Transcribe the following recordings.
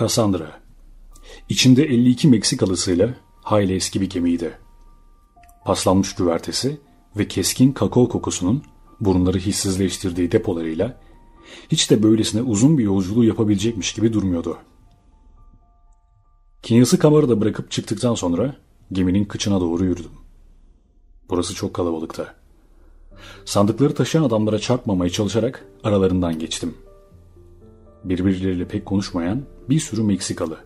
Cassandra. İçinde 52 Meksikalısıyla hayli eski bir gemiydi. Paslanmış güvertesi ve keskin kakao kokusunun burunları hissizleştirdiği depolarıyla hiç de böylesine uzun bir yolculuğu yapabilecekmiş gibi durmuyordu. Kinyas'ı kamerada bırakıp çıktıktan sonra geminin kıçına doğru yürüdüm. Burası çok kalabalıktı. Sandıkları taşıyan adamlara çarpmamaya çalışarak aralarından geçtim. Birbirleriyle pek konuşmayan bir sürü Meksikalı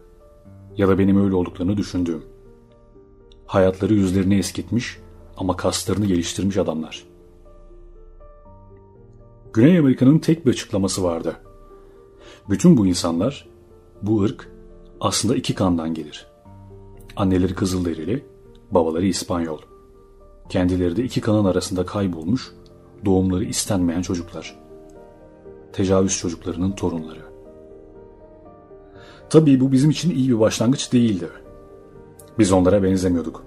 ya da benim öyle olduklarını düşündüğüm. Hayatları yüzlerini eskitmiş ama kaslarını geliştirmiş adamlar. Güney Amerika'nın tek bir açıklaması vardı. Bütün bu insanlar, bu ırk aslında iki kandan gelir. Anneleri Kızılderili, babaları İspanyol. Kendileri de iki kanın arasında kaybolmuş, doğumları istenmeyen çocuklar. Tecavüz çocuklarının torunları. Tabii bu bizim için iyi bir başlangıç değildi. Biz onlara benzemiyorduk.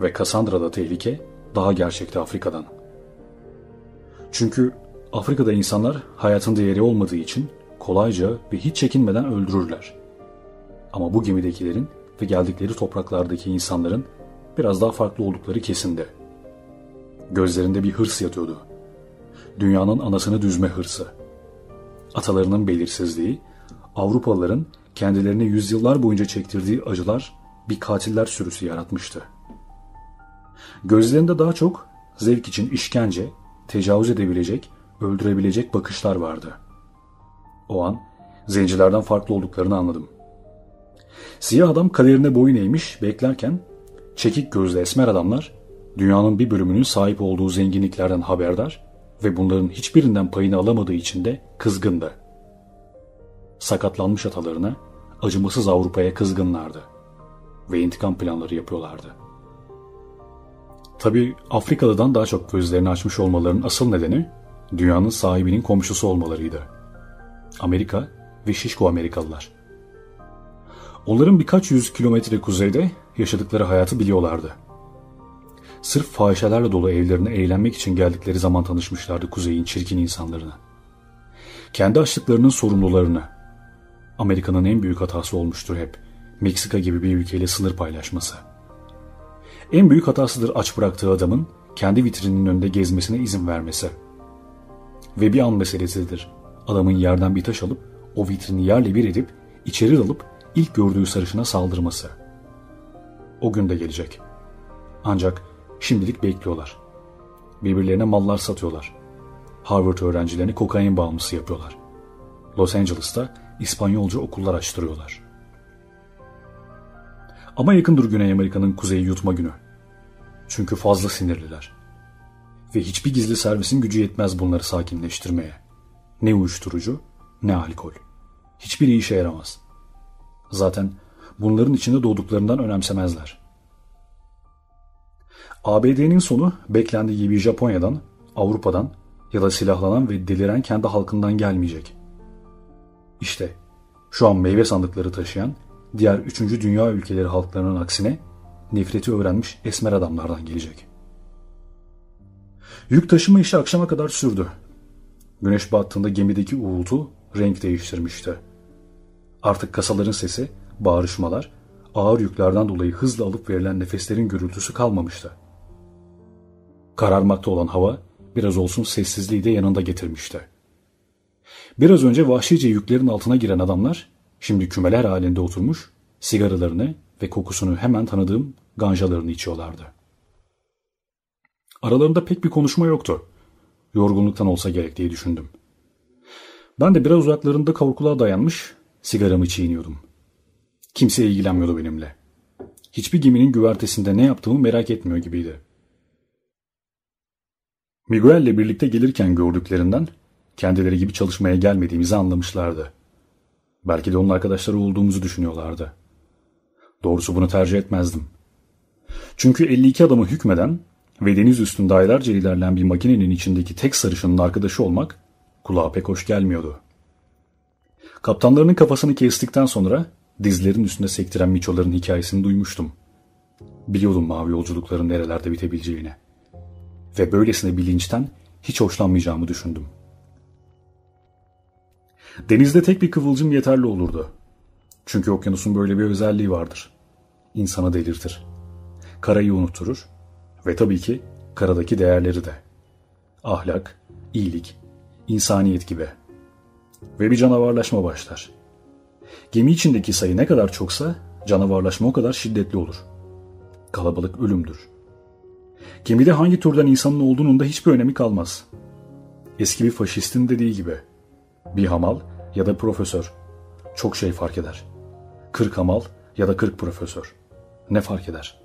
Ve Cassandra'da tehlike daha gerçekti Afrika'dan. Çünkü Afrika'da insanlar hayatın değeri olmadığı için kolayca ve hiç çekinmeden öldürürler. Ama bu gemidekilerin ve geldikleri topraklardaki insanların biraz daha farklı oldukları kesindi. Gözlerinde bir hırs yatıyordu. Dünyanın anasını düzme hırsı. Atalarının belirsizliği, Avrupalıların kendilerine yüzyıllar boyunca çektirdiği acılar bir katiller sürüsü yaratmıştı. Gözlerinde daha çok zevk için işkence, tecavüz edebilecek, öldürebilecek bakışlar vardı. O an zencilerden farklı olduklarını anladım. Siyah adam kaderine boyun eğmiş beklerken çekik gözlü esmer adamlar dünyanın bir bölümünün sahip olduğu zenginliklerden haberdar ve bunların hiçbirinden payını alamadığı için de kızgındı. Sakatlanmış atalarına, acımasız Avrupa'ya kızgınlardı ve intikam planları yapıyorlardı. Tabi Afrikalı'dan daha çok gözlerini açmış olmalarının asıl nedeni dünyanın sahibinin komşusu olmalarıydı. Amerika ve Şişko Amerikalılar. Onların birkaç yüz kilometre kuzeyde yaşadıkları hayatı biliyorlardı. Sırf fahişelerle dolu evlerine eğlenmek için geldikleri zaman tanışmışlardı kuzeyin çirkin insanlarına. Kendi açlıklarının sorumlularını, Amerika'nın en büyük hatası olmuştur hep, Meksika gibi bir ülkeyle sınır paylaşması. En büyük hatasıdır aç bıraktığı adamın kendi vitrininin önünde gezmesine izin vermesi. Ve bir an meselesidir. Adamın yerden bir taş alıp o vitrini yerle bir edip içeri dalıp ilk gördüğü sarışına saldırması. O gün de gelecek. Ancak şimdilik bekliyorlar. Birbirlerine mallar satıyorlar. Harvard öğrencilerini kokain bağımlısı yapıyorlar. Los Angeles'ta İspanyolca okullar açtırıyorlar. Ama yakındır Güney Amerika'nın kuzeyi yutma günü. Çünkü fazla sinirliler. Ve hiçbir gizli servisin gücü yetmez bunları sakinleştirmeye. Ne uyuşturucu ne alkol. Hiçbiri işe yaramaz. Zaten bunların içinde doğduklarından önemsemezler. ABD'nin sonu beklendiği gibi Japonya'dan, Avrupa'dan ya da silahlanan ve deliren kendi halkından gelmeyecek. İşte şu an meyve sandıkları taşıyan diğer 3. dünya ülkeleri halklarının aksine nefreti öğrenmiş esmer adamlardan gelecek. Yük taşıma işi akşama kadar sürdü. Güneş battığında gemideki uğultu renk değiştirmişti. Artık kasaların sesi, bağırışmalar, ağır yüklerden dolayı hızla alıp verilen nefeslerin gürültüsü kalmamıştı. Kararmakta olan hava biraz olsun sessizliği de yanında getirmişti. Biraz önce vahşice yüklerin altına giren adamlar şimdi kümeler halinde oturmuş sigaralarını ve kokusunu hemen tanıdığım ganjalarını içiyorlardı. Aralarında pek bir konuşma yoktu. Yorgunluktan olsa gerek diye düşündüm. Ben de biraz uzaklarında kavukluğa dayanmış sigaramı çiğniyordum. Kimse ilgilenmiyordu benimle. Hiçbir geminin güvertesinde ne yaptığımı merak etmiyor gibiydi. Miguel'le birlikte gelirken gördüklerinden kendileri gibi çalışmaya gelmediğimizi anlamışlardı. Belki de onun arkadaşları olduğumuzu düşünüyorlardı. Doğrusu bunu tercih etmezdim. Çünkü 52 adamı hükmeden ve deniz üstünde aylarca ilerleyen bir makinenin içindeki tek sarışının arkadaşı olmak kulağa pek hoş gelmiyordu. Kaptanlarının kafasını kestikten sonra dizlerin üstünde sektiren miçoların hikayesini duymuştum. Biliyordum mavi yolculukların nerelerde bitebileceğini. Ve böylesine bilinçten hiç hoşlanmayacağımı düşündüm. Denizde tek bir kıvılcım yeterli olurdu. Çünkü okyanusun böyle bir özelliği vardır. İnsanı delirtir. Karayı unutturur ve tabii ki karadaki değerleri de. Ahlak, iyilik, insaniyet gibi. Ve bir canavarlaşma başlar. Gemi içindeki sayı ne kadar çoksa canavarlaşma o kadar şiddetli olur. Kalabalık ölümdür. Gemide hangi türden insanın olduğunun da hiçbir önemi kalmaz. Eski bir faşistin dediği gibi. Bir hamal ya da profesör. Çok şey fark eder. Kırk hamal ya da kırk profesör. Ne fark eder?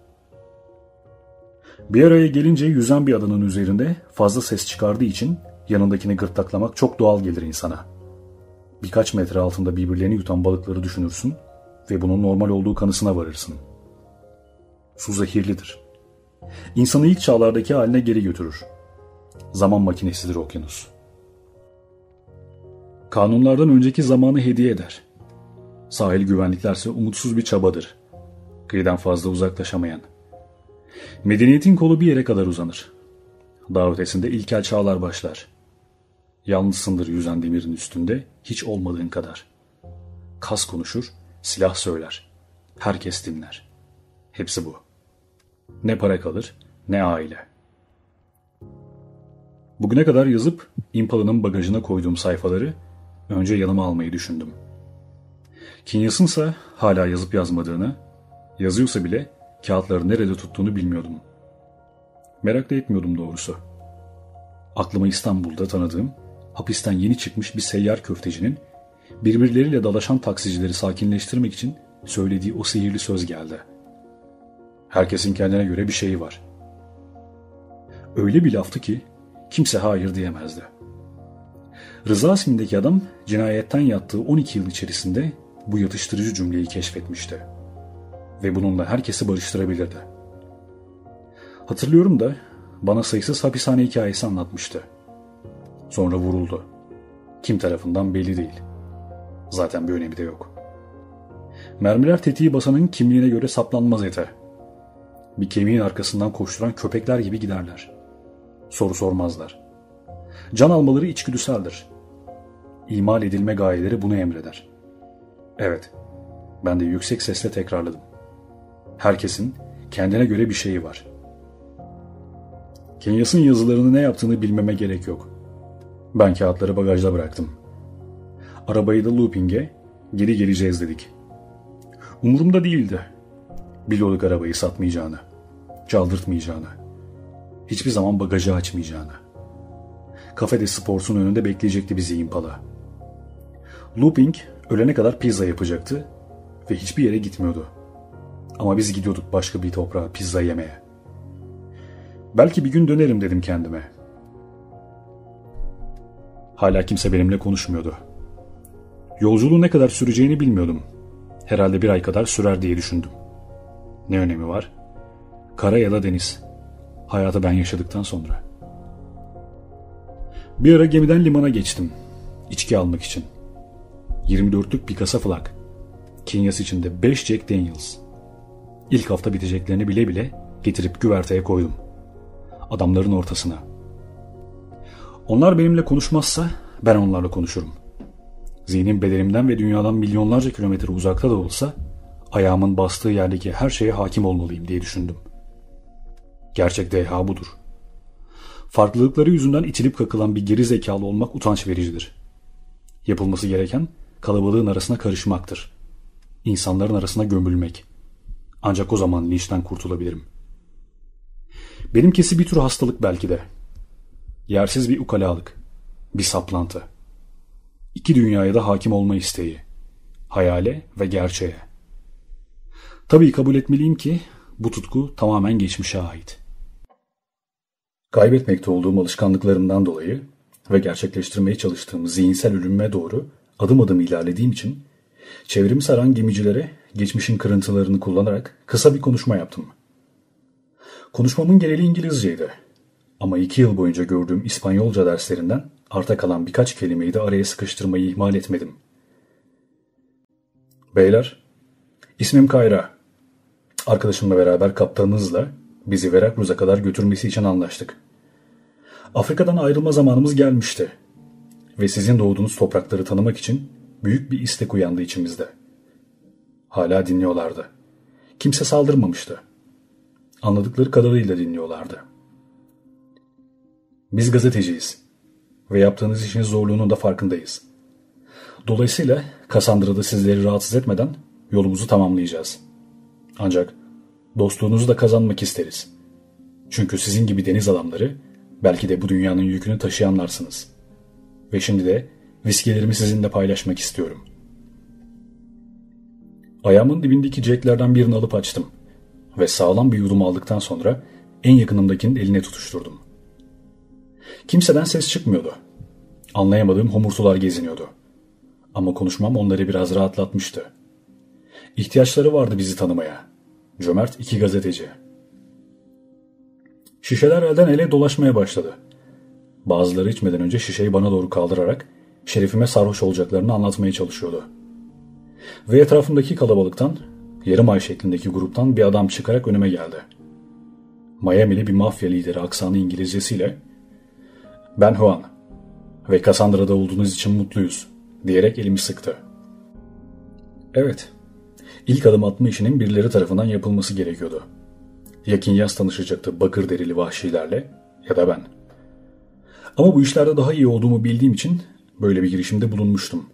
Bir araya gelince yüzen bir adanın üzerinde fazla ses çıkardığı için yanındakini gırtlaklamak çok doğal gelir insana. Birkaç metre altında birbirlerini yutan balıkları düşünürsün ve bunun normal olduğu kanısına varırsın. Su zehirlidir. İnsanı ilk çağlardaki haline geri götürür. Zaman makinesidir okyanus. Kanunlardan önceki zamanı hediye eder. Sahil güvenliklerse umutsuz bir çabadır. Kıyıdan fazla uzaklaşamayan. Medeniyetin kolu bir yere kadar uzanır. Dağ ötesinde ilkel çağlar başlar. Yalnızsındır yüzen demirin üstünde, hiç olmadığın kadar. Kas konuşur, silah söyler. Herkes dinler. Hepsi bu. Ne para kalır, ne aile. Bugüne kadar yazıp Impala'nın bagajına koyduğum sayfaları önce yanıma almayı düşündüm. Kinyas'ınsa hala yazıp yazmadığını, yazıyorsa bile kağıtları nerede tuttuğunu bilmiyordum. Merak da etmiyordum doğrusu. Aklıma İstanbul'da tanıdığım, hapisten yeni çıkmış bir seyyar köftecinin birbirleriyle dalaşan taksicileri sakinleştirmek için söylediği o sihirli söz geldi. Herkesin kendine göre bir şeyi var. Öyle bir laftı ki kimse hayır diyemezdi. Rıza ismindeki adam cinayetten yattığı 12 yıl içerisinde bu yatıştırıcı cümleyi keşfetmişti. Ve bununla herkesi barıştırabilirdi. Hatırlıyorum da bana sayısız hapishane hikayesi anlatmıştı. Sonra vuruldu. Kim tarafından belli değil. Zaten bir önemi de yok. Mermiler tetiği basanın kimliğine göre saplanmaz ete. Bir kemiğin arkasından koşturan köpekler gibi giderler. Soru sormazlar. Can almaları içgüdüseldir. İmal edilme gayeleri bunu emreder. Evet, ben de yüksek sesle tekrarladım. Herkesin kendine göre bir şeyi var. Kenyas'ın yazılarını ne yaptığını bilmeme gerek yok. Ben kağıtları bagajda bıraktım. Arabayı da looping'e geri geleceğiz dedik. Umurumda değildi. Biliyorduk arabayı satmayacağını, çaldırtmayacağını, hiçbir zaman bagajı açmayacağını. Kafede Sports'un önünde bekleyecekti bizi Impala. Looping ölene kadar pizza yapacaktı ve hiçbir yere gitmiyordu. Ama biz gidiyorduk başka bir toprağa pizza yemeye. Belki bir gün dönerim dedim kendime. Hala kimse benimle konuşmuyordu. Yolculuğun ne kadar süreceğini bilmiyordum. Herhalde bir ay kadar sürer diye düşündüm. Ne önemi var? Kara ya da deniz. Hayatı ben yaşadıktan sonra. Bir ara gemiden limana geçtim. İçki almak için. 24'lük bir kasa flak. Kenyas içinde 5 Jack Daniels. İlk hafta biteceklerini bile bile getirip güverteye koydum. Adamların ortasına. Onlar benimle konuşmazsa ben onlarla konuşurum. Zihnim bedenimden ve dünyadan milyonlarca kilometre uzakta da olsa ayağımın bastığı yerdeki her şeye hakim olmalıyım diye düşündüm. Gerçek deha budur. Farklılıkları yüzünden itilip kakılan bir geri zekalı olmak utanç vericidir. Yapılması gereken kalabalığın arasına karışmaktır. İnsanların arasına gömülmek. Ancak o zaman linçten kurtulabilirim. Benimkisi bir tür hastalık belki de. Yersiz bir ukalalık. Bir saplantı. İki dünyaya da hakim olma isteği. Hayale ve gerçeğe. Tabii kabul etmeliyim ki bu tutku tamamen geçmişe ait. Kaybetmekte olduğum alışkanlıklarımdan dolayı ve gerçekleştirmeye çalıştığım zihinsel ölümme doğru adım adım ilerlediğim için çevremi saran gemicilere geçmişin kırıntılarını kullanarak kısa bir konuşma yaptım. Konuşmamın geneli İngilizceydi. Ama iki yıl boyunca gördüğüm İspanyolca derslerinden arta kalan birkaç kelimeyi de araya sıkıştırmayı ihmal etmedim. Beyler, ismim Kayra. Arkadaşımla beraber kaptanınızla bizi Veracruz'a kadar götürmesi için anlaştık. Afrika'dan ayrılma zamanımız gelmişti. Ve sizin doğduğunuz toprakları tanımak için büyük bir istek uyandı içimizde. Hala dinliyorlardı. Kimse saldırmamıştı. Anladıkları kadarıyla dinliyorlardı. Biz gazeteciyiz ve yaptığınız işin zorluğunun da farkındayız. Dolayısıyla Cassandra'da sizleri rahatsız etmeden yolumuzu tamamlayacağız. Ancak dostluğunuzu da kazanmak isteriz. Çünkü sizin gibi deniz adamları belki de bu dünyanın yükünü taşıyanlarsınız. Ve şimdi de viskilerimi sizinle paylaşmak istiyorum. Ayağımın dibindeki jacklerden birini alıp açtım ve sağlam bir yudum aldıktan sonra en yakınımdakinin eline tutuşturdum. Kimseden ses çıkmıyordu. Anlayamadığım homurtular geziniyordu. Ama konuşmam onları biraz rahatlatmıştı. İhtiyaçları vardı bizi tanımaya. Cömert iki gazeteci. Şişeler elden ele dolaşmaya başladı. Bazıları içmeden önce şişeyi bana doğru kaldırarak şerifime sarhoş olacaklarını anlatmaya çalışıyordu. Ve etrafımdaki kalabalıktan, yarım ay şeklindeki gruptan bir adam çıkarak önüme geldi. Miami'li bir mafya lideri aksanı İngilizcesiyle ''Ben Juan ve Cassandra'da olduğunuz için mutluyuz.'' diyerek elimi sıktı. Evet, ilk adım atma işinin birileri tarafından yapılması gerekiyordu. Yakin yaz tanışacaktı bakır derili vahşilerle ya da ben. Ama bu işlerde daha iyi olduğumu bildiğim için böyle bir girişimde bulunmuştum.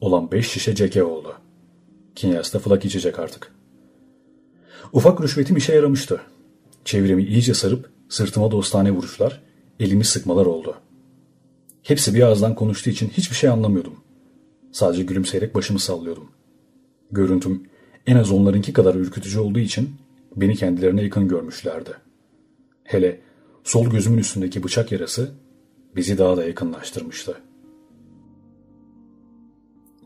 Olan beş şişe ceke oldu. Kinyas da flak içecek artık. Ufak rüşvetim işe yaramıştı. Çevremi iyice sarıp sırtıma dostane vuruşlar, elimi sıkmalar oldu. Hepsi bir ağızdan konuştuğu için hiçbir şey anlamıyordum. Sadece gülümseyerek başımı sallıyordum. Görüntüm en az onlarınki kadar ürkütücü olduğu için beni kendilerine yakın görmüşlerdi. Hele sol gözümün üstündeki bıçak yarası bizi daha da yakınlaştırmıştı.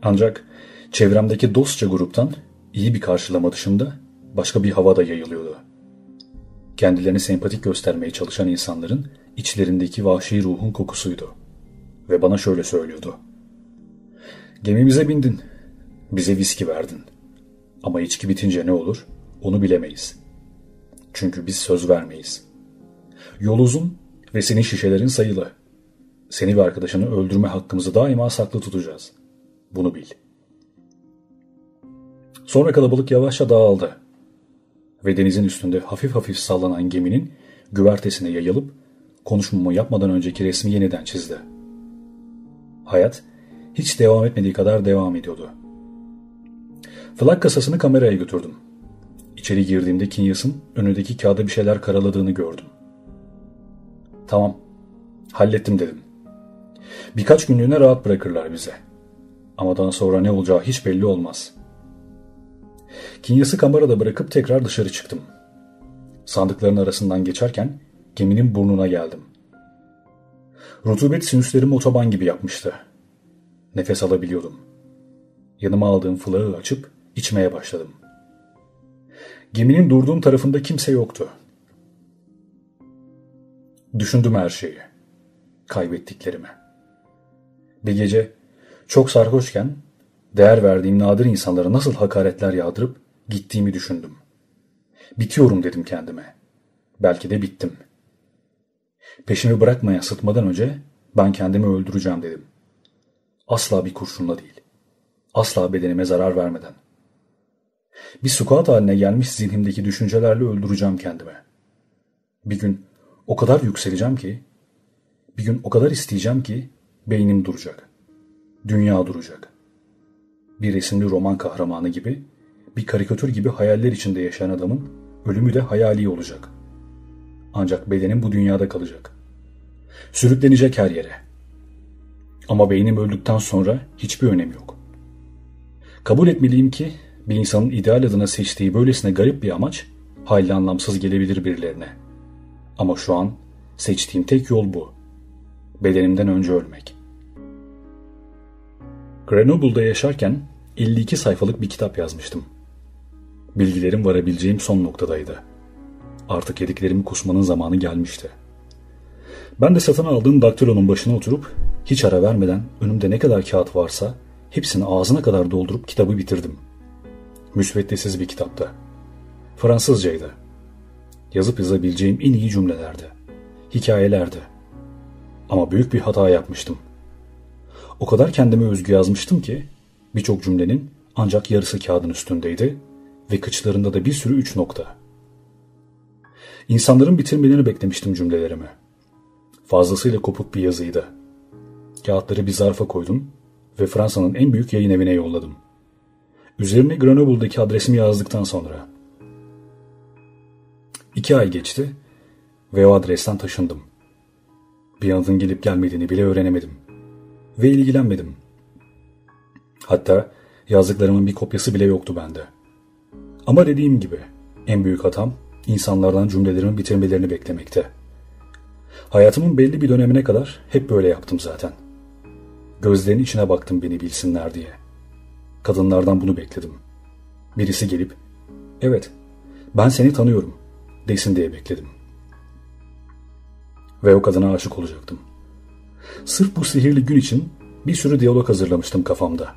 Ancak çevremdeki dostça gruptan iyi bir karşılama dışında başka bir hava da yayılıyordu. Kendilerini sempatik göstermeye çalışan insanların içlerindeki vahşi ruhun kokusuydu. Ve bana şöyle söylüyordu. Gemimize bindin. Bize viski verdin. Ama içki bitince ne olur onu bilemeyiz. Çünkü biz söz vermeyiz. Yol uzun ve senin şişelerin sayılı. Seni ve arkadaşını öldürme hakkımızı daima saklı tutacağız. Bunu bil. Sonra kalabalık yavaşça dağıldı. Ve denizin üstünde hafif hafif sallanan geminin güvertesine yayılıp konuşmamı yapmadan önceki resmi yeniden çizdi. Hayat hiç devam etmediği kadar devam ediyordu. Flak kasasını kameraya götürdüm. İçeri girdiğimde Kinyas'ın önündeki kağıda bir şeyler karaladığını gördüm. Tamam, hallettim dedim. Birkaç günlüğüne rahat bırakırlar bize. Ama daha sonra ne olacağı hiç belli olmaz. Kinyas'ı kamerada bırakıp tekrar dışarı çıktım. Sandıkların arasından geçerken geminin burnuna geldim. Rutubet sinüslerimi otoban gibi yapmıştı. Nefes alabiliyordum. Yanıma aldığım fılağı açıp içmeye başladım. Geminin durduğum tarafında kimse yoktu. Düşündüm her şeyi. Kaybettiklerimi. Bir gece çok sarhoşken değer verdiğim nadir insanlara nasıl hakaretler yağdırıp gittiğimi düşündüm. Bitiyorum dedim kendime. Belki de bittim. Peşimi bırakmayan sıtmadan önce ben kendimi öldüreceğim dedim. Asla bir kurşunla değil. Asla bedenime zarar vermeden. Bir squat haline gelmiş zihnimdeki düşüncelerle öldüreceğim kendime. Bir gün o kadar yükseleceğim ki, bir gün o kadar isteyeceğim ki beynim duracak. Dünya duracak. Bir resimli roman kahramanı gibi, bir karikatür gibi hayaller içinde yaşayan adamın ölümü de hayali olacak. Ancak bedenim bu dünyada kalacak. Sürüklenecek her yere. Ama beynim öldükten sonra hiçbir önemi yok. Kabul etmeliyim ki bir insanın ideal adına seçtiği böylesine garip bir amaç hayli anlamsız gelebilir birilerine. Ama şu an seçtiğim tek yol bu. Bedenimden önce ölmek. Grenoble'da yaşarken 52 sayfalık bir kitap yazmıştım. Bilgilerim varabileceğim son noktadaydı. Artık yediklerimi kusmanın zamanı gelmişti. Ben de satın aldığım daktilonun başına oturup hiç ara vermeden önümde ne kadar kağıt varsa hepsini ağzına kadar doldurup kitabı bitirdim. Müsveddesiz bir kitaptı. Fransızcaydı. Yazıp yazabileceğim en iyi cümlelerdi. Hikayelerdi. Ama büyük bir hata yapmıştım. O kadar kendime özgü yazmıştım ki birçok cümlenin Ancak yarısı kağıdın üstündeydi ve kıçlarında da bir sürü üç nokta. İnsanların bitirmelerini beklemiştim cümlelerimi. Fazlasıyla kopuk bir yazıydı. Kağıtları bir zarfa koydum ve Fransa'nın en büyük yayın evine yolladım. Üzerine Grenoble'daki adresimi yazdıktan sonra. İki ay geçti ve o adresten taşındım. Bir yanıtın gelip gelmediğini bile öğrenemedim. Ve ilgilenmedim. Hatta yazdıklarımın bir kopyası bile yoktu bende. Ama dediğim gibi en büyük hatam insanlardan cümlelerimi bitirmelerini beklemekte. Hayatımın belli bir dönemine kadar hep böyle yaptım zaten. Gözlerinin içine baktım beni bilsinler diye. Kadınlardan bunu bekledim. Birisi gelip, evet ben seni tanıyorum desin diye bekledim. Ve o kadına aşık olacaktım. Sırf bu sihirli gün için bir sürü diyalog hazırlamıştım kafamda.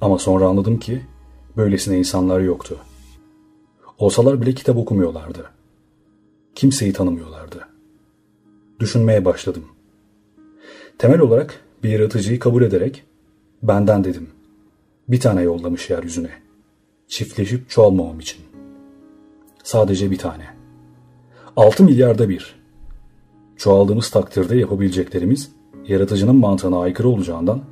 Ama sonra anladım ki böylesine insanlar yoktu. Olsalar bile kitap okumuyorlardı. Kimseyi tanımıyorlardı. Düşünmeye başladım. Temel olarak bir yaratıcıyı kabul ederek benden dedim. Bir tane yollamış yeryüzüne. Çiftleşip çoğalmamam için. Sadece bir tane. Altı milyarda bir. Çoğaldığımız takdirde yapabileceklerimiz yaratıcının mantığına aykırı olacağından,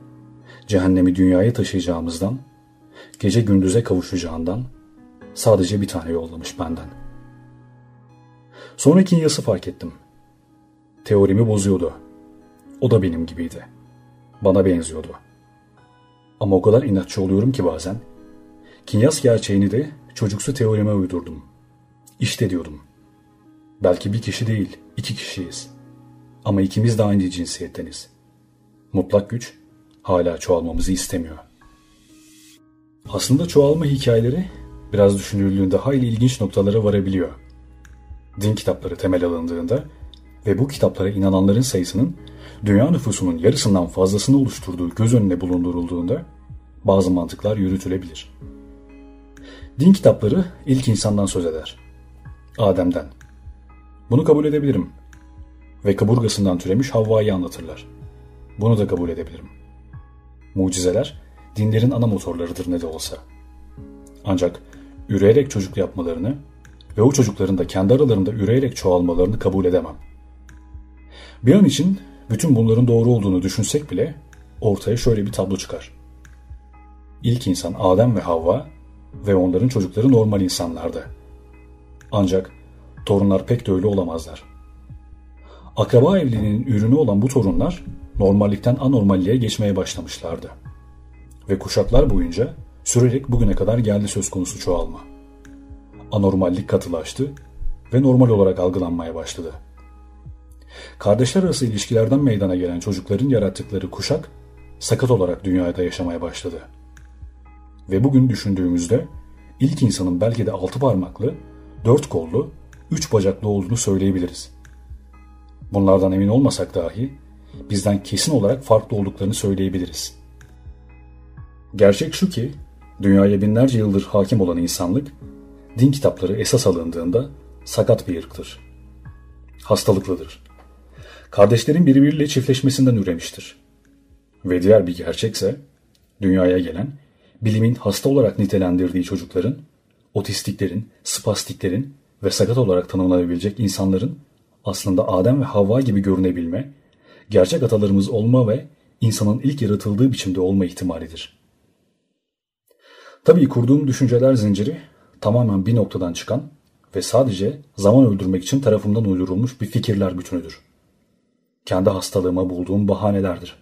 cehennemi dünyaya taşıyacağımızdan, gece gündüze kavuşacağından sadece bir tane yollamış benden. Sonraki yası fark ettim. Teorimi bozuyordu. O da benim gibiydi. Bana benziyordu. Ama o kadar inatçı oluyorum ki bazen. Kinyas gerçeğini de çocuksu teorime uydurdum. İşte diyordum. Belki bir kişi değil, iki kişiyiz. Ama ikimiz de aynı cinsiyetteniz. Mutlak güç hala çoğalmamızı istemiyor. Aslında çoğalma hikayeleri biraz düşünüldüğünde hayli ilginç noktalara varabiliyor. Din kitapları temel alındığında ve bu kitaplara inananların sayısının dünya nüfusunun yarısından fazlasını oluşturduğu göz önüne bulundurulduğunda bazı mantıklar yürütülebilir. Din kitapları ilk insandan söz eder. Adem'den. Bunu kabul edebilirim. Ve kaburgasından türemiş Havva'yı anlatırlar. Bunu da kabul edebilirim. Mucizeler dinlerin ana motorlarıdır ne de olsa. Ancak üreyerek çocuk yapmalarını ve o çocukların da kendi aralarında üreyerek çoğalmalarını kabul edemem. Bir an için bütün bunların doğru olduğunu düşünsek bile ortaya şöyle bir tablo çıkar. İlk insan Adem ve Havva ve onların çocukları normal insanlardı. Ancak torunlar pek de öyle olamazlar. Akraba evliliğinin ürünü olan bu torunlar normallikten anormalliğe geçmeye başlamışlardı. Ve kuşaklar boyunca sürerek bugüne kadar geldi söz konusu çoğalma. Anormallik katılaştı ve normal olarak algılanmaya başladı. Kardeşler arası ilişkilerden meydana gelen çocukların yarattıkları kuşak sakat olarak dünyada yaşamaya başladı. Ve bugün düşündüğümüzde ilk insanın belki de altı parmaklı, dört kollu, üç bacaklı olduğunu söyleyebiliriz. Bunlardan emin olmasak dahi bizden kesin olarak farklı olduklarını söyleyebiliriz. Gerçek şu ki dünyaya binlerce yıldır hakim olan insanlık din kitapları esas alındığında sakat bir ırktır. Hastalıklıdır. Kardeşlerin birbiriyle çiftleşmesinden üremiştir. Ve diğer bir gerçekse dünyaya gelen bilimin hasta olarak nitelendirdiği çocukların, otistiklerin, spastiklerin ve sakat olarak tanımlanabilecek insanların aslında Adem ve Havva gibi görünebilme, gerçek atalarımız olma ve insanın ilk yaratıldığı biçimde olma ihtimalidir. Tabii kurduğum düşünceler zinciri tamamen bir noktadan çıkan ve sadece zaman öldürmek için tarafımdan uydurulmuş bir fikirler bütünüdür. Kendi hastalığıma bulduğum bahanelerdir.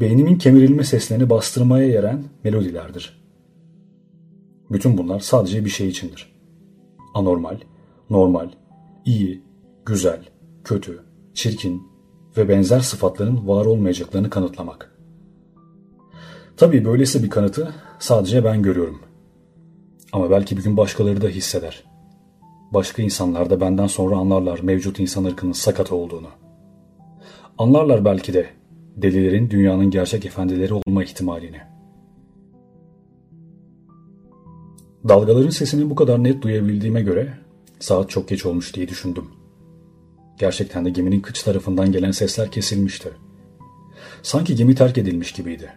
Beynimin kemirilme seslerini bastırmaya yeren melodilerdir. Bütün bunlar sadece bir şey içindir. Anormal, normal, iyi, güzel, kötü, çirkin ve benzer sıfatların var olmayacaklarını kanıtlamak. Tabii böylesi bir kanıtı sadece ben görüyorum. Ama belki bir gün başkaları da hisseder. Başka insanlar da benden sonra anlarlar mevcut insan ırkının sakat olduğunu. Anlarlar belki de delilerin dünyanın gerçek efendileri olma ihtimalini. Dalgaların sesini bu kadar net duyabildiğime göre saat çok geç olmuş diye düşündüm. Gerçekten de geminin kıç tarafından gelen sesler kesilmişti. Sanki gemi terk edilmiş gibiydi.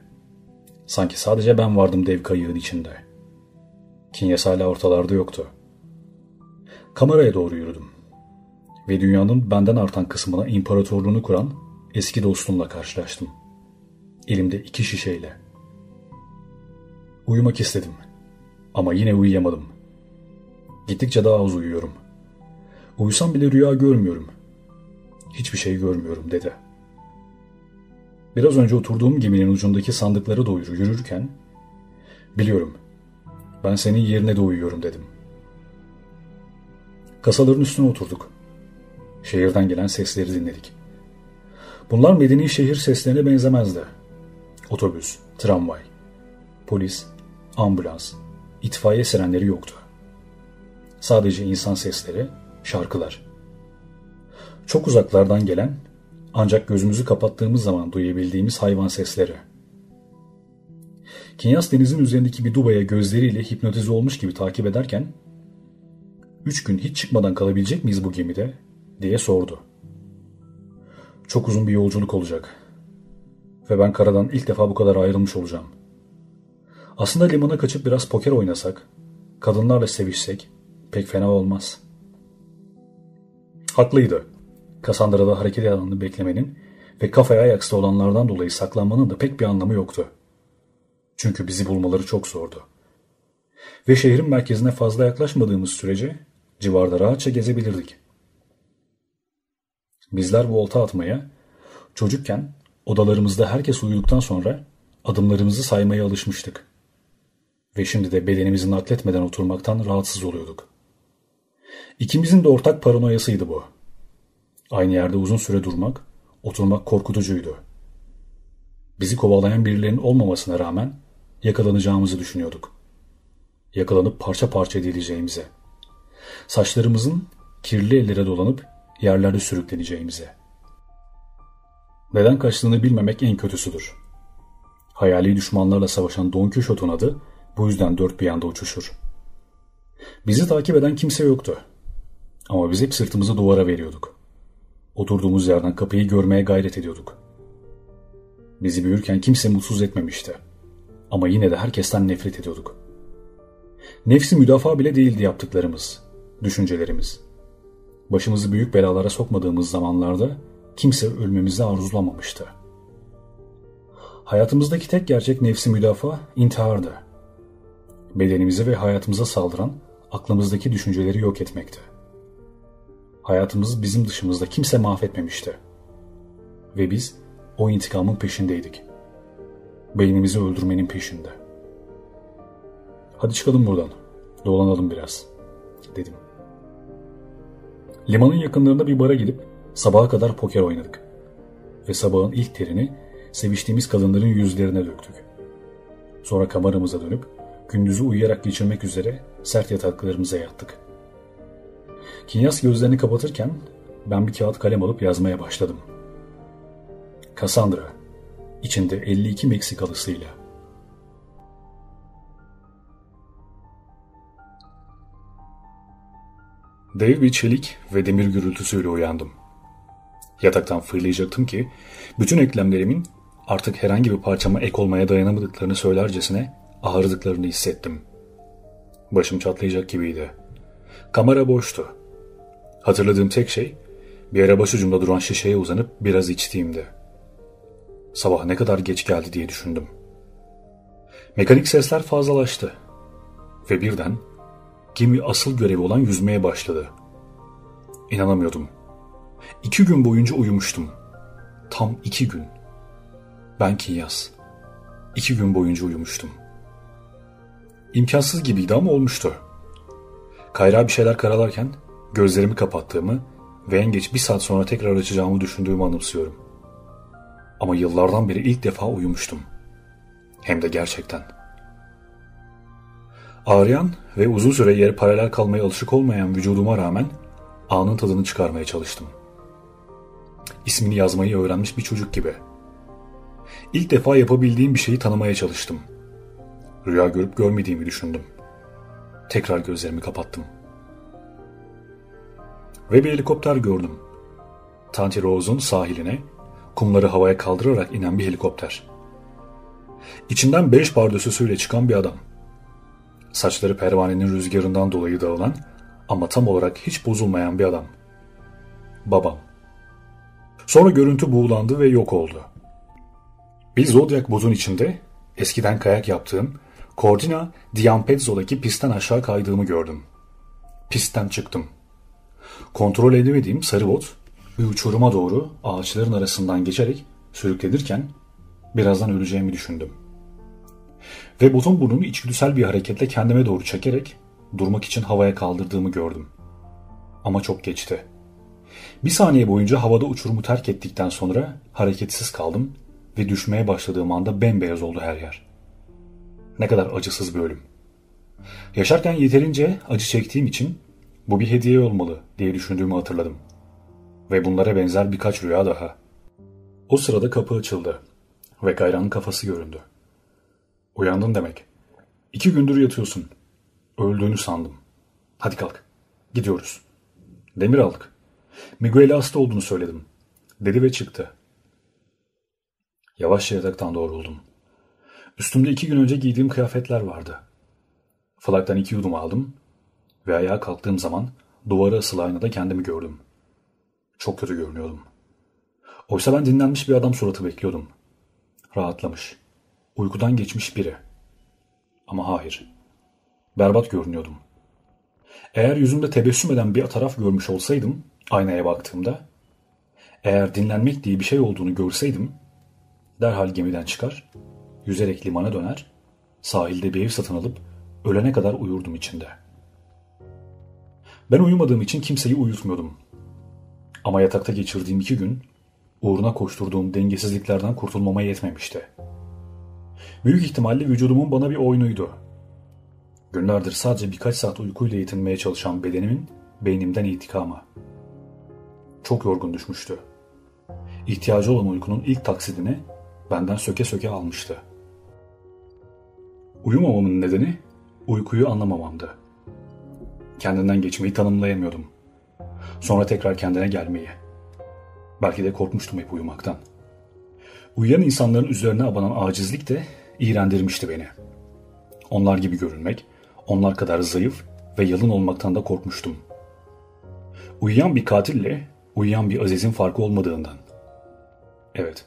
Sanki sadece ben vardım dev kayığın içinde. Kinyas hala ortalarda yoktu. Kameraya doğru yürüdüm. Ve dünyanın benden artan kısmına imparatorluğunu kuran eski dostumla karşılaştım. Elimde iki şişeyle. Uyumak istedim. Ama yine uyuyamadım. Gittikçe daha az uyuyorum. Uyusam bile rüya görmüyorum. Hiçbir şey görmüyorum dedi. Biraz önce oturduğum geminin ucundaki sandıkları doğru yürürken biliyorum ben senin yerine de uyuyorum dedim. Kasaların üstüne oturduk. Şehirden gelen sesleri dinledik. Bunlar medeni şehir seslerine benzemezdi. Otobüs, tramvay, polis, ambulans, itfaiye sirenleri yoktu. Sadece insan sesleri, şarkılar. Çok uzaklardan gelen ancak gözümüzü kapattığımız zaman duyabildiğimiz hayvan sesleri. Kinyas denizin üzerindeki bir dubaya gözleriyle hipnotize olmuş gibi takip ederken ''Üç gün hiç çıkmadan kalabilecek miyiz bu gemide?'' diye sordu. Çok uzun bir yolculuk olacak. Ve ben karadan ilk defa bu kadar ayrılmış olacağım. Aslında limana kaçıp biraz poker oynasak, kadınlarla sevişsek pek fena olmaz. Haklıydı. Kassandra'da hareket alanını beklemenin ve kafaya ayaksta olanlardan dolayı saklanmanın da pek bir anlamı yoktu. Çünkü bizi bulmaları çok zordu. Ve şehrin merkezine fazla yaklaşmadığımız sürece civarda rahatça gezebilirdik. Bizler bu olta atmaya, çocukken odalarımızda herkes uyuduktan sonra adımlarımızı saymaya alışmıştık. Ve şimdi de bedenimizi nakletmeden oturmaktan rahatsız oluyorduk. İkimizin de ortak paranoyasıydı bu. Aynı yerde uzun süre durmak, oturmak korkutucuydu. Bizi kovalayan birilerinin olmamasına rağmen yakalanacağımızı düşünüyorduk. Yakalanıp parça parça edileceğimize. Saçlarımızın kirli ellere dolanıp yerlerde sürükleneceğimize. Neden kaçtığını bilmemek en kötüsüdür. Hayali düşmanlarla savaşan Don Quixote'un adı bu yüzden dört bir yanda uçuşur. Bizi takip eden kimse yoktu. Ama biz hep sırtımızı duvara veriyorduk. Oturduğumuz yerden kapıyı görmeye gayret ediyorduk. Bizi büyürken kimse mutsuz etmemişti. Ama yine de herkesten nefret ediyorduk. Nefsi müdafaa bile değildi yaptıklarımız, düşüncelerimiz. Başımızı büyük belalara sokmadığımız zamanlarda kimse ölmemizi arzulamamıştı. Hayatımızdaki tek gerçek nefsi müdafaa intihardı. Bedenimize ve hayatımıza saldıran aklımızdaki düşünceleri yok etmekti. Hayatımızı bizim dışımızda kimse mahvetmemişti. Ve biz o intikamın peşindeydik. Beynimizi öldürmenin peşinde. Hadi çıkalım buradan. Dolanalım biraz. Dedim. Limanın yakınlarında bir bara gidip sabaha kadar poker oynadık. Ve sabahın ilk terini seviştiğimiz kadınların yüzlerine döktük. Sonra kameramıza dönüp gündüzü uyuyarak geçirmek üzere sert yataklarımıza yattık. Kinyas gözlerini kapatırken ben bir kağıt kalem alıp yazmaya başladım. Cassandra, içinde 52 Meksikalısıyla. Dev bir çelik ve demir gürültüsüyle uyandım. Yataktan fırlayacaktım ki bütün eklemlerimin artık herhangi bir parçama ek olmaya dayanamadıklarını söylercesine ağrıdıklarını hissettim. Başım çatlayacak gibiydi. Kamera boştu. Hatırladığım tek şey bir ara başucumda duran şişeye uzanıp biraz içtiğimdi. Sabah ne kadar geç geldi diye düşündüm. Mekanik sesler fazlalaştı. Ve birden gemi asıl görevi olan yüzmeye başladı. İnanamıyordum. İki gün boyunca uyumuştum. Tam iki gün. Ben Kinyas. İki gün boyunca uyumuştum. İmkansız gibiydi ama olmuştu. Kayra bir şeyler karalarken gözlerimi kapattığımı ve en geç bir saat sonra tekrar açacağımı düşündüğümü anımsıyorum. Ama yıllardan beri ilk defa uyumuştum. Hem de gerçekten. Ağrıyan ve uzun süre yere paralel kalmaya alışık olmayan vücuduma rağmen anın tadını çıkarmaya çalıştım. İsmini yazmayı öğrenmiş bir çocuk gibi. İlk defa yapabildiğim bir şeyi tanımaya çalıştım. Rüya görüp görmediğimi düşündüm. Tekrar gözlerimi kapattım. Ve bir helikopter gördüm. Tanti Rose'un sahiline kumları havaya kaldırarak inen bir helikopter. İçinden beş pardösüsüyle çıkan bir adam. Saçları pervanenin rüzgarından dolayı dağılan ama tam olarak hiç bozulmayan bir adam. Babam. Sonra görüntü buğulandı ve yok oldu. Bir zodyak buzun içinde eskiden kayak yaptığım Cortina Diampezzo'daki pistten aşağı kaydığımı gördüm. Pistten çıktım. Kontrol edemediğim sarı bot bir uçuruma doğru ağaçların arasından geçerek sürüklenirken birazdan öleceğimi düşündüm. Ve botun burnunu içgüdüsel bir hareketle kendime doğru çekerek durmak için havaya kaldırdığımı gördüm. Ama çok geçti. Bir saniye boyunca havada uçurumu terk ettikten sonra hareketsiz kaldım ve düşmeye başladığım anda bembeyaz oldu her yer. Ne kadar acısız bir ölüm. Yaşarken yeterince acı çektiğim için bu bir hediye olmalı diye düşündüğümü hatırladım. Ve bunlara benzer birkaç rüya daha. O sırada kapı açıldı ve Gayran'ın kafası göründü. Uyandın demek. İki gündür yatıyorsun. Öldüğünü sandım. Hadi kalk. Gidiyoruz. Demir aldık. Miguel'e hasta olduğunu söyledim. Dedi ve çıktı. Yavaşça yataktan doğruldum. Üstümde iki gün önce giydiğim kıyafetler vardı. Flaktan iki yudum aldım ve ayağa kalktığım zaman duvara asılı aynada kendimi gördüm. Çok kötü görünüyordum. Oysa ben dinlenmiş bir adam suratı bekliyordum. Rahatlamış. Uykudan geçmiş biri. Ama hayır. Berbat görünüyordum. Eğer yüzümde tebessüm eden bir taraf görmüş olsaydım aynaya baktığımda, eğer dinlenmek diye bir şey olduğunu görseydim, derhal gemiden çıkar, yüzerek limana döner, sahilde bir ev satın alıp ölene kadar uyurdum içinde. Ben uyumadığım için kimseyi uyutmuyordum. Ama yatakta geçirdiğim iki gün uğruna koşturduğum dengesizliklerden kurtulmama yetmemişti. Büyük ihtimalle vücudumun bana bir oyunuydu. Günlerdir sadece birkaç saat uykuyla yetinmeye çalışan bedenimin beynimden intikamı. Çok yorgun düşmüştü. İhtiyacı olan uykunun ilk taksidini benden söke söke almıştı. Uyumamamın nedeni uykuyu anlamamamdı. Kendinden geçmeyi tanımlayamıyordum. Sonra tekrar kendine gelmeyi. Belki de korkmuştum hep uyumaktan. Uyuyan insanların üzerine abanan acizlik de iğrendirmişti beni. Onlar gibi görünmek, onlar kadar zayıf ve yalın olmaktan da korkmuştum. Uyuyan bir katille uyuyan bir azizin farkı olmadığından. Evet,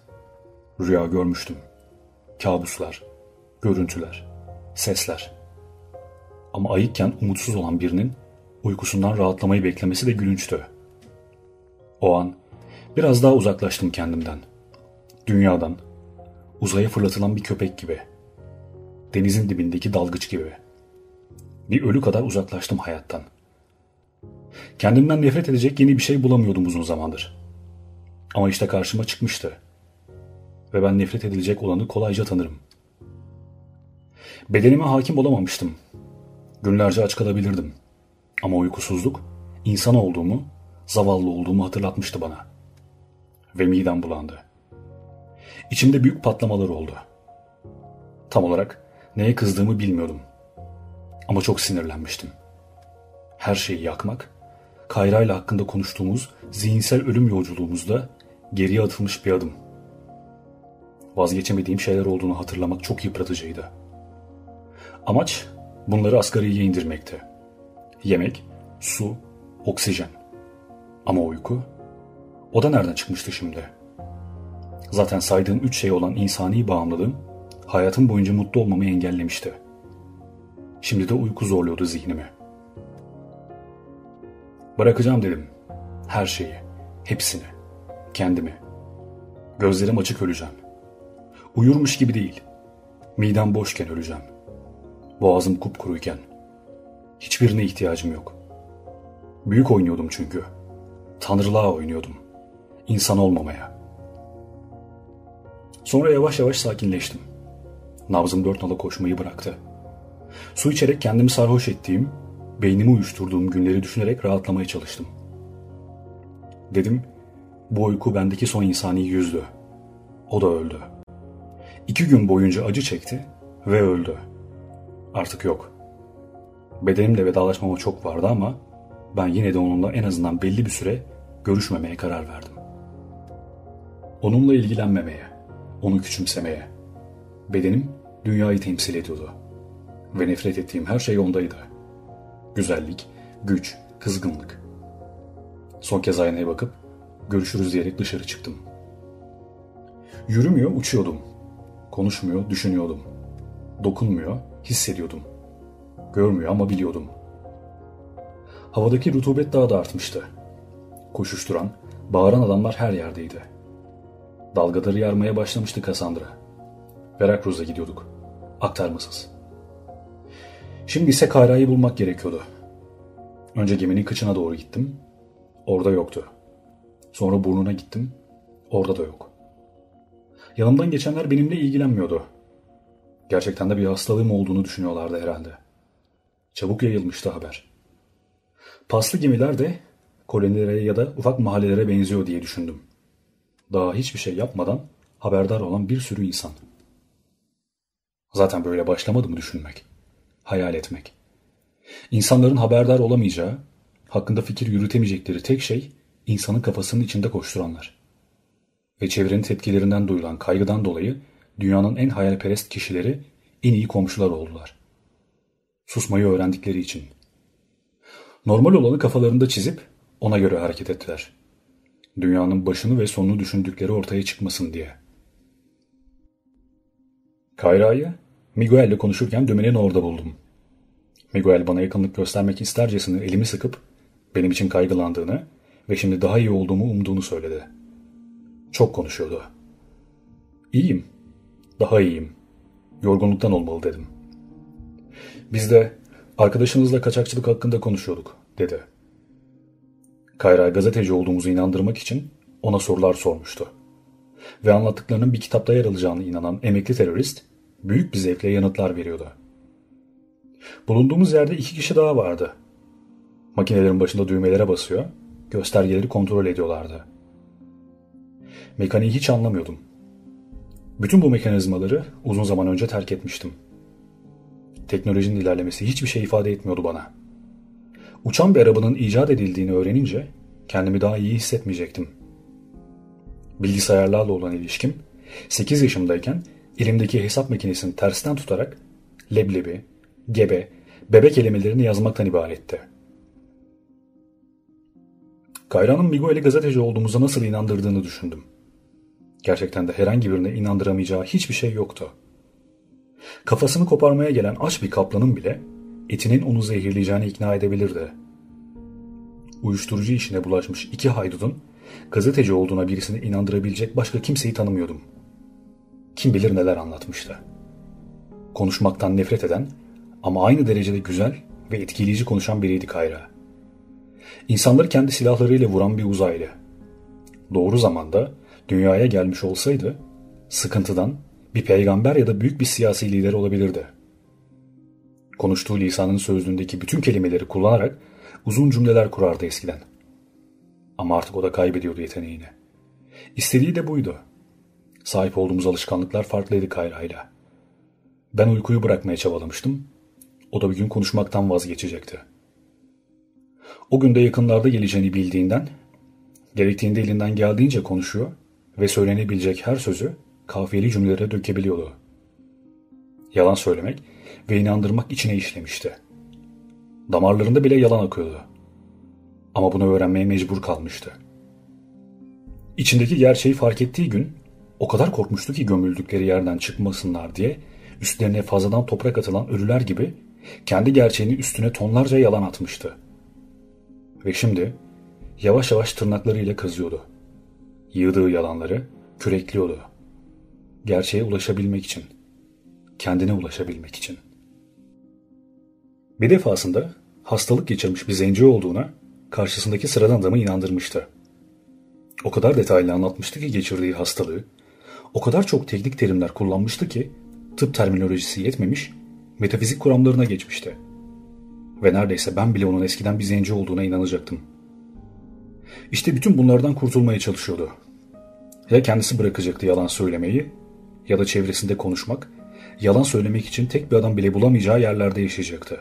rüya görmüştüm. Kabuslar, görüntüler, sesler. Ama ayıkken umutsuz olan birinin uykusundan rahatlamayı beklemesi de gülünçtü. O an biraz daha uzaklaştım kendimden. Dünyadan, uzaya fırlatılan bir köpek gibi. Denizin dibindeki dalgıç gibi. Bir ölü kadar uzaklaştım hayattan. Kendimden nefret edecek yeni bir şey bulamıyordum uzun zamandır. Ama işte karşıma çıkmıştı. Ve ben nefret edilecek olanı kolayca tanırım. Bedenime hakim olamamıştım. Günlerce aç kalabilirdim. Ama uykusuzluk insan olduğumu, zavallı olduğumu hatırlatmıştı bana. Ve midem bulandı. İçimde büyük patlamalar oldu. Tam olarak neye kızdığımı bilmiyordum. Ama çok sinirlenmiştim. Her şeyi yakmak, Kayra ile hakkında konuştuğumuz zihinsel ölüm yolculuğumuzda geriye atılmış bir adım. Vazgeçemediğim şeyler olduğunu hatırlamak çok yıpratıcıydı. Amaç bunları asgariye indirmekti. Yemek, su, oksijen. Ama uyku? O da nereden çıkmıştı şimdi? Zaten saydığım üç şey olan insani bağımlılığım hayatım boyunca mutlu olmamı engellemişti. Şimdi de uyku zorluyordu zihnimi. Bırakacağım dedim. Her şeyi, hepsini, kendimi. Gözlerim açık öleceğim. Uyurmuş gibi değil. Midem boşken öleceğim. Boğazım kupkuruyken. Hiçbirine ihtiyacım yok. Büyük oynuyordum çünkü. Tanrılığa oynuyordum. İnsan olmamaya. Sonra yavaş yavaş sakinleştim. Nabzım dört nala koşmayı bıraktı. Su içerek kendimi sarhoş ettiğim, beynimi uyuşturduğum günleri düşünerek rahatlamaya çalıştım. Dedim, bu uyku bendeki son insani yüzdü. O da öldü. İki gün boyunca acı çekti ve öldü. Artık yok. Bedenimle vedalaşmama çok vardı ama ben yine de onunla en azından belli bir süre görüşmemeye karar verdim. Onunla ilgilenmemeye, onu küçümsemeye, Bedenim dünyayı temsil ediyordu. Ve nefret ettiğim her şey ondaydı. Güzellik, güç, kızgınlık. Son kez aynaya bakıp görüşürüz diyerek dışarı çıktım. Yürümüyor, uçuyordum. Konuşmuyor, düşünüyordum. Dokunmuyor, hissediyordum. Görmüyor ama biliyordum. Havadaki rutubet daha da artmıştı. Koşuşturan, bağıran adamlar her yerdeydi. Dalgaları yarmaya başlamıştı Cassandra. Veracruz'a gidiyorduk. Aktarmasız. Şimdi ise Kayra'yı bulmak gerekiyordu. Önce geminin kıçına doğru gittim. Orada yoktu. Sonra burnuna gittim. Orada da yok. Yanımdan geçenler benimle ilgilenmiyordu. Gerçekten de bir hastalığım olduğunu düşünüyorlardı herhalde. Çabuk yayılmıştı haber. Paslı gemiler de kolonilere ya da ufak mahallelere benziyor diye düşündüm. Daha hiçbir şey yapmadan haberdar olan bir sürü insan. Zaten böyle başlamadı mı düşünmek? Hayal etmek. İnsanların haberdar olamayacağı, hakkında fikir yürütemeyecekleri tek şey insanın kafasının içinde koşturanlar. Ve çevrenin tepkilerinden duyulan kaygıdan dolayı dünyanın en hayalperest kişileri en iyi komşular oldular. Susmayı öğrendikleri için. Normal olanı kafalarında çizip ona göre hareket ettiler. Dünyanın başını ve sonunu düşündükleri ortaya çıkmasın diye. Kayra'yı Miguel'le konuşurken dömenin orada buldum. Miguel bana yakınlık göstermek istercesine elimi sıkıp benim için kaygılandığını ve şimdi daha iyi olduğumu umduğunu söyledi. Çok konuşuyordu. İyiyim. Daha iyiyim. Yorgunluktan olmalı dedim. Biz de arkadaşınızla kaçakçılık hakkında konuşuyorduk dedi. Kayra gazeteci olduğumuzu inandırmak için ona sorular sormuştu. Ve anlattıklarının bir kitapta yer alacağını inanan emekli terörist büyük bir zevkle yanıtlar veriyordu. Bulunduğumuz yerde iki kişi daha vardı. Makinelerin başında düğmelere basıyor, göstergeleri kontrol ediyorlardı. Mekaniği hiç anlamıyordum. Bütün bu mekanizmaları uzun zaman önce terk etmiştim. Teknolojinin ilerlemesi hiçbir şey ifade etmiyordu bana. Uçan bir arabanın icat edildiğini öğrenince kendimi daha iyi hissetmeyecektim. Bilgisayarlarla olan ilişkim 8 yaşımdayken elimdeki hesap makinesini tersten tutarak leblebi, gebe, bebek kelimelerini yazmaktan ibaretti. Kayra'nın Miguel'e gazeteci olduğumuza nasıl inandırdığını düşündüm. Gerçekten de herhangi birine inandıramayacağı hiçbir şey yoktu. Kafasını koparmaya gelen aç bir kaplanın bile etinin onu zehirleyeceğini ikna edebilirdi. Uyuşturucu işine bulaşmış iki haydudun gazeteci olduğuna birisini inandırabilecek başka kimseyi tanımıyordum. Kim bilir neler anlatmıştı. Konuşmaktan nefret eden ama aynı derecede güzel ve etkileyici konuşan biriydi Kayra. İnsanları kendi silahlarıyla vuran bir uzaylı. Doğru zamanda dünyaya gelmiş olsaydı sıkıntıdan bir peygamber ya da büyük bir siyasi lider olabilirdi. Konuştuğu lisanın sözlüğündeki bütün kelimeleri kullanarak uzun cümleler kurardı eskiden. Ama artık o da kaybediyordu yeteneğini. İstediği de buydu. Sahip olduğumuz alışkanlıklar farklıydı Kayra'yla. Ben uykuyu bırakmaya çabalamıştım. O da bir gün konuşmaktan vazgeçecekti. O günde yakınlarda geleceğini bildiğinden, gerektiğinde elinden geldiğince konuşuyor ve söylenebilecek her sözü kafiyeli cümlelere dökebiliyordu. Yalan söylemek ve inandırmak içine işlemişti. Damarlarında bile yalan akıyordu. Ama bunu öğrenmeye mecbur kalmıştı. İçindeki gerçeği fark ettiği gün o kadar korkmuştu ki gömüldükleri yerden çıkmasınlar diye üstlerine fazladan toprak atılan ölüler gibi kendi gerçeğini üstüne tonlarca yalan atmıştı. Ve şimdi yavaş yavaş tırnaklarıyla kazıyordu. Yığdığı yalanları kürekliyordu. Gerçeğe ulaşabilmek için. Kendine ulaşabilmek için. Bir defasında hastalık geçirmiş bir zenci olduğuna karşısındaki sıradan adamı inandırmıştı. O kadar detaylı anlatmıştı ki geçirdiği hastalığı, o kadar çok teknik terimler kullanmıştı ki tıp terminolojisi yetmemiş, metafizik kuramlarına geçmişti. Ve neredeyse ben bile onun eskiden bir zenci olduğuna inanacaktım. İşte bütün bunlardan kurtulmaya çalışıyordu. Ya kendisi bırakacaktı yalan söylemeyi ya da çevresinde konuşmak, yalan söylemek için tek bir adam bile bulamayacağı yerlerde yaşayacaktı.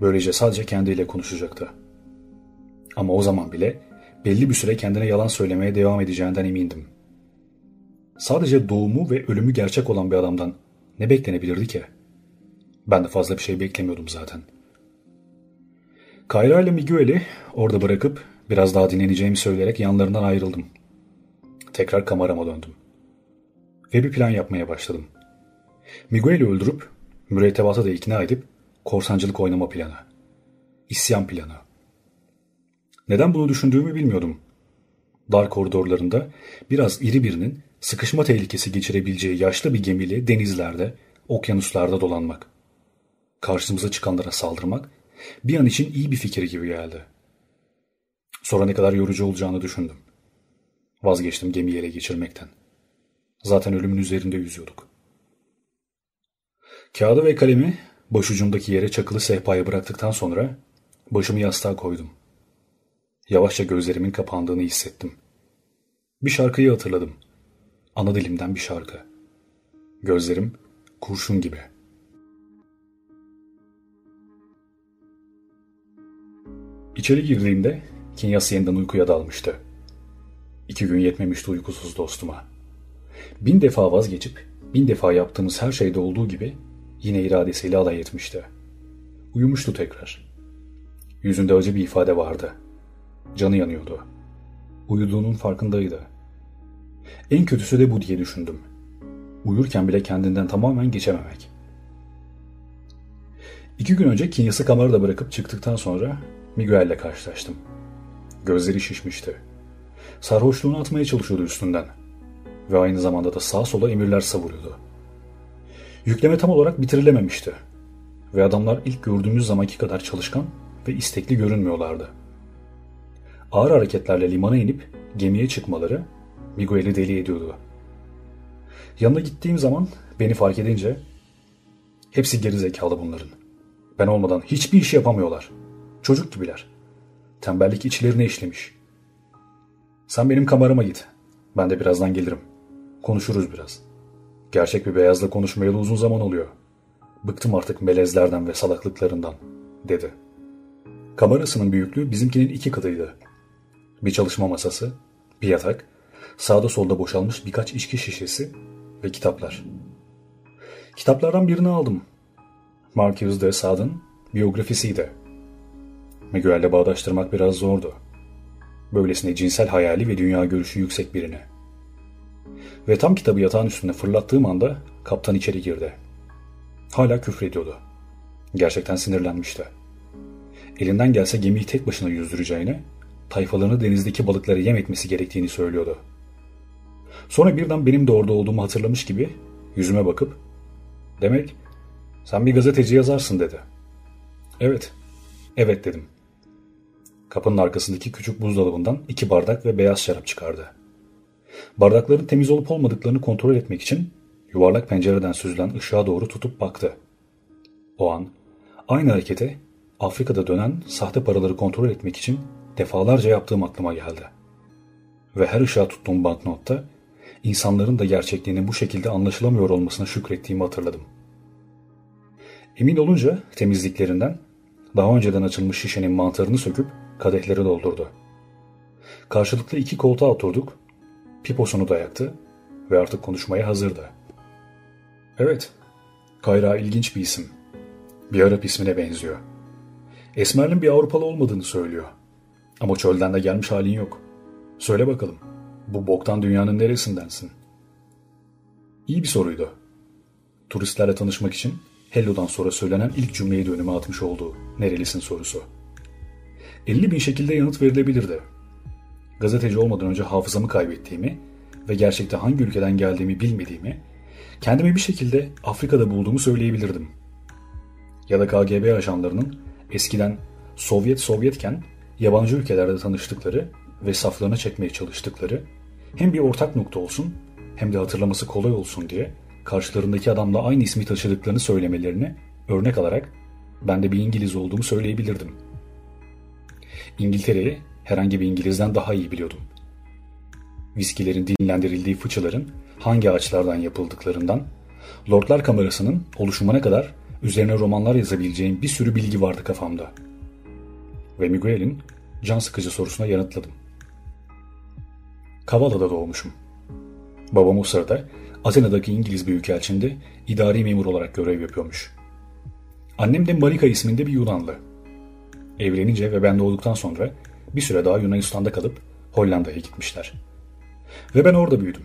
Böylece sadece kendiyle konuşacaktı. Ama o zaman bile belli bir süre kendine yalan söylemeye devam edeceğinden emindim. Sadece doğumu ve ölümü gerçek olan bir adamdan ne beklenebilirdi ki? Ben de fazla bir şey beklemiyordum zaten. Kayra ile Miguel'i orada bırakıp biraz daha dinleneceğimi söyleyerek yanlarından ayrıldım. Tekrar kamerama döndüm. Ve bir plan yapmaya başladım. Miguel'i öldürüp mürettebatı da ikna edip korsancılık oynama planı. İsyan planı. Neden bunu düşündüğümü bilmiyordum. Dar koridorlarında biraz iri birinin sıkışma tehlikesi geçirebileceği yaşlı bir gemiyle denizlerde, okyanuslarda dolanmak. Karşımıza çıkanlara saldırmak bir an için iyi bir fikir gibi geldi. Sonra ne kadar yorucu olacağını düşündüm. Vazgeçtim gemiyi ele geçirmekten. Zaten ölümün üzerinde yüzüyorduk. Kağıdı ve kalemi başucumdaki yere çakılı sehpaya bıraktıktan sonra başımı yastığa koydum. Yavaşça gözlerimin kapandığını hissettim. Bir şarkıyı hatırladım. Ana dilimden bir şarkı. Gözlerim kurşun gibi. İçeri girdiğimde Kinyas yeniden uykuya dalmıştı. İki gün yetmemişti uykusuz dostuma. Bin defa vazgeçip bin defa yaptığımız her şeyde olduğu gibi yine iradesiyle alay etmişti. Uyumuştu tekrar. Yüzünde acı bir ifade vardı. Canı yanıyordu. Uyuduğunun farkındaydı. En kötüsü de bu diye düşündüm. Uyurken bile kendinden tamamen geçememek. İki gün önce Kinyas'ı kamerada bırakıp çıktıktan sonra Miguel'le karşılaştım. Gözleri şişmişti. Sarhoşluğunu atmaya çalışıyordu üstünden. Ve aynı zamanda da sağ sola emirler savuruyordu. Yükleme tam olarak bitirilememişti. Ve adamlar ilk gördüğümüz zamanki kadar çalışkan ve istekli görünmüyorlardı. Ağır hareketlerle limana inip gemiye çıkmaları Miguel'i deli ediyordu. Yanına gittiğim zaman beni fark edince hepsi geri zekalı bunların. Ben olmadan hiçbir iş yapamıyorlar. Çocuk gibiler. Tembellik içlerine işlemiş. Sen benim kamerama git. Ben de birazdan gelirim. Konuşuruz biraz. Gerçek bir beyazla konuşmayalı uzun zaman oluyor. Bıktım artık melezlerden ve salaklıklarından, dedi. Kamerasının büyüklüğü bizimkinin iki katıydı. Bir çalışma masası, bir yatak, sağda solda boşalmış birkaç içki şişesi ve kitaplar. Kitaplardan birini aldım. Marcus de Sade'ın biyografisiydi. Miguel'le bağdaştırmak biraz zordu. Böylesine cinsel hayali ve dünya görüşü yüksek birini. Ve tam kitabı yatağın üstüne fırlattığım anda kaptan içeri girdi. Hala küfrediyordu. Gerçekten sinirlenmişti. Elinden gelse gemiyi tek başına yüzdüreceğini, tayfalarını denizdeki balıkları yem etmesi gerektiğini söylüyordu. Sonra birden benim de orada olduğumu hatırlamış gibi yüzüme bakıp ''Demek sen bir gazeteci yazarsın.'' dedi. ''Evet, evet.'' dedim. Kapının arkasındaki küçük buzdolabından iki bardak ve beyaz şarap çıkardı. Bardakların temiz olup olmadıklarını kontrol etmek için yuvarlak pencereden süzülen ışığa doğru tutup baktı. O an aynı harekete Afrika'da dönen sahte paraları kontrol etmek için defalarca yaptığım aklıma geldi. Ve her ışığa tuttuğum banknotta insanların da gerçekliğinin bu şekilde anlaşılamıyor olmasına şükrettiğimi hatırladım. Emin olunca temizliklerinden daha önceden açılmış şişenin mantarını söküp kadehleri doldurdu. Karşılıklı iki koltuğa oturduk, piposunu da yaktı ve artık konuşmaya hazırdı. Evet, Kayra ilginç bir isim. Bir Arap ismine benziyor. Esmer'in bir Avrupalı olmadığını söylüyor. Ama çölden de gelmiş halin yok. Söyle bakalım, bu boktan dünyanın neresindensin? İyi bir soruydu. Turistlerle tanışmak için Hello'dan sonra söylenen ilk cümleyi de önüme atmış olduğu nerelisin sorusu. 50 bin şekilde yanıt verilebilirdi. Gazeteci olmadan önce hafızamı kaybettiğimi ve gerçekte hangi ülkeden geldiğimi bilmediğimi, kendimi bir şekilde Afrika'da bulduğumu söyleyebilirdim. Ya da KGB ajanlarının eskiden Sovyet Sovyetken yabancı ülkelerde tanıştıkları ve saflarına çekmeye çalıştıkları hem bir ortak nokta olsun hem de hatırlaması kolay olsun diye karşılarındaki adamla aynı ismi taşıdıklarını söylemelerini örnek alarak ben de bir İngiliz olduğumu söyleyebilirdim. İngiltere'yi herhangi bir İngilizden daha iyi biliyordum. Viskilerin dinlendirildiği fıçıların hangi ağaçlardan yapıldıklarından, Lordlar Kamerası'nın oluşumuna kadar üzerine romanlar yazabileceğim bir sürü bilgi vardı kafamda. Ve Miguel'in can sıkıcı sorusuna yanıtladım. Kavala'da doğmuşum. Babam o sırada Atina'daki İngiliz büyükelçinde idari memur olarak görev yapıyormuş. Annem de Marika isminde bir Yunanlı. Evlenince ve ben doğduktan sonra bir süre daha Yunanistan'da kalıp Hollanda'ya gitmişler. Ve ben orada büyüdüm.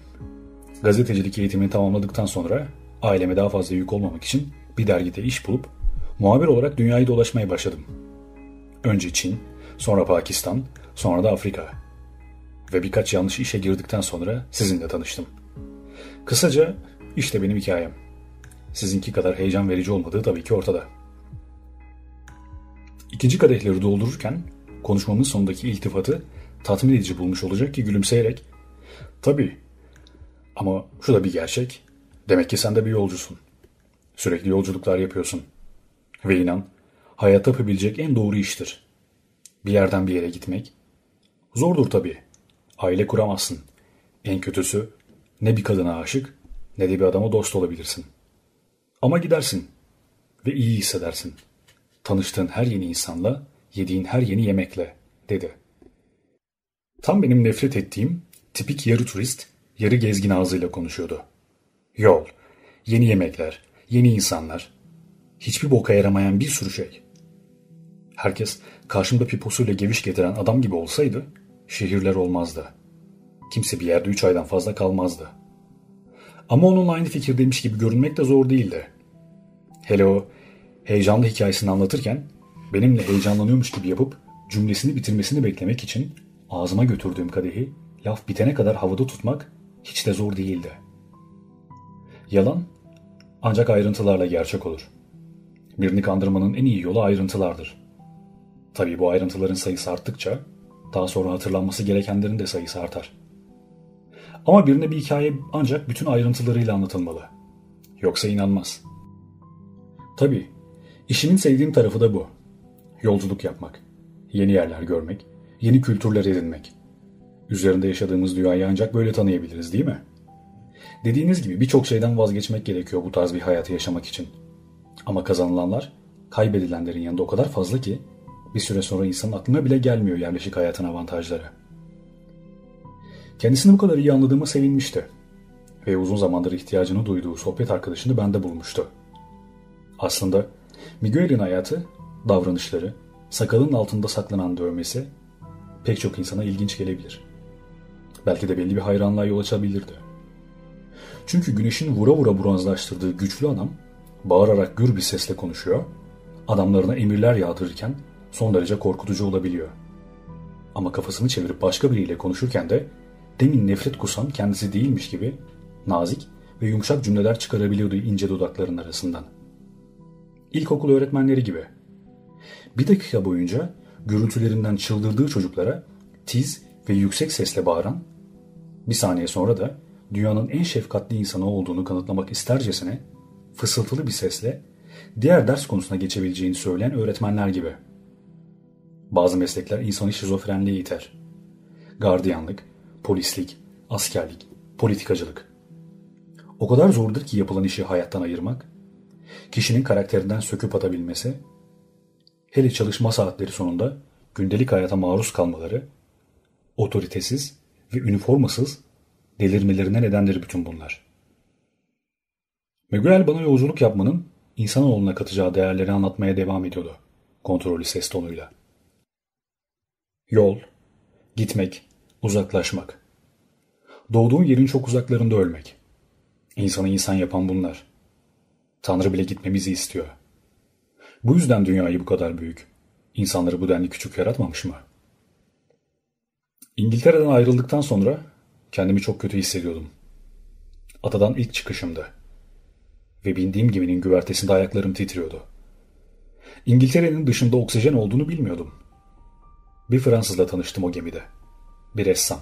Gazetecilik eğitimini tamamladıktan sonra aileme daha fazla yük olmamak için bir dergide iş bulup muhabir olarak dünyayı dolaşmaya başladım. Önce Çin, sonra Pakistan, sonra da Afrika. Ve birkaç yanlış işe girdikten sonra sizinle tanıştım. Kısaca işte benim hikayem. Sizinki kadar heyecan verici olmadığı tabii ki ortada. İkinci kadehleri doldururken konuşmamın sonundaki iltifatı tatmin edici bulmuş olacak ki gülümseyerek Tabii ama şu da bir gerçek. Demek ki sen de bir yolcusun. Sürekli yolculuklar yapıyorsun. Ve inan hayatta yapabilecek en doğru iştir. Bir yerden bir yere gitmek. Zordur tabii. Aile kuramazsın. En kötüsü ne bir kadına aşık ne de bir adama dost olabilirsin. Ama gidersin ve iyi hissedersin. Tanıştığın her yeni insanla, yediğin her yeni yemekle, dedi. Tam benim nefret ettiğim tipik yarı turist, yarı gezgin ağzıyla konuşuyordu. Yol, yeni yemekler, yeni insanlar. Hiçbir boka yaramayan bir sürü şey. Herkes karşımda piposuyla geviş getiren adam gibi olsaydı şehirler olmazdı. Kimse bir yerde üç aydan fazla kalmazdı. Ama onunla aynı fikirdeymiş gibi görünmek de zor değildi. Hele o heyecanlı hikayesini anlatırken benimle heyecanlanıyormuş gibi yapıp cümlesini bitirmesini beklemek için ağzıma götürdüğüm kadehi laf bitene kadar havada tutmak hiç de zor değildi. Yalan ancak ayrıntılarla gerçek olur. Birini kandırmanın en iyi yolu ayrıntılardır. Tabii bu ayrıntıların sayısı arttıkça daha sonra hatırlanması gerekenlerin de sayısı artar. Ama birine bir hikaye ancak bütün ayrıntılarıyla anlatılmalı. Yoksa inanmaz. Tabii, işimin sevdiğim tarafı da bu. Yolculuk yapmak, yeni yerler görmek, yeni kültürler edinmek. Üzerinde yaşadığımız dünyayı ancak böyle tanıyabiliriz değil mi? Dediğiniz gibi birçok şeyden vazgeçmek gerekiyor bu tarz bir hayatı yaşamak için. Ama kazanılanlar kaybedilenlerin yanında o kadar fazla ki bir süre sonra insanın aklına bile gelmiyor yerleşik hayatın avantajları. Kendisini bu kadar iyi anladığıma sevinmişti. Ve uzun zamandır ihtiyacını duyduğu sohbet arkadaşını bende bulmuştu. Aslında Miguel'in hayatı, davranışları, sakalın altında saklanan dövmesi pek çok insana ilginç gelebilir. Belki de belli bir hayranlığa yol açabilirdi. Çünkü güneşin vura vura bronzlaştırdığı güçlü adam bağırarak gür bir sesle konuşuyor, adamlarına emirler yağdırırken son derece korkutucu olabiliyor. Ama kafasını çevirip başka biriyle konuşurken de demin nefret kusan kendisi değilmiş gibi nazik ve yumuşak cümleler çıkarabiliyordu ince dudakların arasından. İlkokul öğretmenleri gibi. Bir dakika boyunca gürültülerinden çıldırdığı çocuklara tiz ve yüksek sesle bağıran, bir saniye sonra da dünyanın en şefkatli insanı olduğunu kanıtlamak istercesine fısıltılı bir sesle diğer ders konusuna geçebileceğini söyleyen öğretmenler gibi. Bazı meslekler insanı şizofrenliğe iter. Gardiyanlık, polislik, askerlik, politikacılık. O kadar zordur ki yapılan işi hayattan ayırmak, kişinin karakterinden söküp atabilmesi, hele çalışma saatleri sonunda gündelik hayata maruz kalmaları, otoritesiz ve üniformasız delirmelerine nedendir bütün bunlar. Miguel bana yolculuk yapmanın insanoğluna katacağı değerleri anlatmaya devam ediyordu kontrollü ses tonuyla. Yol, gitmek, uzaklaşmak. Doğduğun yerin çok uzaklarında ölmek. İnsanı insan yapan bunlar. Tanrı bile gitmemizi istiyor. Bu yüzden dünyayı bu kadar büyük, insanları bu denli küçük yaratmamış mı? İngiltere'den ayrıldıktan sonra kendimi çok kötü hissediyordum. Atadan ilk çıkışımdı. Ve bindiğim geminin güvertesinde ayaklarım titriyordu. İngiltere'nin dışında oksijen olduğunu bilmiyordum. Bir Fransızla tanıştım o gemide. Bir ressam.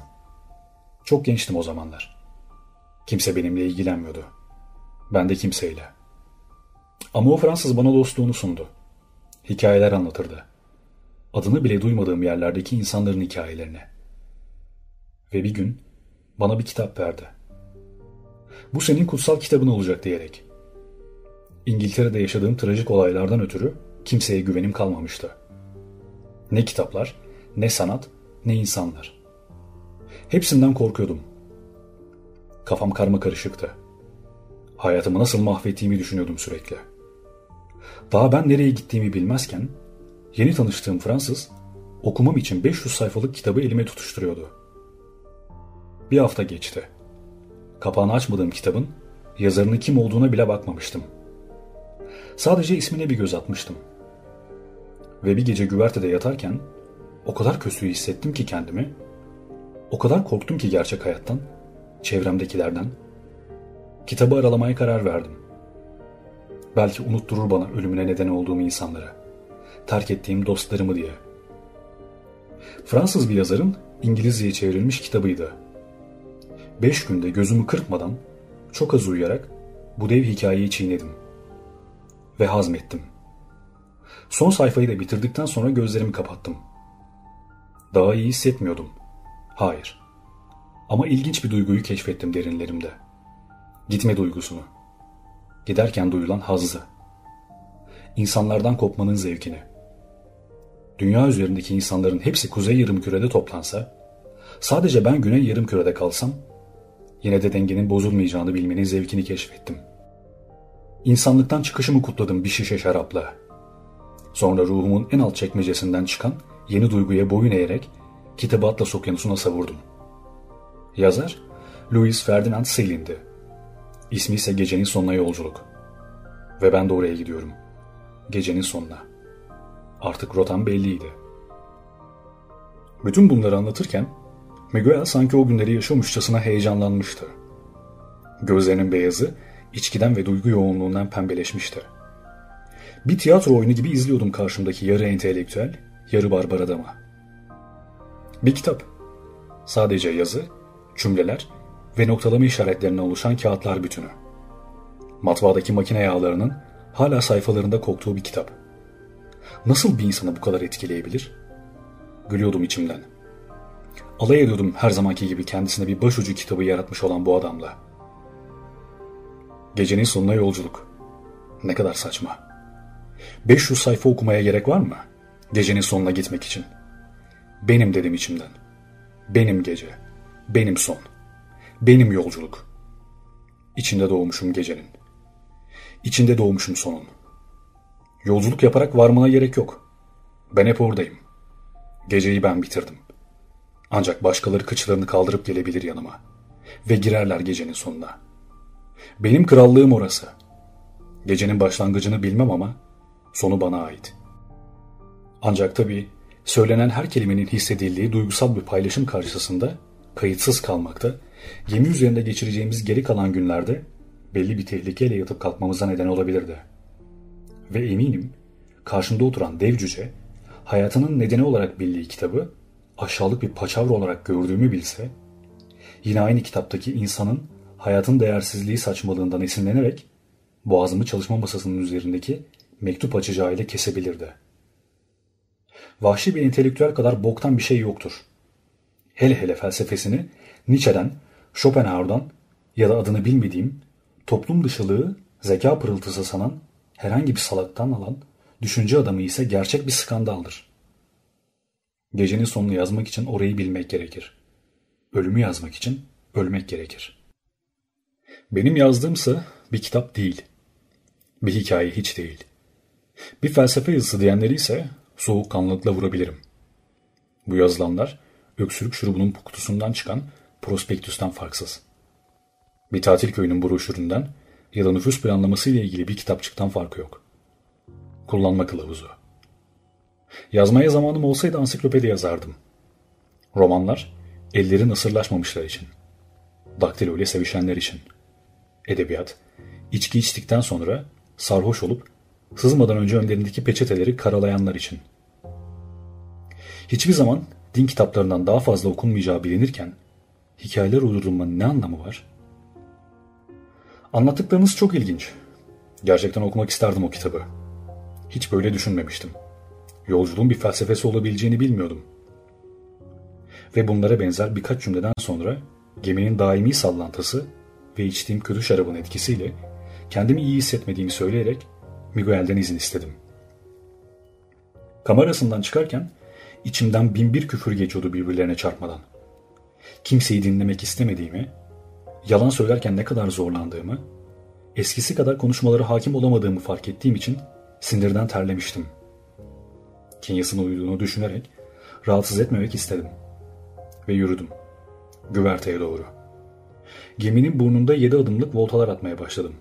Çok gençtim o zamanlar. Kimse benimle ilgilenmiyordu. Ben de kimseyle. Ama o Fransız bana dostluğunu sundu. Hikayeler anlatırdı. Adını bile duymadığım yerlerdeki insanların hikayelerini. Ve bir gün bana bir kitap verdi. Bu senin kutsal kitabın olacak diyerek. İngiltere'de yaşadığım trajik olaylardan ötürü kimseye güvenim kalmamıştı. Ne kitaplar, ne sanat, ne insanlar. Hepsinden korkuyordum. Kafam karma karışıktı. Hayatımı nasıl mahvettiğimi düşünüyordum sürekli. Daha ben nereye gittiğimi bilmezken yeni tanıştığım Fransız okumam için 500 sayfalık kitabı elime tutuşturuyordu. Bir hafta geçti. Kapağını açmadığım kitabın yazarının kim olduğuna bile bakmamıştım. Sadece ismine bir göz atmıştım. Ve bir gece güvertede yatarken o kadar kötü hissettim ki kendimi, o kadar korktum ki gerçek hayattan, çevremdekilerden. Kitabı aralamaya karar verdim. Belki unutturur bana ölümüne neden olduğum insanlara, terk ettiğim dostlarımı diye. Fransız bir yazarın İngilizceye çevrilmiş kitabıydı. Beş günde gözümü kırpmadan, çok az uyuyarak bu dev hikayeyi çiğnedim. Ve hazmettim. Son sayfayı da bitirdikten sonra gözlerimi kapattım. Daha iyi hissetmiyordum. Hayır. Ama ilginç bir duyguyu keşfettim derinlerimde. Gitme duygusunu. Giderken duyulan hazzı. İnsanlardan kopmanın zevkini. Dünya üzerindeki insanların hepsi kuzey yarımkürede toplansa, sadece ben güney yarımkürede kalsam, yine de dengenin bozulmayacağını bilmenin zevkini keşfettim. İnsanlıktan çıkışımı kutladım bir şişe şarapla. Sonra ruhumun en alt çekmecesinden çıkan yeni duyguya boyun eğerek kitabı Atlas Okyanusu'na savurdum. Yazar Louis Ferdinand Céline'di. İsmi ise Gecenin Sonuna Yolculuk. Ve ben de oraya gidiyorum. Gecenin sonuna. Artık rotam belliydi. Bütün bunları anlatırken Miguel sanki o günleri yaşıyormuşçasına heyecanlanmıştı. Gözlerinin beyazı içkiden ve duygu yoğunluğundan pembeleşmişti. Bir tiyatro oyunu gibi izliyordum karşımdaki yarı entelektüel, yarı barbar adamı. Bir kitap. Sadece yazı, cümleler ve noktalama işaretlerinden oluşan kağıtlar bütünü. Matbaadaki makine yağlarının hala sayfalarında koktuğu bir kitap. Nasıl bir insanı bu kadar etkileyebilir? Gülüyordum içimden. Alay ediyordum her zamanki gibi kendisine bir başucu kitabı yaratmış olan bu adamla. Gecenin sonuna yolculuk. Ne kadar saçma. 500 sayfa okumaya gerek var mı? Gecenin sonuna gitmek için. Benim dedim içimden. Benim gece. Benim son. Benim yolculuk. İçinde doğmuşum gecenin. İçinde doğmuşum sonun. Yolculuk yaparak varmana gerek yok. Ben hep oradayım. Geceyi ben bitirdim. Ancak başkaları kıçlarını kaldırıp gelebilir yanıma. Ve girerler gecenin sonuna. Benim krallığım orası. Gecenin başlangıcını bilmem ama sonu bana ait. Ancak tabii söylenen her kelimenin hissedildiği duygusal bir paylaşım karşısında kayıtsız kalmakta, gemi üzerinde geçireceğimiz geri kalan günlerde belli bir tehlikeyle yatıp kalkmamıza neden olabilirdi. Ve eminim karşımda oturan dev cüce hayatının nedeni olarak bildiği kitabı aşağılık bir paçavra olarak gördüğümü bilse, yine aynı kitaptaki insanın hayatın değersizliği saçmalığından esinlenerek boğazımı çalışma masasının üzerindeki mektup açacağıyla kesebilirdi. Vahşi bir entelektüel kadar boktan bir şey yoktur. Hele hele felsefesini Nietzsche'den, Schopenhauer'dan ya da adını bilmediğim toplum dışılığı zeka pırıltısı sanan herhangi bir salaktan alan düşünce adamı ise gerçek bir skandaldır. Gecenin sonunu yazmak için orayı bilmek gerekir. Ölümü yazmak için ölmek gerekir. Benim yazdığımsa bir kitap değil. Bir hikaye hiç değil. Bir felsefe yazısı diyenleri ise soğukkanlılıkla vurabilirim. Bu yazılanlar öksürük şurubunun kutusundan çıkan prospektüsten farksız. Bir tatil köyünün broşüründen ya da nüfus planlaması ile ilgili bir kitapçıktan farkı yok. Kullanma kılavuzu. Yazmaya zamanım olsaydı ansiklopedi yazardım. Romanlar, elleri nasırlaşmamışlar için. Daktilo ile sevişenler için. Edebiyat, içki içtikten sonra sarhoş olup sızmadan önce önlerindeki peçeteleri karalayanlar için. Hiçbir zaman din kitaplarından daha fazla okunmayacağı bilinirken hikayeler uydurulmanın ne anlamı var? Anlattıklarınız çok ilginç. Gerçekten okumak isterdim o kitabı. Hiç böyle düşünmemiştim. Yolculuğun bir felsefesi olabileceğini bilmiyordum. Ve bunlara benzer birkaç cümleden sonra geminin daimi sallantısı ve içtiğim kötü şarabın etkisiyle kendimi iyi hissetmediğimi söyleyerek Miguel'den izin istedim. Kamerasından çıkarken içimden bin bir küfür geçiyordu birbirlerine çarpmadan. Kimseyi dinlemek istemediğimi, yalan söylerken ne kadar zorlandığımı, eskisi kadar konuşmalara hakim olamadığımı fark ettiğim için sinirden terlemiştim. Kinyas'ın uyuduğunu düşünerek rahatsız etmemek istedim. Ve yürüdüm. Güverteye doğru. Geminin burnunda yedi adımlık voltalar atmaya başladım.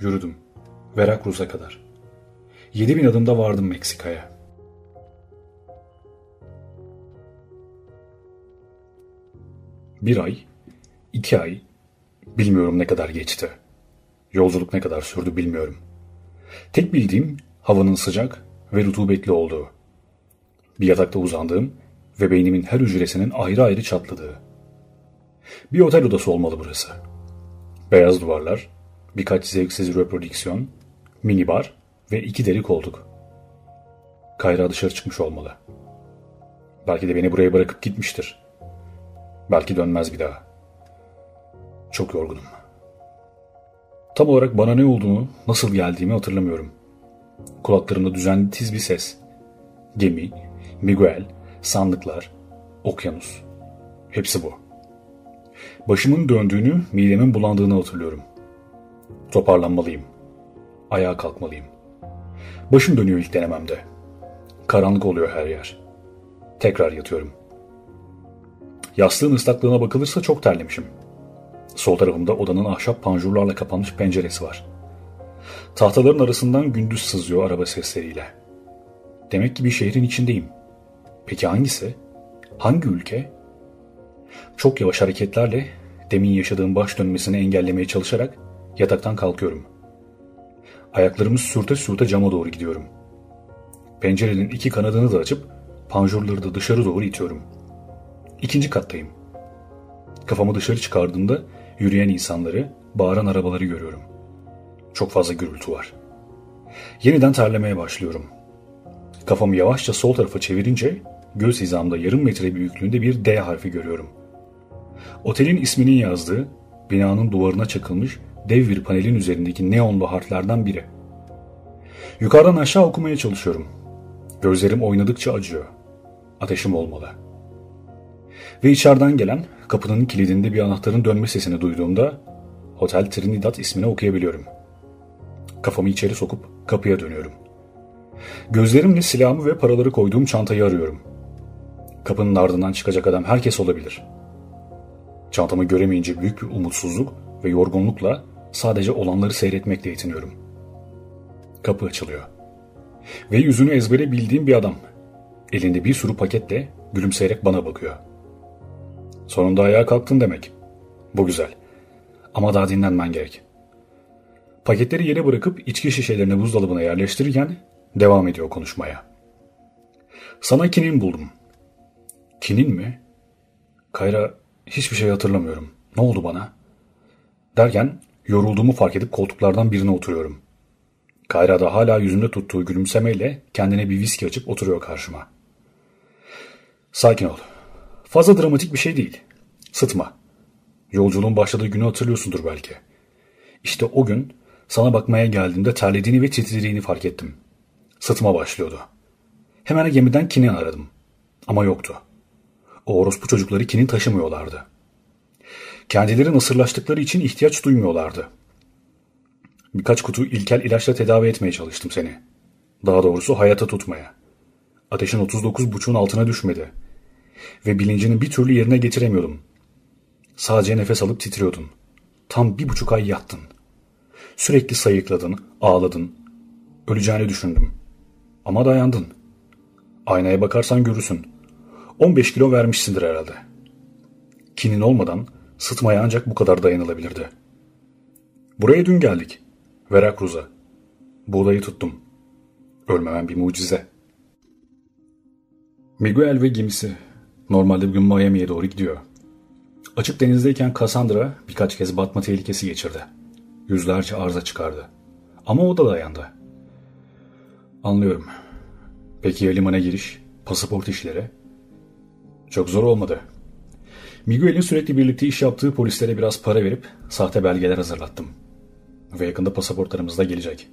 Yürüdüm. Veracruz'a kadar. Yedi bin adımda vardım Meksika'ya. Bir ay, iki ay, bilmiyorum ne kadar geçti. Yolculuk ne kadar sürdü bilmiyorum. Tek bildiğim havanın sıcak ve rutubetli olduğu. Bir yatakta uzandığım ve beynimin her hücresinin ayrı ayrı çatladığı. Bir otel odası olmalı burası. Beyaz duvarlar, birkaç zevksiz reprodüksiyon, minibar ve iki deri koltuk. Kayra dışarı çıkmış olmalı. Belki de beni buraya bırakıp gitmiştir. Belki dönmez bir daha. Çok yorgunum. Tam olarak bana ne olduğunu, nasıl geldiğimi hatırlamıyorum. Kulaklarımda düzenli tiz bir ses. Gemi, Miguel, sandıklar, okyanus. Hepsi bu. Başımın döndüğünü, midemin bulandığını hatırlıyorum. Toparlanmalıyım. Ayağa kalkmalıyım. Başım dönüyor ilk denememde. Karanlık oluyor her yer. Tekrar yatıyorum. Yastığın ıslaklığına bakılırsa çok terlemişim. Sol tarafımda odanın ahşap panjurlarla kapanmış penceresi var. Tahtaların arasından gündüz sızıyor araba sesleriyle. Demek ki bir şehrin içindeyim. Peki hangisi? Hangi ülke? Çok yavaş hareketlerle demin yaşadığım baş dönmesini engellemeye çalışarak yataktan kalkıyorum. Ayaklarımı sürte sürte cama doğru gidiyorum. Pencerenin iki kanadını da açıp panjurları da dışarı doğru itiyorum. İkinci kattayım. Kafamı dışarı çıkardığımda yürüyen insanları, bağıran arabaları görüyorum. Çok fazla gürültü var. Yeniden terlemeye başlıyorum. Kafamı yavaşça sol tarafa çevirince göz hizamda yarım metre büyüklüğünde bir D harfi görüyorum. Otelin isminin yazdığı, binanın duvarına çakılmış dev bir panelin üzerindeki neonlu harflerden biri. Yukarıdan aşağı okumaya çalışıyorum. Gözlerim oynadıkça acıyor. Ateşim olmalı. Ve içeriden gelen kapının kilidinde bir anahtarın dönme sesini duyduğumda Hotel Trinidad ismini okuyabiliyorum. Kafamı içeri sokup kapıya dönüyorum. Gözlerimle silahımı ve paraları koyduğum çantayı arıyorum. Kapının ardından çıkacak adam herkes olabilir. Çantamı göremeyince büyük bir umutsuzluk ve yorgunlukla sadece olanları seyretmekle yetiniyorum. Kapı açılıyor. Ve yüzünü ezbere bildiğim bir adam. Elinde bir sürü paketle gülümseyerek bana bakıyor. Sonunda ayağa kalktın demek. Bu güzel. Ama daha dinlenmen gerek. Paketleri yere bırakıp içki şişelerini buzdolabına yerleştirirken devam ediyor konuşmaya. Sana kinin buldum. Kinin mi? Kayra hiçbir şey hatırlamıyorum. Ne oldu bana? Derken yorulduğumu fark edip koltuklardan birine oturuyorum. Kayra da hala yüzünde tuttuğu gülümsemeyle kendine bir viski açıp oturuyor karşıma. Sakin ol. Fazla dramatik bir şey değil. Sıtma. Yolculuğun başladığı günü hatırlıyorsundur belki. İşte o gün sana bakmaya geldiğimde terlediğini ve titrediğini fark ettim. Sıtma başlıyordu. Hemen gemiden Kin'i aradım. Ama yoktu. O orospu çocukları Kin'i taşımıyorlardı. Kendileri nasırlaştıkları için ihtiyaç duymuyorlardı. Birkaç kutu ilkel ilaçla tedavi etmeye çalıştım seni. Daha doğrusu hayata tutmaya. Ateşin 39.5'un altına düşmedi. Ve bilincini bir türlü yerine getiremiyordum. Sadece nefes alıp titriyordun. Tam bir buçuk ay yattın. Sürekli sayıkladın, ağladın. Öleceğini düşündüm. Ama dayandın. Aynaya bakarsan görürsün. 15 kilo vermişsindir herhalde. Kinin olmadan sıtmaya ancak bu kadar dayanılabilirdi. Buraya dün geldik. Veracruz'a. Buğdayı tuttum. Ölmemen bir mucize. Miguel ve gemisi normalde bugün Miami'ye doğru gidiyor. Açık denizdeyken Cassandra birkaç kez batma tehlikesi geçirdi. Yüzlerce arıza çıkardı. Ama o da dayandı. Anlıyorum. Peki ya limana giriş, pasaport işleri? Çok zor olmadı. Miguel'in sürekli birlikte iş yaptığı polislere biraz para verip sahte belgeler hazırlattım. Ve yakında pasaportlarımız da gelecek.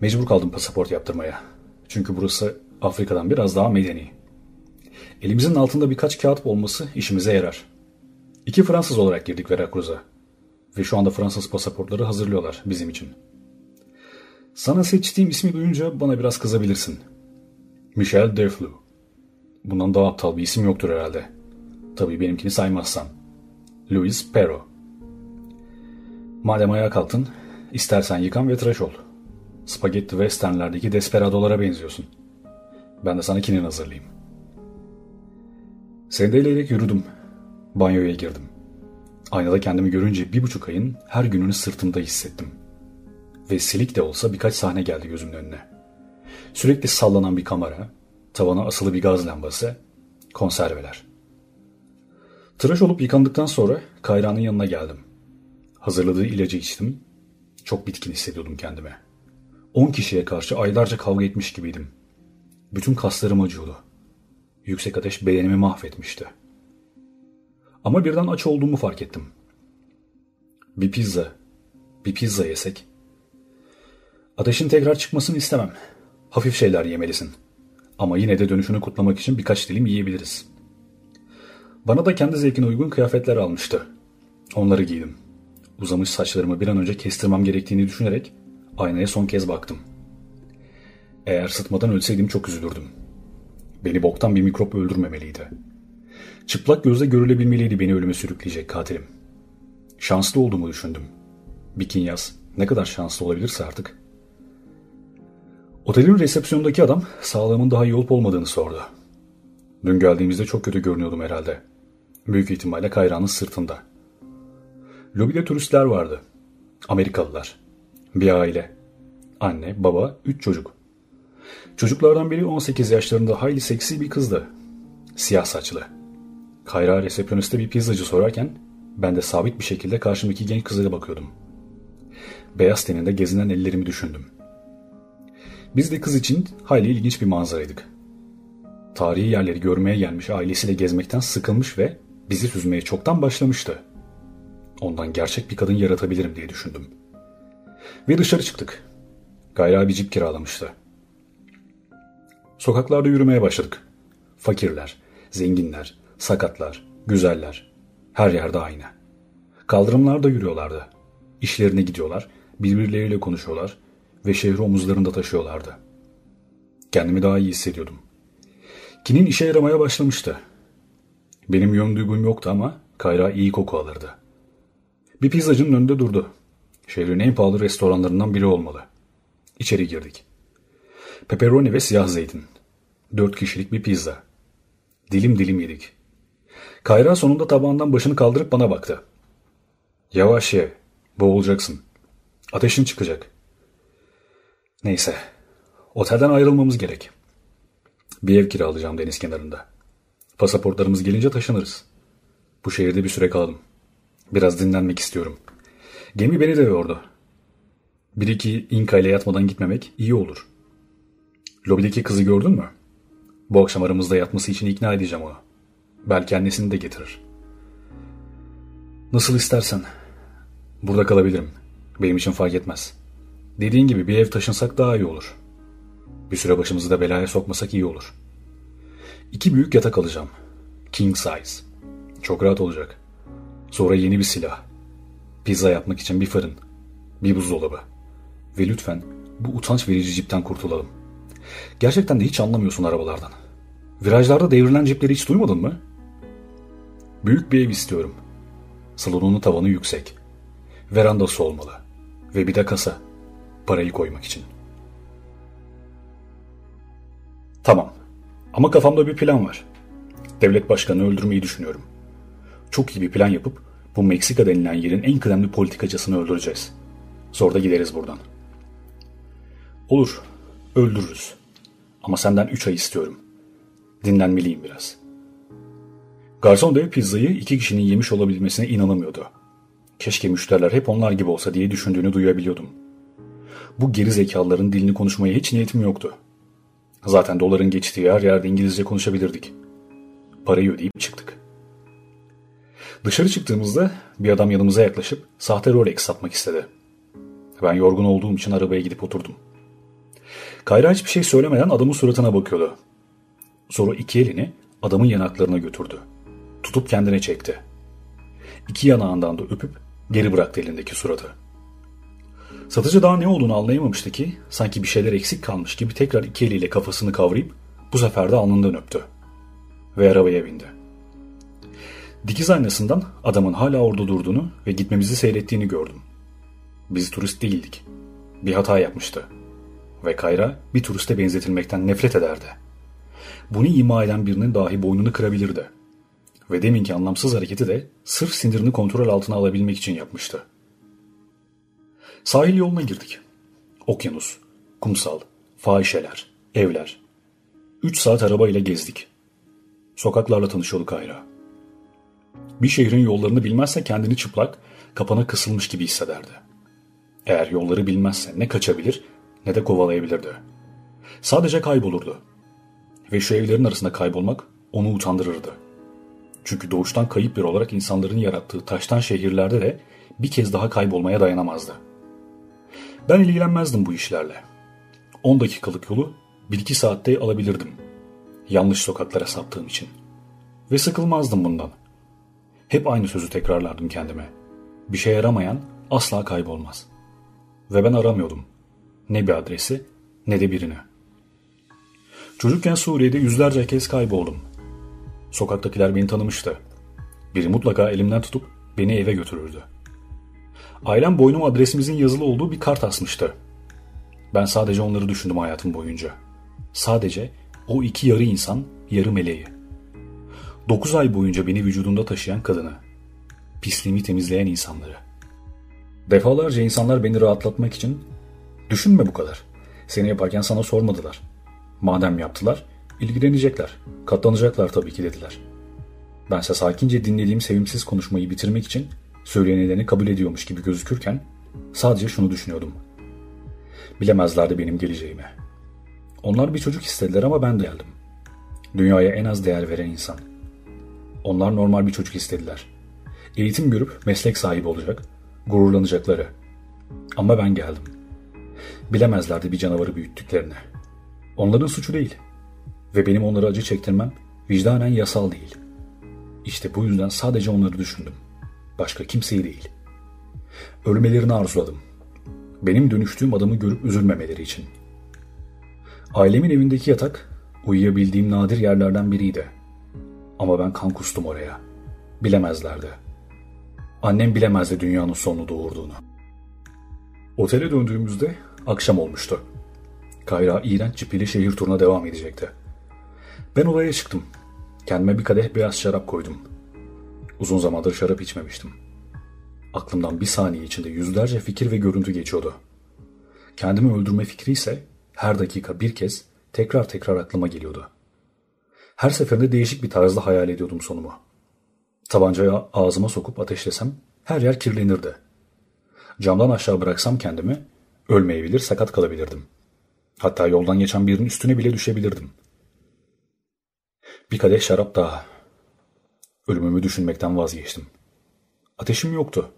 Mecbur kaldım pasaport yaptırmaya. Çünkü burası Afrika'dan biraz daha medeni. Elimizin altında birkaç kağıt olması işimize yarar. İki Fransız olarak girdik Veracruz'a. Ve şu anda Fransız pasaportları hazırlıyorlar bizim için. Sana seçtiğim ismi duyunca bana biraz kızabilirsin. Michel Deflou. Bundan daha aptal bir isim yoktur herhalde. Tabii benimkini saymazsan. Louis Perrault. Madem ayağa kalktın, istersen yıkan ve tıraş ol. Spagetti westernlerdeki desperadolara benziyorsun. Ben de sana kinin hazırlayayım. Sendeleyerek yürüdüm. Banyoya girdim. Aynada kendimi görünce bir buçuk ayın her gününü sırtımda hissettim. Ve silik de olsa birkaç sahne geldi gözümün önüne. Sürekli sallanan bir kamera, tavana asılı bir gaz lambası, konserveler. Tıraş olup yıkandıktan sonra Kayra'nın yanına geldim. Hazırladığı ilacı içtim. Çok bitkin hissediyordum kendime. On kişiye karşı aylarca kavga etmiş gibiydim. Bütün kaslarım acıyordu. Yüksek ateş bedenimi mahvetmişti. Ama birden aç olduğumu fark ettim. Bir pizza, bir pizza yesek. Ateşin tekrar çıkmasını istemem. Hafif şeyler yemelisin. Ama yine de dönüşünü kutlamak için birkaç dilim yiyebiliriz. Bana da kendi zevkine uygun kıyafetler almıştı. Onları giydim. Uzamış saçlarımı bir an önce kestirmem gerektiğini düşünerek aynaya son kez baktım. Eğer sıtmadan ölseydim çok üzülürdüm. Beni boktan bir mikrop öldürmemeliydi. Çıplak gözle görülebilmeliydi beni ölüme sürükleyecek katilim. Şanslı olduğumu düşündüm. Bikinyas ne kadar şanslı olabilirse artık. Otelin resepsiyondaki adam sağlığımın daha iyi olup olmadığını sordu. Dün geldiğimizde çok kötü görünüyordum herhalde. Büyük ihtimalle Kayra'nın sırtında. Lobide turistler vardı. Amerikalılar. Bir aile. Anne, baba, üç çocuk. Çocuklardan biri 18 yaşlarında hayli seksi bir kızdı. Siyah saçlı. Kayra resepsiyoniste bir pizzacı sorarken ben de sabit bir şekilde karşımdaki genç kızıyla bakıyordum. Beyaz teninde gezinen ellerimi düşündüm. Biz de kız için hayli ilginç bir manzaraydık. Tarihi yerleri görmeye gelmiş ailesiyle gezmekten sıkılmış ve bizi süzmeye çoktan başlamıştı. Ondan gerçek bir kadın yaratabilirim diye düşündüm. Ve dışarı çıktık. Gayra bir cip kiralamıştı. Sokaklarda yürümeye başladık. Fakirler, zenginler, sakatlar, güzeller. Her yerde aynı. Kaldırımlarda yürüyorlardı. İşlerine gidiyorlar, birbirleriyle konuşuyorlar ve şehri omuzlarında taşıyorlardı. Kendimi daha iyi hissediyordum. Kinin işe yaramaya başlamıştı. Benim yön duygum yoktu ama Kayra iyi koku alırdı. Bir pizzacının önünde durdu. Şehrin en pahalı restoranlarından biri olmalı. İçeri girdik. Pepperoni ve siyah zeytin. Dört kişilik bir pizza. Dilim dilim yedik. Kayra sonunda tabağından başını kaldırıp bana baktı. Yavaş ye. Boğulacaksın. Ateşin çıkacak. Neyse. Otelden ayrılmamız gerek. Bir ev kiralayacağım deniz kenarında. Pasaportlarımız gelince taşınırız. Bu şehirde bir süre kalalım. Biraz dinlenmek istiyorum. Gemi beni de yordu. Bir iki inka ile yatmadan gitmemek iyi olur. Lobideki kızı gördün mü? Bu akşam aramızda yatması için ikna edeceğim onu. Belki annesini de getirir. Nasıl istersen. Burada kalabilirim. Benim için fark etmez. Dediğin gibi bir ev taşınsak daha iyi olur. Bir süre başımızı da belaya sokmasak iyi olur. İki büyük yatak alacağım. King size. Çok rahat olacak. Sonra yeni bir silah. Pizza yapmak için bir fırın. Bir buzdolabı. Ve lütfen bu utanç verici cipten kurtulalım. Gerçekten de hiç anlamıyorsun arabalardan. Virajlarda devrilen cipleri hiç duymadın mı? Büyük bir ev istiyorum. Salonunun tavanı yüksek. Verandası olmalı. Ve bir de kasa. Parayı koymak için. Tamam. Ama kafamda bir plan var. Devlet başkanını öldürmeyi düşünüyorum. Çok iyi bir plan yapıp bu Meksika denilen yerin en kıdemli politikacısını öldüreceğiz. Sonra da gideriz buradan. Olur. Öldürürüz. Ama senden üç ay istiyorum. Dinlenmeliyim biraz. Garson dev pizzayı iki kişinin yemiş olabilmesine inanamıyordu. Keşke müşteriler hep onlar gibi olsa diye düşündüğünü duyabiliyordum. Bu geri zekalıların dilini konuşmaya hiç niyetim yoktu. Zaten doların geçtiği her yerde İngilizce konuşabilirdik. Parayı ödeyip çıktık. Dışarı çıktığımızda bir adam yanımıza yaklaşıp sahte Rolex satmak istedi. Ben yorgun olduğum için arabaya gidip oturdum. Kayra hiçbir şey söylemeden adamın suratına bakıyordu. Sonra iki elini adamın yanaklarına götürdü. Tutup kendine çekti. İki yanağından da öpüp geri bıraktı elindeki suratı. Satıcı daha ne olduğunu anlayamamıştı ki sanki bir şeyler eksik kalmış gibi tekrar iki eliyle kafasını kavrayıp bu sefer de alnından öptü. Ve arabaya bindi. Dikiz aynasından adamın hala orada durduğunu ve gitmemizi seyrettiğini gördüm. Biz turist değildik. Bir hata yapmıştı. Ve Kayra bir turiste benzetilmekten nefret ederdi. Bunu ima eden birinin dahi boynunu kırabilirdi. Ve deminki anlamsız hareketi de sırf sinirini kontrol altına alabilmek için yapmıştı. Sahil yoluna girdik. Okyanus, kumsal, fahişeler, evler. Üç saat arabayla gezdik. Sokaklarla tanışıyorduk Ayra. Bir şehrin yollarını bilmezse kendini çıplak, kapana kısılmış gibi hissederdi. Eğer yolları bilmezse ne kaçabilir ne de kovalayabilirdi. Sadece kaybolurdu. Ve şu evlerin arasında kaybolmak onu utandırırdı. Çünkü doğuştan kayıp bir olarak insanların yarattığı taştan şehirlerde de bir kez daha kaybolmaya dayanamazdı.'' Ben ilgilenmezdim bu işlerle. 10 dakikalık yolu 1-2 saatte alabilirdim. Yanlış sokaklara saptığım için. Ve sıkılmazdım bundan. Hep aynı sözü tekrarlardım kendime. Bir şey yaramayan asla kaybolmaz. Ve ben aramıyordum. Ne bir adresi ne de birini. Çocukken Suriye'de yüzlerce kez kayboldum. Sokaktakiler beni tanımıştı. Biri mutlaka elimden tutup beni eve götürürdü. Ailem boynuma adresimizin yazılı olduğu bir kart asmıştı. Ben sadece onları düşündüm hayatım boyunca. Sadece o iki yarı insan, yarı meleği. Dokuz ay boyunca beni vücudunda taşıyan kadını. Pisliğimi temizleyen insanları. Defalarca insanlar beni rahatlatmak için düşünme bu kadar. Seni yaparken sana sormadılar. Madem yaptılar, ilgilenecekler. Katlanacaklar tabii ki dediler. Bense sakince dinlediğim sevimsiz konuşmayı bitirmek için söylenileni kabul ediyormuş gibi gözükürken sadece şunu düşünüyordum. Bilemezlerdi benim geleceğimi. Onlar bir çocuk istediler ama ben de geldim. Dünyaya en az değer veren insan. Onlar normal bir çocuk istediler. Eğitim görüp meslek sahibi olacak, gururlanacakları. Ama ben geldim. Bilemezlerdi bir canavarı büyüttüklerini. Onların suçu değil. Ve benim onları acı çektirmem vicdanen yasal değil. İşte bu yüzden sadece onları düşündüm.'' Başka kimseyi değil. Ölmelerini arzuladım. Benim dönüştüğüm adamı görüp üzülmemeleri için. Ailemin evindeki yatak uyuyabildiğim nadir yerlerden biriydi. Ama ben kan kustum oraya. Bilemezlerdi. Annem bilemezdi dünyanın sonunu doğurduğunu. Otele döndüğümüzde akşam olmuştu. Kayra iğrenç cipiyle şehir turuna devam edecekti. Ben odaya çıktım. Kendime bir kadeh beyaz şarap koydum. Uzun zamandır şarap içmemiştim. Aklımdan bir saniye içinde yüzlerce fikir ve görüntü geçiyordu. Kendimi öldürme fikri ise her dakika bir kez tekrar tekrar aklıma geliyordu. Her seferinde değişik bir tarzda hayal ediyordum sonumu. Tabancayı ağzıma sokup ateşlesem her yer kirlenirdi. Camdan aşağı bıraksam kendimi ölmeyebilir sakat kalabilirdim. Hatta yoldan geçen birinin üstüne bile düşebilirdim. Bir kadeh şarap daha. Ölümümü düşünmekten vazgeçtim. Ateşim yoktu.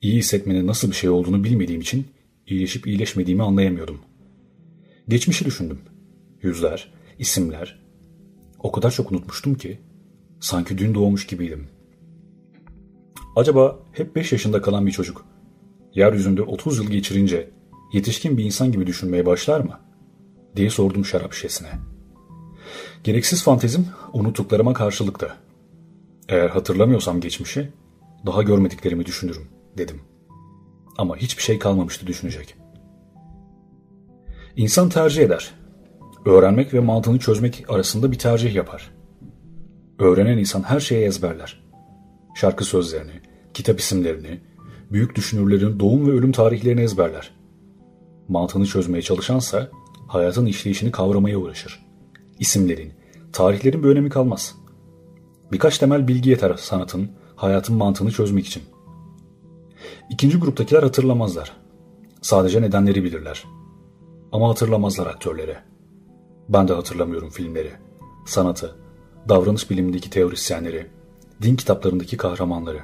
İyi hissetmenin nasıl bir şey olduğunu bilmediğim için iyileşip iyileşmediğimi anlayamıyordum. Geçmişi düşündüm. Yüzler, isimler. O kadar çok unutmuştum ki sanki dün doğmuş gibiydim. Acaba hep 5 yaşında kalan bir çocuk yeryüzünde 30 yıl geçirince yetişkin bir insan gibi düşünmeye başlar mı? diye sordum şarap şişesine. Gereksiz fantezim unuttuklarıma karşılıktı. Eğer hatırlamıyorsam geçmişi, daha görmediklerimi düşünürüm, dedim. Ama hiçbir şey kalmamıştı düşünecek. İnsan tercih eder. Öğrenmek ve mantığını çözmek arasında bir tercih yapar. Öğrenen insan her şeyi ezberler. Şarkı sözlerini, kitap isimlerini, büyük düşünürlerin doğum ve ölüm tarihlerini ezberler. Mantığını çözmeye çalışansa hayatın işleyişini kavramaya uğraşır. İsimlerin, tarihlerin bir önemi kalmaz. Birkaç temel bilgi yeter sanatın, hayatın mantığını çözmek için. İkinci gruptakiler hatırlamazlar. Sadece nedenleri bilirler. Ama hatırlamazlar aktörleri. Ben de hatırlamıyorum filmleri, sanatı, davranış bilimindeki teorisyenleri, din kitaplarındaki kahramanları.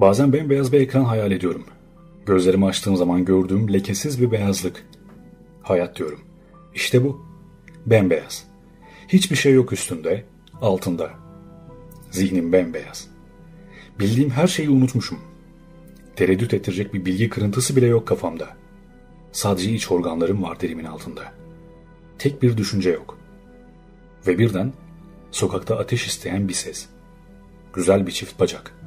Bazen bembeyaz bir ekran hayal ediyorum. Gözlerimi açtığım zaman gördüğüm lekesiz bir beyazlık. Hayat diyorum. İşte bu. Bembeyaz. Hiçbir şey yok üstünde, altında. Zihnim bembeyaz. Bildiğim her şeyi unutmuşum. Tereddüt ettirecek bir bilgi kırıntısı bile yok kafamda. Sadece iç organlarım var derimin altında. Tek bir düşünce yok. Ve birden sokakta ateş isteyen bir ses. Güzel bir çift bacak.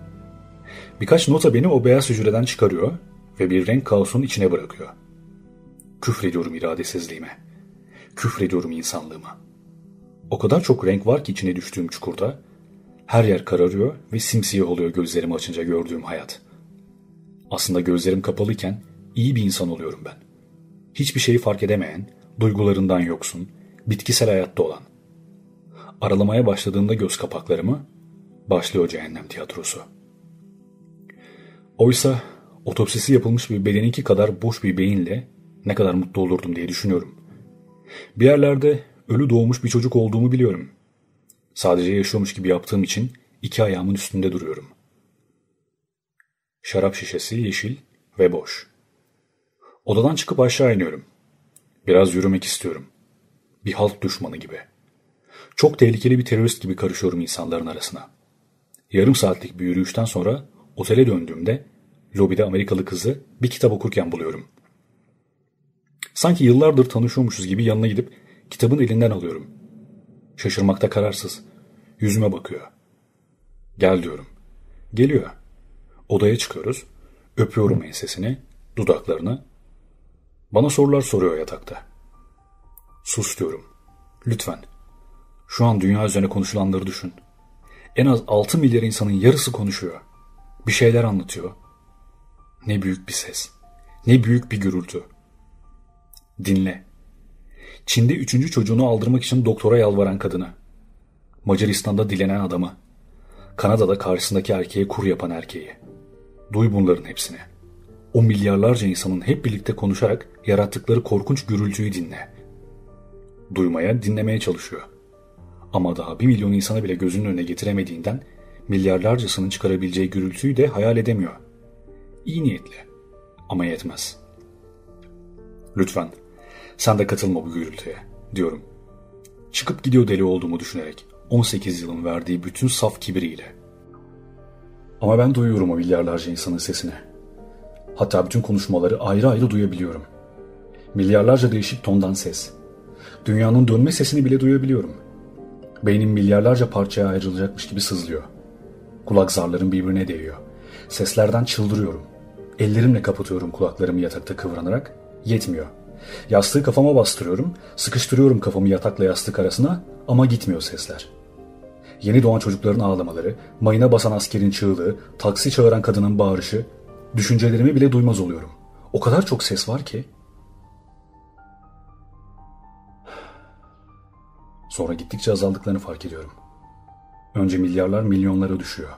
Birkaç nota beni o beyaz hücreden çıkarıyor ve bir renk kaosunun içine bırakıyor. Küfrediyorum iradesizliğime. Küfrediyorum insanlığıma. O kadar çok renk var ki içine düştüğüm çukurda. Her yer kararıyor ve simsiyah oluyor gözlerimi açınca gördüğüm hayat. Aslında gözlerim kapalıyken iyi bir insan oluyorum ben. Hiçbir şeyi fark edemeyen, duygularından yoksun, bitkisel hayatta olan. Aralamaya başladığımda göz kapaklarımı başlıyor cehennem tiyatrosu. Oysa otopsisi yapılmış bir bedeninki kadar boş bir beyinle ne kadar mutlu olurdum diye düşünüyorum. Bir yerlerde ölü doğmuş bir çocuk olduğumu biliyorum. Sadece yaşıyormuş gibi yaptığım için iki ayağımın üstünde duruyorum. Şarap şişesi yeşil ve boş. Odadan çıkıp aşağı iniyorum. Biraz yürümek istiyorum. Bir halk düşmanı gibi. Çok tehlikeli bir terörist gibi karışıyorum insanların arasına. Yarım saatlik bir yürüyüşten sonra otele döndüğümde lobide Amerikalı kızı bir kitap okurken buluyorum. Sanki yıllardır tanışıyormuşuz gibi yanına gidip kitabın elinden alıyorum. Şaşırmakta kararsız. Yüzüme bakıyor. Gel diyorum. Geliyor. Odaya çıkıyoruz. Öpüyorum ensesini, dudaklarını. Bana sorular soruyor yatakta. Sus diyorum. Lütfen. Şu an dünya üzerine konuşulanları düşün. En az 6 milyar insanın yarısı konuşuyor. Bir şeyler anlatıyor. Ne büyük bir ses. Ne büyük bir gürültü. Dinle. Çin'de üçüncü çocuğunu aldırmak için doktora yalvaran kadını. Macaristan'da dilenen adamı. Kanada'da karşısındaki erkeğe kur yapan erkeği. Duy bunların hepsini. O milyarlarca insanın hep birlikte konuşarak yarattıkları korkunç gürültüyü dinle. Duymaya, dinlemeye çalışıyor. Ama daha bir milyon insanı bile gözünün önüne getiremediğinden milyarlarcasının çıkarabileceği gürültüyü de hayal edemiyor. İyi niyetli ama yetmez. Lütfen sen de katılma bu gürültüye diyorum. Çıkıp gidiyor deli olduğumu düşünerek 18 yılın verdiği bütün saf kibiriyle. Ama ben duyuyorum o milyarlarca insanın sesini. Hatta bütün konuşmaları ayrı ayrı duyabiliyorum. Milyarlarca değişik tondan ses. Dünyanın dönme sesini bile duyabiliyorum. Beynim milyarlarca parçaya ayrılacakmış gibi sızlıyor. Kulak zarlarım birbirine değiyor. Seslerden çıldırıyorum. Ellerimle kapatıyorum kulaklarımı yatakta kıvranarak. Yetmiyor. Yastığı kafama bastırıyorum, sıkıştırıyorum kafamı yatakla yastık arasına ama gitmiyor sesler. Yeni doğan çocukların ağlamaları, mayına basan askerin çığlığı, taksi çağıran kadının bağırışı, düşüncelerimi bile duymaz oluyorum. O kadar çok ses var ki. Sonra gittikçe azaldıklarını fark ediyorum. Önce milyarlar milyonlara düşüyor.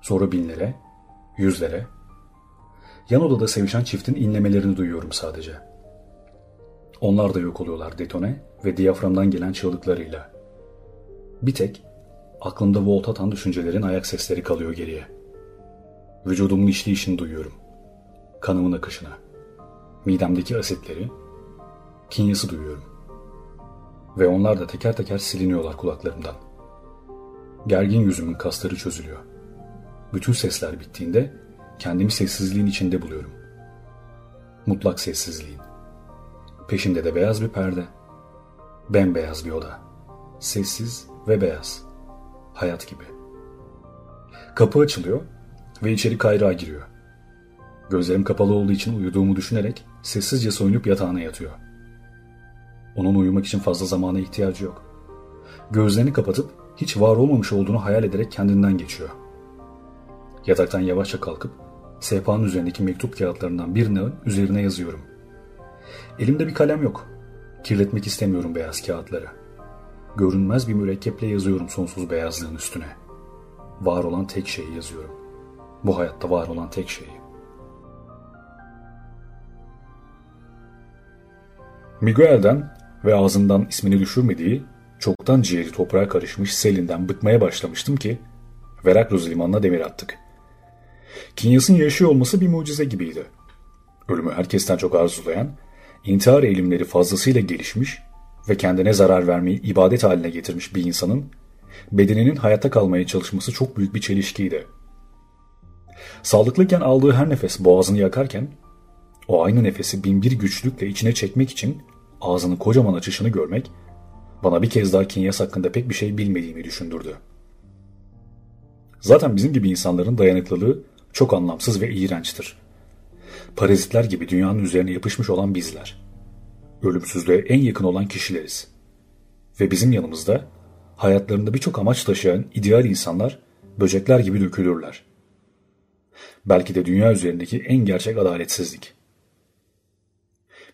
Sonra binlere, yüzlere. Yan odada sevişen çiftin inlemelerini duyuyorum sadece.'' Onlar da yok oluyorlar detone ve diyaframdan gelen çığlıklarıyla. Bir tek aklımda volt atan düşüncelerin ayak sesleri kalıyor geriye. Vücudumun işleyişini duyuyorum. Kanımın akışını. Midemdeki asitleri, kinyası duyuyorum. Ve onlar da teker teker siliniyorlar kulaklarımdan. Gergin yüzümün kasları çözülüyor. Bütün sesler bittiğinde kendimi sessizliğin içinde buluyorum. Mutlak sessizliğin. Peşinde de beyaz bir perde. Bembeyaz bir oda. Sessiz ve beyaz. Hayat gibi. Kapı açılıyor ve içeri kayrağa giriyor. Gözlerim kapalı olduğu için uyuduğumu düşünerek sessizce soyunup yatağına yatıyor. Onun uyumak için fazla zamana ihtiyacı yok. Gözlerini kapatıp hiç var olmamış olduğunu hayal ederek kendinden geçiyor. Yataktan yavaşça kalkıp sehpanın üzerindeki mektup kağıtlarından birini üzerine yazıyorum. Elimde bir kalem yok. Kirletmek istemiyorum beyaz kağıtları. Görünmez bir mürekkeple yazıyorum sonsuz beyazlığın üstüne. Var olan tek şeyi yazıyorum. Bu hayatta var olan tek şeyi. Miguel'den ve ağzından ismini düşürmediği, çoktan ciğeri toprağa karışmış Selin'den bıkmaya başlamıştım ki Veracruz limanına demir attık. Kinyas'ın yaşıyor olması bir mucize gibiydi. Ölümü herkesten çok arzulayan intihar eğilimleri fazlasıyla gelişmiş ve kendine zarar vermeyi ibadet haline getirmiş bir insanın bedeninin hayatta kalmaya çalışması çok büyük bir çelişkiydi. Sağlıklıyken aldığı her nefes boğazını yakarken o aynı nefesi binbir güçlükle içine çekmek için ağzını kocaman açışını görmek bana bir kez daha Kinyas hakkında pek bir şey bilmediğimi düşündürdü. Zaten bizim gibi insanların dayanıklılığı çok anlamsız ve iğrençtir. Parazitler gibi dünyanın üzerine yapışmış olan bizler. Ölümsüzlüğe en yakın olan kişileriz. Ve bizim yanımızda hayatlarında birçok amaç taşıyan ideal insanlar böcekler gibi dökülürler. Belki de dünya üzerindeki en gerçek adaletsizlik.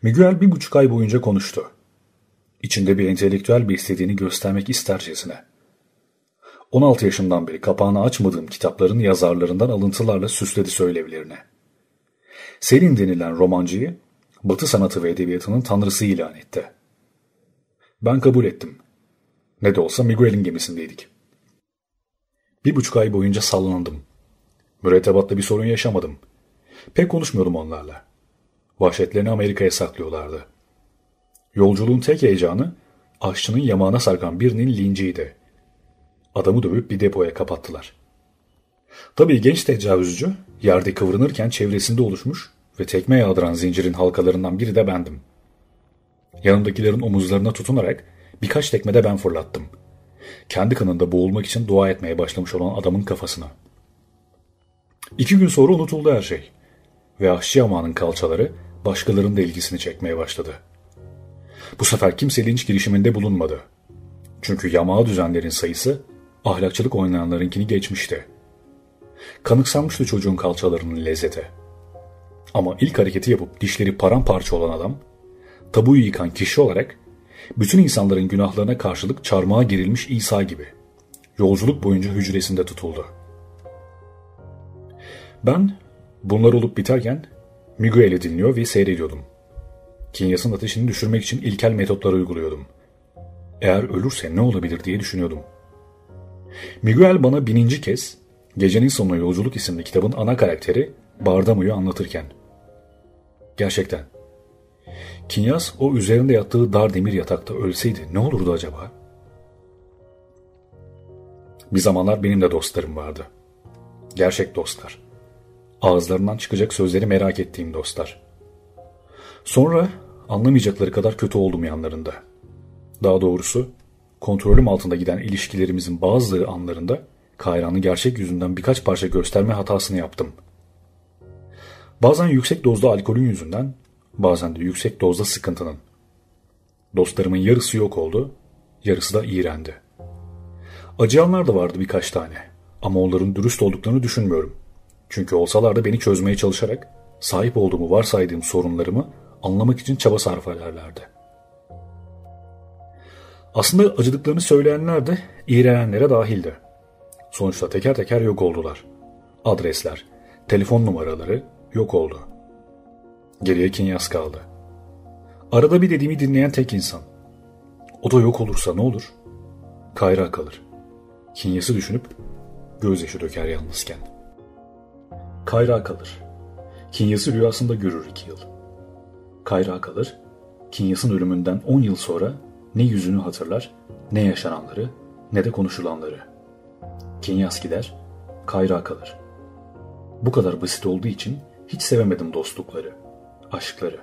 Miguel bir buçuk ay boyunca konuştu. İçinde bir entelektüel beslediğini göstermek istercesine. 16 yaşından beri kapağını açmadığım kitapların yazarlarından alıntılarla süsledi söylevlerini. Selin denilen romancıyı Batı sanatı ve edebiyatının tanrısı ilan etti. Ben kabul ettim. Ne de olsa Miguel'in gemisindeydik. Bir buçuk ay boyunca sallandım. Mürettebatta bir sorun yaşamadım. Pek konuşmuyordum onlarla. Vahşetlerini Amerika'ya saklıyorlardı. Yolculuğun tek heyecanı aşçının yamağına sarkan birinin linciydi. Adamı dövüp bir depoya kapattılar. Tabii genç tecavüzcü yerde kıvranırken çevresinde oluşmuş ve tekme yağdıran zincirin halkalarından biri de bendim. Yanımdakilerin omuzlarına tutunarak birkaç tekme de ben fırlattım. Kendi kanında boğulmak için dua etmeye başlamış olan adamın kafasına. İki gün sonra unutuldu her şey. Ve aşçı yamanın kalçaları başkalarının da ilgisini çekmeye başladı. Bu sefer kimse linç girişiminde bulunmadı. Çünkü yamağı düzenlerin sayısı ahlakçılık oynayanlarınkini geçmişti. Kanıksanmıştı çocuğun kalçalarının lezzete. Ama ilk hareketi yapıp dişleri paramparça olan adam, tabuyu yıkan kişi olarak bütün insanların günahlarına karşılık çarmıha gerilmiş İsa gibi yolculuk boyunca hücresinde tutuldu. Ben bunlar olup biterken Miguel'i dinliyor ve seyrediyordum. Kinyas'ın ateşini düşürmek için ilkel metotları uyguluyordum. Eğer ölürse ne olabilir diye düşünüyordum. Miguel bana bininci kez Gecenin Sonu Yolculuk isimli kitabın ana karakteri Bardamu'yu anlatırken. Gerçekten. Kinyas o üzerinde yattığı dar demir yatakta ölseydi ne olurdu acaba? Bir zamanlar benim de dostlarım vardı. Gerçek dostlar. Ağızlarından çıkacak sözleri merak ettiğim dostlar. Sonra anlamayacakları kadar kötü oldum yanlarında. Daha doğrusu kontrolüm altında giden ilişkilerimizin bazı anlarında Kayra'nın gerçek yüzünden birkaç parça gösterme hatasını yaptım. Bazen yüksek dozda alkolün yüzünden, bazen de yüksek dozda sıkıntının. Dostlarımın yarısı yok oldu, yarısı da iğrendi. Acıyanlar da vardı birkaç tane ama onların dürüst olduklarını düşünmüyorum. Çünkü olsalar da beni çözmeye çalışarak sahip olduğumu varsaydığım sorunlarımı anlamak için çaba sarf ederlerdi. Aslında acıdıklarını söyleyenler de iğrenenlere dahildi. Sonuçta teker teker yok oldular. Adresler, telefon numaraları yok oldu. Geriye Kinyas kaldı. Arada bir dediğimi dinleyen tek insan. O da yok olursa ne olur? Kayra kalır. Kinyas'ı düşünüp gözyaşı döker yalnızken. Kayra kalır. Kinyas'ı rüyasında görür iki yıl. Kayra kalır. Kinyas'ın ölümünden on yıl sonra ne yüzünü hatırlar, ne yaşananları, ne de konuşulanları. Kinyas gider, Kayra kalır. Bu kadar basit olduğu için hiç sevemedim dostlukları, aşkları.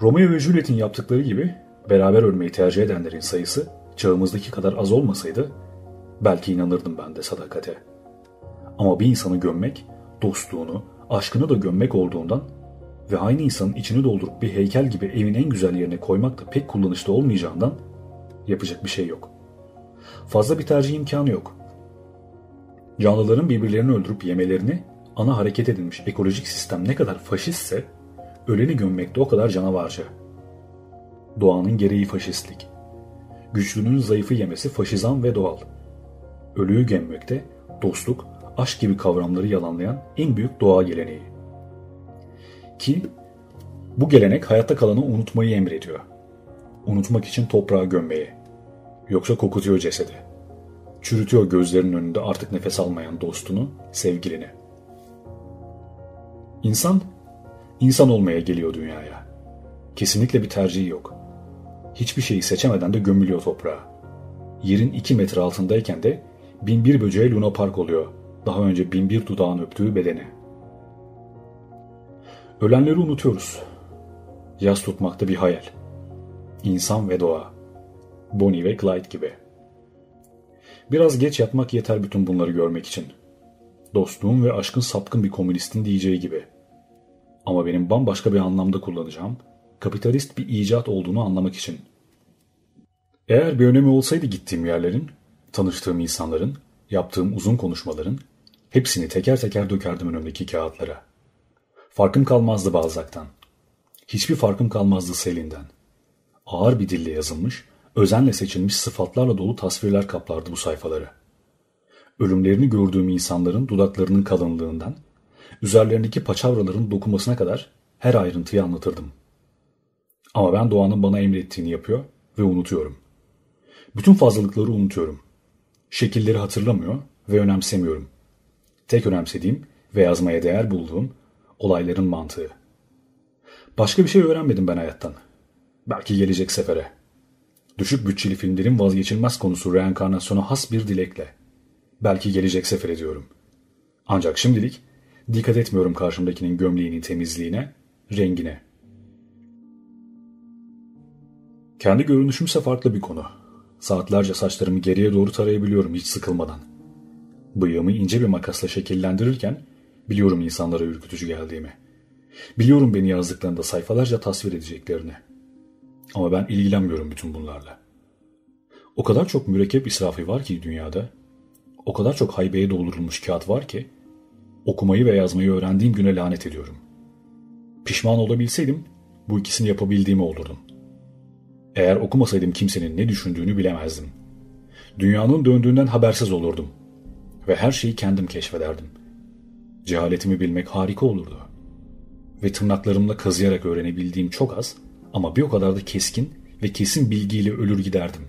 Romeo ve Juliet'in yaptıkları gibi beraber ölmeyi tercih edenlerin sayısı çağımızdaki kadar az olmasaydı belki inanırdım ben de sadakate. Ama bir insanı gömmek, dostluğunu, aşkını da gömmek olduğundan ve aynı insanın içini doldurup bir heykel gibi evin en güzel yerine koymak da pek kullanışlı olmayacağından yapacak bir şey yok. Fazla bir tercih imkanı yok. Canlıların birbirlerini öldürüp yemelerini ana hareket edilmiş ekolojik sistem ne kadar faşistse öleni gömmek de o kadar canavarca. Doğanın gereği faşistlik. Güçlünün zayıfı yemesi faşizan ve doğal. Ölüyü gömmekte dostluk, aşk gibi kavramları yalanlayan en büyük doğa geleneği. Ki bu gelenek hayatta kalanı unutmayı emrediyor. Unutmak için toprağa gömmeyi. Yoksa kokutuyor cesedi. Çürütüyor gözlerinin önünde artık nefes almayan dostunu, sevgilini. İnsan, insan olmaya geliyor dünyaya. Kesinlikle bir tercihi yok. Hiçbir şeyi seçemeden de gömülüyor toprağa. Yerin iki metre altındayken de bin bir böceğe Luna Park oluyor. daha önce bin bir dudağın öptüğü bedeni. Ölenleri unutuyoruz. Yaz tutmakta bir hayal. İnsan ve doğa. Bonnie ve Clyde gibi. Biraz geç yatmak yeter bütün bunları görmek için. Dostluğun ve aşkın sapkın bir komünistin diyeceği gibi. Ama benim bambaşka bir anlamda kullanacağım, kapitalist bir icat olduğunu anlamak için. Eğer bir önemi olsaydı gittiğim yerlerin, tanıştığım insanların, yaptığım uzun konuşmaların, hepsini teker teker dökerdim önümdeki kağıtlara. Farkım kalmazdı Balzac'tan. Hiçbir farkım kalmazdı Selin'den. Ağır bir dille yazılmış, özenle seçilmiş sıfatlarla dolu tasvirler kaplardı bu sayfaları. Ölümlerini gördüğüm insanların dudaklarının kalınlığından, üzerlerindeki paçavraların dokunmasına kadar her ayrıntıyı anlatırdım. Ama ben doğanın bana emrettiğini yapıyor ve unutuyorum. Bütün fazlalıkları unutuyorum. Şekilleri hatırlamıyor ve önemsemiyorum. Tek önemsediğim ve yazmaya değer bulduğum olayların mantığı. Başka bir şey öğrenmedim ben hayattan. Belki gelecek sefere. Düşük bütçeli filmlerin vazgeçilmez konusu reenkarnasyona has bir dilekle. Belki gelecek sefere diyorum. Ancak şimdilik dikkat etmiyorum karşımdakinin gömleğinin temizliğine, rengine. Kendi görünüşümse farklı bir konu. Saatlerce saçlarımı geriye doğru tarayabiliyorum hiç sıkılmadan. Bıyığımı ince bir makasla şekillendirirken biliyorum insanlara ürkütücü geldiğimi. Biliyorum beni yazdıklarında sayfalarca tasvir edeceklerini. Ama ben ilgilenmiyorum bütün bunlarla. O kadar çok mürekkep israfı var ki dünyada, o kadar çok haybeye doldurulmuş kağıt var ki, okumayı ve yazmayı öğrendiğim güne lanet ediyorum. Pişman olabilseydim, bu ikisini yapabildiğimi olurdum. Eğer okumasaydım kimsenin ne düşündüğünü bilemezdim. Dünyanın döndüğünden habersiz olurdum. Ve her şeyi kendim keşfederdim. Cehaletimi bilmek harika olurdu. Ve tırnaklarımla kazıyarak öğrenebildiğim çok az ama bir o kadar da keskin ve kesin bilgiyle ölür giderdim.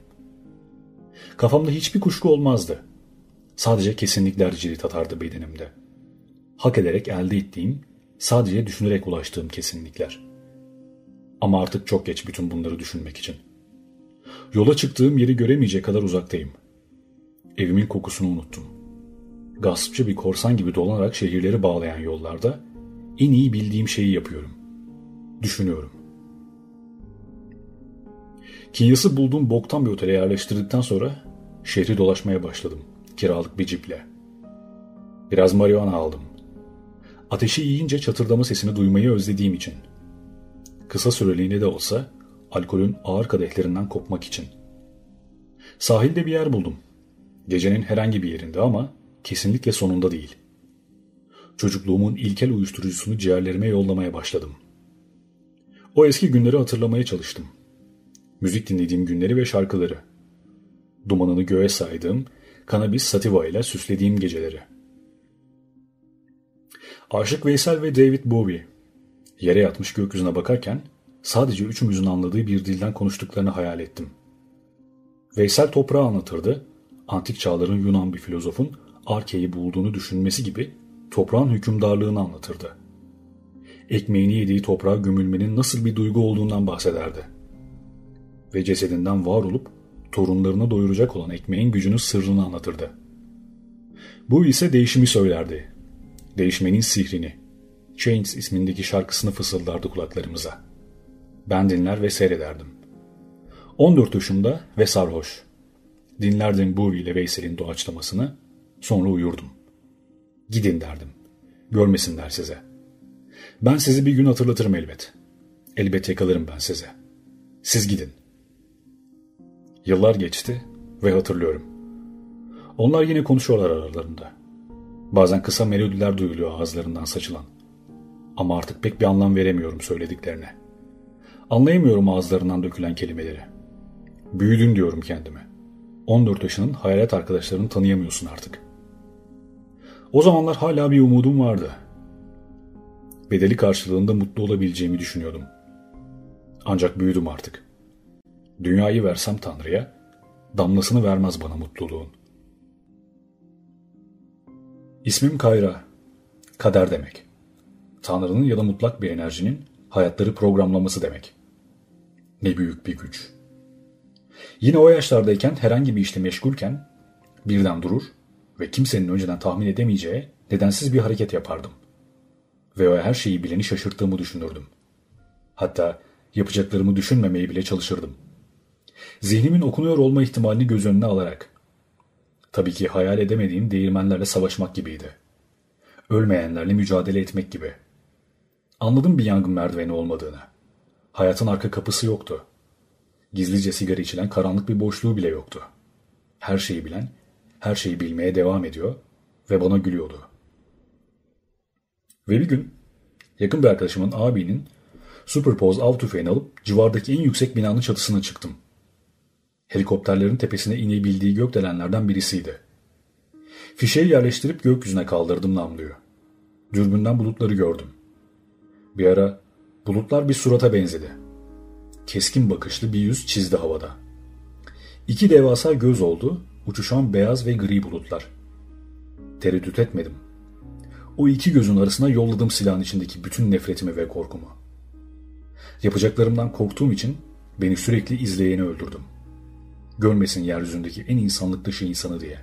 Kafamda hiçbir kuşku olmazdı. Sadece kesinlikler cirit atardı bedenimde. Hak ederek elde ettiğim, sadece düşünerek ulaştığım kesinlikler. Ama artık çok geç bütün bunları düşünmek için. Yola çıktığım yeri göremeyecek kadar uzaktayım. Evimin kokusunu unuttum. Gaspçı bir korsan gibi dolanarak şehirleri bağlayan yollarda en iyi bildiğim şeyi yapıyorum. Düşünüyorum. Kinyas'ı bulduğum boktan bir otele yerleştirdikten sonra şehri dolaşmaya başladım kiralık bir ciple. Biraz marihuana aldım. Ateşi yiyince çatırdama sesini duymayı özlediğim için. Kısa süreliğine de olsa alkolün ağır kadehlerinden kopmak için. Sahilde bir yer buldum. Gecenin herhangi bir yerinde ama kesinlikle sonunda değil. Çocukluğumun ilkel uyuşturucusunu ciğerlerime yollamaya başladım. O eski günleri hatırlamaya çalıştım. Müzik dinlediğim günleri ve şarkıları. Dumanını göğe saydığım, kanabis sativa ile süslediğim geceleri. Aşık Veysel ve David Bowie yere yatmış gökyüzüne bakarken sadece üçümüzün anladığı bir dilden konuştuklarını hayal ettim. Veysel toprağı anlatırdı, antik çağların Yunan bir filozofun Arke'yi bulduğunu düşünmesi gibi toprağın hükümdarlığını anlatırdı. Ekmeğini yediği toprağa gömülmenin nasıl bir duygu olduğundan bahsederdi. Ve cesedinden var olup torunlarını doyuracak olan ekmeğin gücünün sırrını anlatırdı. Bu ise değişimi söylerdi. Değişmenin sihrini. Chains ismindeki şarkısını fısıldardı kulaklarımıza. Ben dinler ve seyrederdim. 14 yaşımda ve sarhoş. Dinlerdim Bowie ile Veysel'in doğaçlamasını, sonra uyurdum. Gidin derdim. Görmesinler size. Ben sizi bir gün hatırlatırım elbet. Elbet yakalarım ben size. Siz gidin. Yıllar geçti ve hatırlıyorum. Onlar yine konuşuyorlar aralarında. Bazen kısa melodiler duyuluyor ağızlarından saçılan. Ama artık pek bir anlam veremiyorum söylediklerine. Anlayamıyorum ağızlarından dökülen kelimeleri. Büyüdün diyorum kendime. 14 yaşının hayalet arkadaşlarını tanıyamıyorsun artık. O zamanlar hala bir umudum vardı. Bedeli karşılığında mutlu olabileceğimi düşünüyordum. Ancak büyüdüm artık. Dünyayı versem Tanrı'ya, damlasını vermez bana mutluluğun. İsmim Kayra, kader demek. Tanrı'nın ya da mutlak bir enerjinin hayatları programlaması demek. Ne büyük bir güç. Yine o yaşlardayken herhangi bir işle meşgulken birden durur, ve kimsenin önceden tahmin edemeyeceği nedensiz bir hareket yapardım. Ve o her şeyi bileni şaşırttığımı düşünürdüm. Hatta yapacaklarımı düşünmemeye bile çalışırdım. Zihnimin okunuyor olma ihtimalini göz önüne alarak. Tabii ki hayal edemediğim değirmenlerle savaşmak gibiydi. Ölmeyenlerle mücadele etmek gibi. Anladım bir yangın merdiveni olmadığını. Hayatın arka kapısı yoktu. Gizlice sigara içilen karanlık bir boşluğu bile yoktu. Her şeyi bilen, her şeyi bilmeye devam ediyor ve bana gülüyordu. Ve bir gün yakın bir arkadaşımın abinin Superpose av tüfeğini alıp civardaki en yüksek binanın çatısına çıktım. Helikopterlerin tepesine inebildiği gökdelenlerden birisiydi. Fişeyi yerleştirip gökyüzüne kaldırdım namluyu. Dürbünden bulutları gördüm. Bir ara bulutlar bir surata benzedi. Keskin bakışlı bir yüz çizdi havada. İki devasa göz oldu, uçuşan beyaz ve gri bulutlar. Tereddüt etmedim. O iki gözün arasına yolladım silahın içindeki bütün nefretimi ve korkumu. Yapacaklarımdan korktuğum için beni sürekli izleyeni öldürdüm. Görmesin yeryüzündeki en insanlık dışı insanı diye.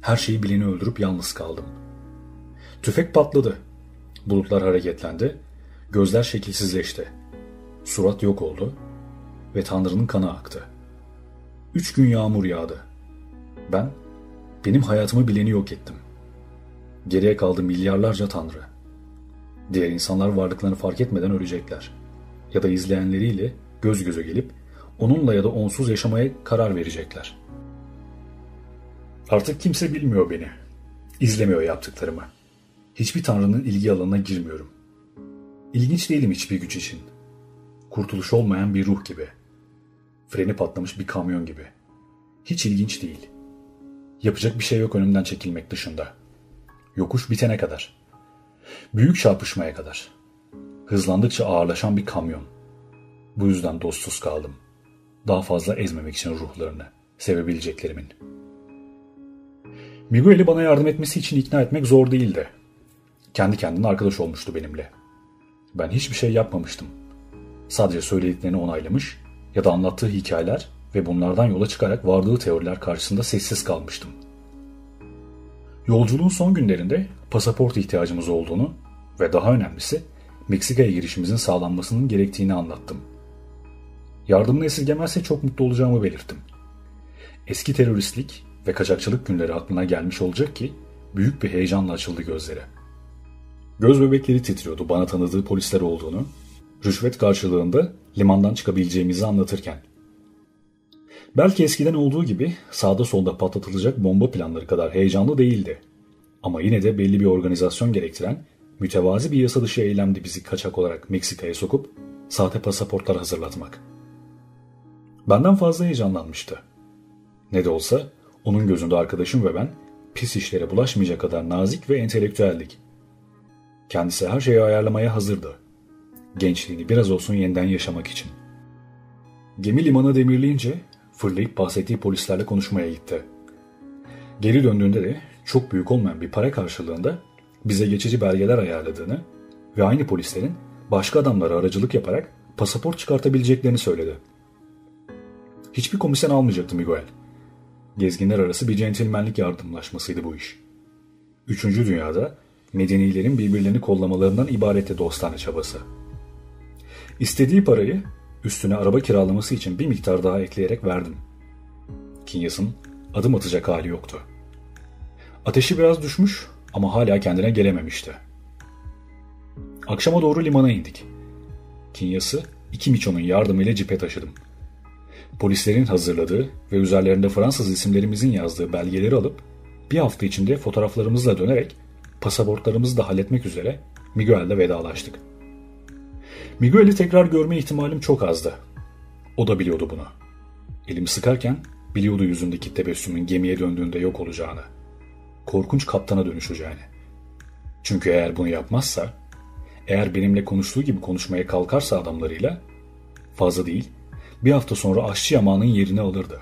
Her şeyi bileni öldürüp yalnız kaldım. Tüfek patladı. Bulutlar hareketlendi. Gözler şekilsizleşti. Surat yok oldu ve Tanrı'nın kanı aktı. Üç gün yağmur yağdı. Ben, benim hayatımı bileni yok ettim. Geriye kaldı milyarlarca Tanrı. Diğer insanlar varlıklarını fark etmeden ölecekler. Ya da izleyenleriyle göz göze gelip onunla ya da onsuz yaşamaya karar verecekler. Artık kimse bilmiyor beni. İzlemiyor yaptıklarımı. Hiçbir tanrının ilgi alanına girmiyorum. İlginç değilim hiçbir güç için. Kurtuluş olmayan bir ruh gibi. Freni patlamış bir kamyon gibi. Hiç ilginç değil. Yapacak bir şey yok önümden çekilmek dışında. Yokuş bitene kadar. Büyük çarpışmaya kadar. Hızlandıkça ağırlaşan bir kamyon. Bu yüzden dostsuz kaldım. Daha fazla ezmemek için ruhlarını, sevebileceklerimin. Miguel'i bana yardım etmesi için ikna etmek zor değildi. Kendi kendine arkadaş olmuştu benimle. Ben hiçbir şey yapmamıştım. Sadece söylediklerini onaylamış ya da anlattığı hikayeler ve bunlardan yola çıkarak vardığı teoriler karşısında sessiz kalmıştım. Yolculuğun son günlerinde pasaport ihtiyacımız olduğunu ve daha önemlisi Meksika'ya girişimizin sağlanmasının gerektiğini anlattım. Yardımını esirgemezse çok mutlu olacağımı belirttim. Eski teröristlik ve kaçakçılık günleri aklına gelmiş olacak ki büyük bir heyecanla açıldı gözleri. Göz bebekleri titriyordu bana tanıdığı polisler olduğunu, rüşvet karşılığında limandan çıkabileceğimizi anlatırken. Belki eskiden olduğu gibi sağda solda patlatılacak bomba planları kadar heyecanlı değildi. Ama yine de belli bir organizasyon gerektiren mütevazi bir yasa dışı eylemdi bizi kaçak olarak Meksika'ya sokup sahte pasaportlar hazırlatmak. Benden fazla heyecanlanmıştı. Ne de olsa onun gözünde arkadaşım ve ben pis işlere bulaşmayacak kadar nazik ve entelektüeldik. Kendisi her şeyi ayarlamaya hazırdı. Gençliğini biraz olsun yeniden yaşamak için. Gemi limana demirleyince fırlayıp bahsettiği polislerle konuşmaya gitti. Geri döndüğünde de çok büyük olmayan bir para karşılığında bize geçici belgeler ayarladığını ve aynı polislerin başka adamlara aracılık yaparak pasaport çıkartabileceklerini söyledi. Hiçbir komisyon almayacaktı Miguel. Gezginler arası bir centilmenlik yardımlaşmasıydı bu iş. Üçüncü dünyada medenilerin birbirlerini kollamalarından ibaretti dostane çabası. İstediği parayı üstüne araba kiralaması için bir miktar daha ekleyerek verdim. Kinyas'ın adım atacak hali yoktu. Ateşi biraz düşmüş ama hala kendine gelememişti. Akşama doğru limana indik. Kinyas'ı iki miçonun yardımıyla cipe taşıdım. Polislerin hazırladığı ve üzerlerinde Fransız isimlerimizin yazdığı belgeleri alıp bir hafta içinde fotoğraflarımızla dönerek pasaportlarımızı da halletmek üzere Miguel'le vedalaştık. Miguel'i tekrar görme ihtimalim çok azdı. O da biliyordu bunu. Elimi sıkarken biliyordu yüzündeki tebessümün gemiye döndüğünde yok olacağını. Korkunç kaptana dönüşeceğini. Çünkü eğer bunu yapmazsa, eğer benimle konuştuğu gibi konuşmaya kalkarsa adamlarıyla, fazla değil, bir hafta sonra aşçı yamağının yerini alırdı.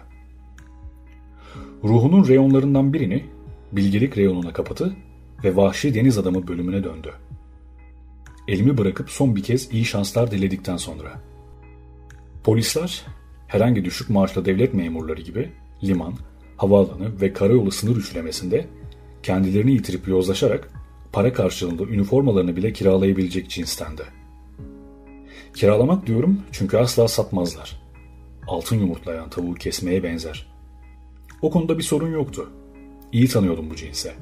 Ruhunun reyonlarından birini bilgelik reyonuna kapattı ve vahşi deniz adamı bölümüne döndü. Elimi bırakıp son bir kez iyi şanslar diledikten sonra. Polisler, herhangi düşük maaşlı devlet memurları gibi liman, havaalanı ve karayolu sınır üçlemesinde kendilerini yitirip yozlaşarak para karşılığında üniformalarını bile kiralayabilecek cinstendi. Kiralamak diyorum çünkü asla satmazlar. Altın yumurtlayan tavuğu kesmeye benzer. O konuda bir sorun yoktu. İyi tanıyordum bu cinse.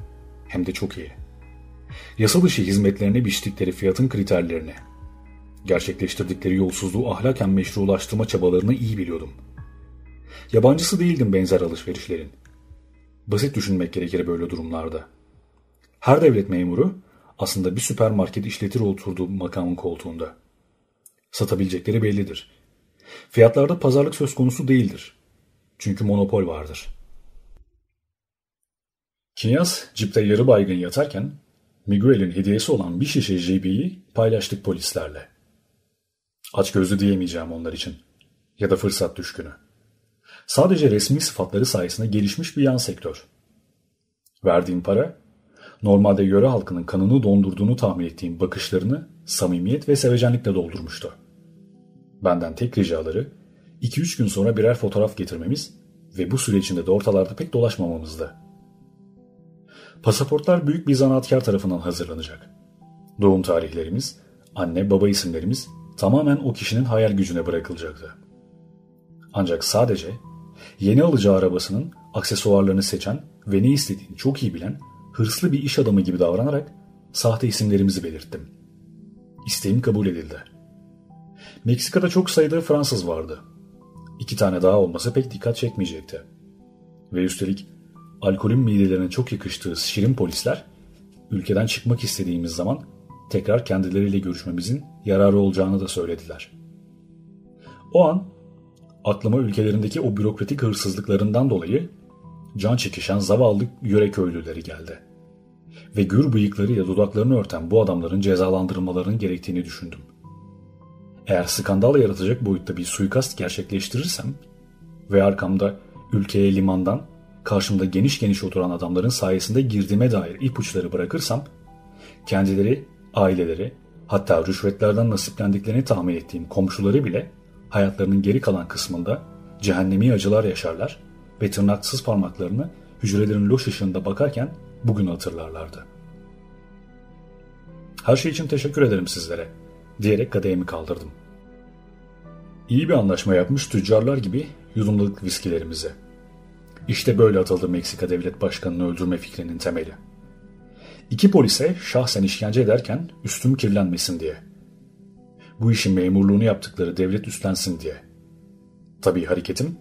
Hem de çok iyi. Yasa dışı hizmetlerine biçtikleri fiyatın kriterlerini, gerçekleştirdikleri yolsuzluğu ahlaken meşrulaştırma çabalarını iyi biliyordum. Yabancısı değildim benzer alışverişlerin. Basit düşünmek gerekir böyle durumlarda. Her devlet memuru aslında bir süpermarket işletir oturduğu makamın koltuğunda. Satabilecekleri bellidir. Fiyatlarda pazarlık söz konusu değildir. Çünkü monopol vardır. Kinyas cipte yarı baygın yatarken Miguel'in hediyesi olan bir şişe JB'yi paylaştık polislerle. Aç gözlü diyemeyeceğim onlar için. Ya da fırsat düşkünü. Sadece resmi sıfatları sayesinde gelişmiş bir yan sektör. Verdiğim para, normalde yöre halkının kanını dondurduğunu tahmin ettiğim bakışlarını samimiyet ve sevecenlikle doldurmuştu. Benden tek ricaları 2-3 gün sonra birer fotoğraf getirmemiz ve bu süre içinde de ortalarda pek dolaşmamamızdı. Pasaportlar büyük bir zanaatkar tarafından hazırlanacak. Doğum tarihlerimiz, anne baba isimlerimiz tamamen o kişinin hayal gücüne bırakılacaktı. Ancak sadece yeni alacağı arabasının aksesuarlarını seçen ve ne istediğini çok iyi bilen hırslı bir iş adamı gibi davranarak sahte isimlerimizi belirttim. İsteğim kabul edildi. Meksika'da çok sayıda Fransız vardı. İki tane daha olmasa pek dikkat çekmeyecekti. Ve üstelik alkolün midelerine çok yakıştığı şirin polisler, ülkeden çıkmak istediğimiz zaman tekrar kendileriyle görüşmemizin yararı olacağını da söylediler. O an aklıma ülkelerindeki o bürokratik hırsızlıklarından dolayı can çekişen zavallı yöre köylüleri geldi. Ve gür bıyıklarıyla dudaklarını örten bu adamların cezalandırılmalarının gerektiğini düşündüm. Eğer skandal yaratacak boyutta bir suikast gerçekleştirirsem ve arkamda ülkeye limandan karşımda geniş geniş oturan adamların sayesinde girdiğime dair ipuçları bırakırsam kendileri, aileleri hatta rüşvetlerden nasiplendiklerini tahmin ettiğim komşuları bile hayatlarının geri kalan kısmında cehennemi acılar yaşarlar ve tırnaksız parmaklarını hücrelerin loş ışığında bakarken bugün hatırlarlardı. Her şey için teşekkür ederim sizlere diyerek kadehimi kaldırdım. İyi bir anlaşma yapmış tüccarlar gibi yudumladık viskilerimizi. İşte böyle atıldı Meksika Devlet Başkanı'nı öldürme fikrinin temeli. İki polise şahsen işkence ederken üstüm kirlenmesin diye. Bu işin memurluğunu yaptıkları devlet üstlensin diye. Tabii hareketim,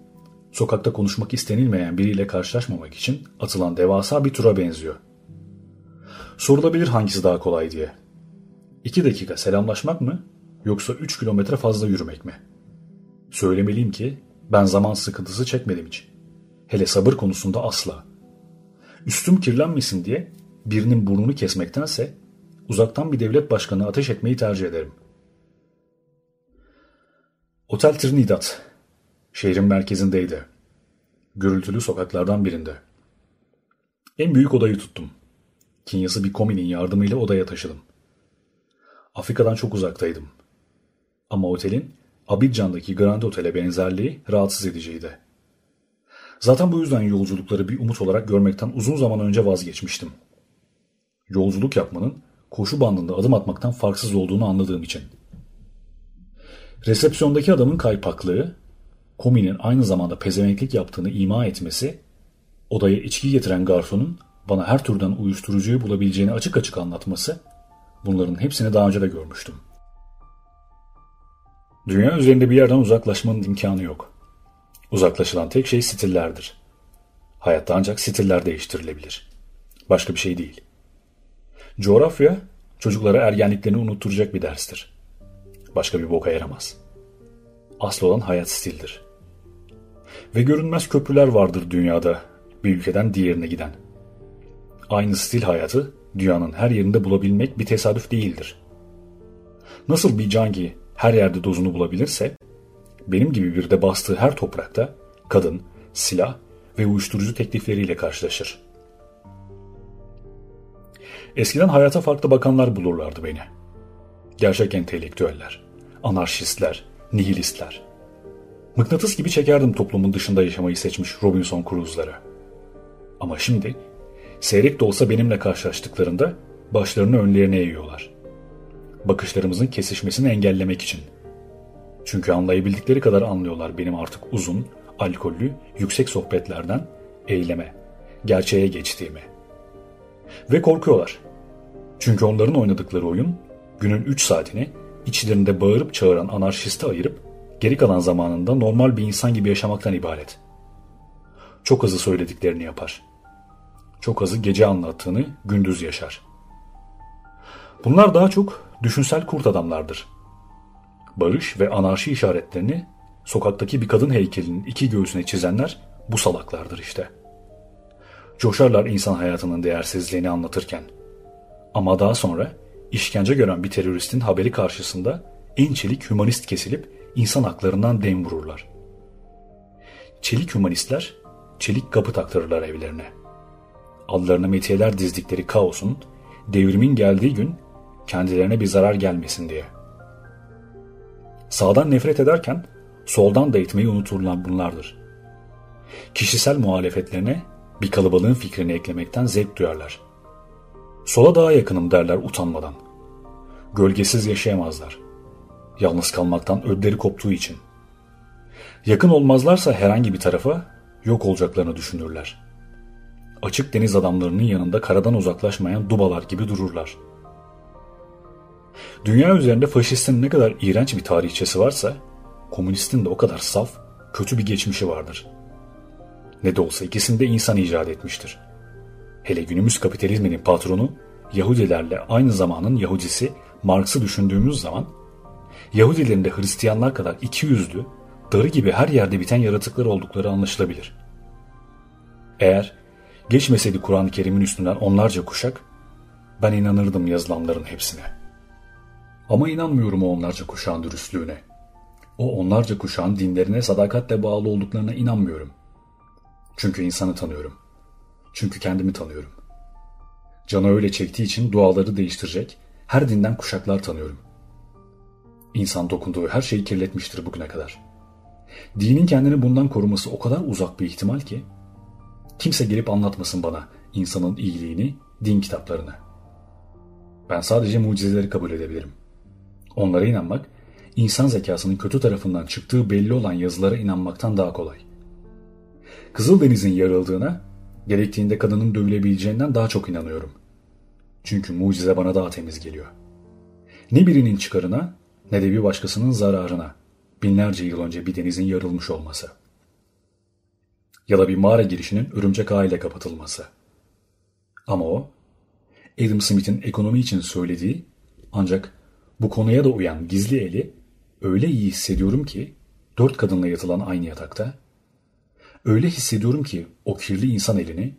sokakta konuşmak istenilmeyen biriyle karşılaşmamak için atılan devasa bir tura benziyor. Sorulabilir hangisi daha kolay diye. İki dakika selamlaşmak mı yoksa üç kilometre fazla yürümek mi? Söylemeliyim ki ben zaman sıkıntısı çekmedim hiç. Hele sabır konusunda asla. Üstüm kirlenmesin diye birinin burnunu kesmektense uzaktan bir devlet başkanı ateş etmeyi tercih ederim. Otel Trinidad şehrin merkezindeydi. Gürültülü sokaklardan birinde. En büyük odayı tuttum. Kinyası bir kominin yardımıyla odaya taşıdım. Afrika'dan çok uzaktaydım. Ama otelin Abidjan'daki Grand Otel'e benzerliği rahatsız ediciydi. Zaten bu yüzden yolculukları bir umut olarak görmekten uzun zaman önce vazgeçmiştim. Yolculuk yapmanın koşu bandında adım atmaktan farksız olduğunu anladığım için. Resepsiyondaki adamın kaypaklığı, kominin aynı zamanda pezevenklik yaptığını ima etmesi, odaya içki getiren garsonun bana her türden uyuşturucuyu bulabileceğini açık açık anlatması, bunların hepsini daha önce de görmüştüm. Dünya üzerinde bir yerden uzaklaşmanın imkanı yok. Uzaklaşılan tek şey stillerdir. Hayatta ancak stiller değiştirilebilir. Başka bir şey değil. Coğrafya çocuklara ergenliklerini unutturacak bir derstir. Başka bir boka yaramaz. Asıl olan hayat stildir. Ve görünmez köprüler vardır dünyada bir ülkeden diğerine giden. Aynı stil hayatı dünyanın her yerinde bulabilmek bir tesadüf değildir. Nasıl bir cangi her yerde dozunu bulabilirse, benim gibi bir de bastığı her toprakta kadın, silah ve uyuşturucu teklifleriyle karşılaşır. Eskiden hayata farklı bakanlar bulurlardı beni. Gerçek entelektüeller, anarşistler, nihilistler. Mıknatıs gibi çekerdim toplumun dışında yaşamayı seçmiş Robinson Crusoe'ları. Ama şimdi seyrek de olsa benimle karşılaştıklarında başlarını önlerine eğiyorlar. Bakışlarımızın kesişmesini engellemek için. Çünkü anlayabildikleri kadar anlıyorlar benim artık uzun, alkollü, yüksek sohbetlerden eyleme, gerçeğe geçtiğimi. Ve korkuyorlar. Çünkü onların oynadıkları oyun günün 3 saatini içlerinde bağırıp çağıran anarşiste ayırıp geri kalan zamanında normal bir insan gibi yaşamaktan ibaret. Çok azı söylediklerini yapar. Çok azı gece anlattığını gündüz yaşar. Bunlar daha çok düşünsel kurt adamlardır. Barış ve anarşi işaretlerini sokaktaki bir kadın heykelinin iki göğsüne çizenler bu salaklardır işte. Coşarlar insan hayatının değersizliğini anlatırken. Ama daha sonra işkence gören bir teröristin haberi karşısında en çelik hümanist kesilip insan haklarından dem vururlar. Çelik hümanistler çelik kapı taktırırlar evlerine. Adlarına metiyeler dizdikleri kaosun, devrimin geldiği gün kendilerine bir zarar gelmesin diye. Sağdan nefret ederken soldan da etmeyi unutulan bunlardır. Kişisel muhalefetlerine bir kalabalığın fikrini eklemekten zevk duyarlar. Sola daha yakınım derler utanmadan. Gölgesiz yaşayamazlar. Yalnız kalmaktan ödleri koptuğu için. Yakın olmazlarsa herhangi bir tarafa yok olacaklarını düşünürler. Açık deniz adamlarının yanında karadan uzaklaşmayan dubalar gibi dururlar. Dünya üzerinde faşistin ne kadar iğrenç bir tarihçesi varsa, komünistin de o kadar saf, kötü bir geçmişi vardır. Ne de olsa ikisini de insan icat etmiştir. Hele günümüz kapitalizminin patronu, Yahudilerle aynı zamanın Yahudisi Marx'ı düşündüğümüz zaman, Yahudilerin de Hristiyanlar kadar iki yüzlü, darı gibi her yerde biten yaratıklar oldukları anlaşılabilir. Eğer geçmeseydi Kur'an-ı Kerim'in üstünden onlarca kuşak, ben inanırdım yazılanların hepsine. Ama inanmıyorum o onlarca kuşağın dürüstlüğüne. O onlarca kuşağın dinlerine sadakatle bağlı olduklarına inanmıyorum. Çünkü insanı tanıyorum. Çünkü kendimi tanıyorum. Canı öyle çektiği için duaları değiştirecek her dinden kuşaklar tanıyorum. İnsan dokunduğu her şeyi kirletmiştir bugüne kadar. Dinin kendini bundan koruması o kadar uzak bir ihtimal ki kimse gelip anlatmasın bana insanın iyiliğini, din kitaplarını. Ben sadece mucizeleri kabul edebilirim. Onlara inanmak, insan zekasının kötü tarafından çıktığı belli olan yazılara inanmaktan daha kolay. Kızıldeniz'in yarıldığına, gerektiğinde kadının dövülebileceğinden daha çok inanıyorum. Çünkü mucize bana daha temiz geliyor. Ne birinin çıkarına ne de bir başkasının zararına binlerce yıl önce bir denizin yarılmış olması. Ya da bir mağara girişinin örümcek ağıyla kapatılması. Ama o, Adam Smith'in ekonomi için söylediği ancak bu konuya da uyan gizli eli öyle iyi hissediyorum ki dört kadınla yatılan aynı yatakta öyle hissediyorum ki o kirli insan elini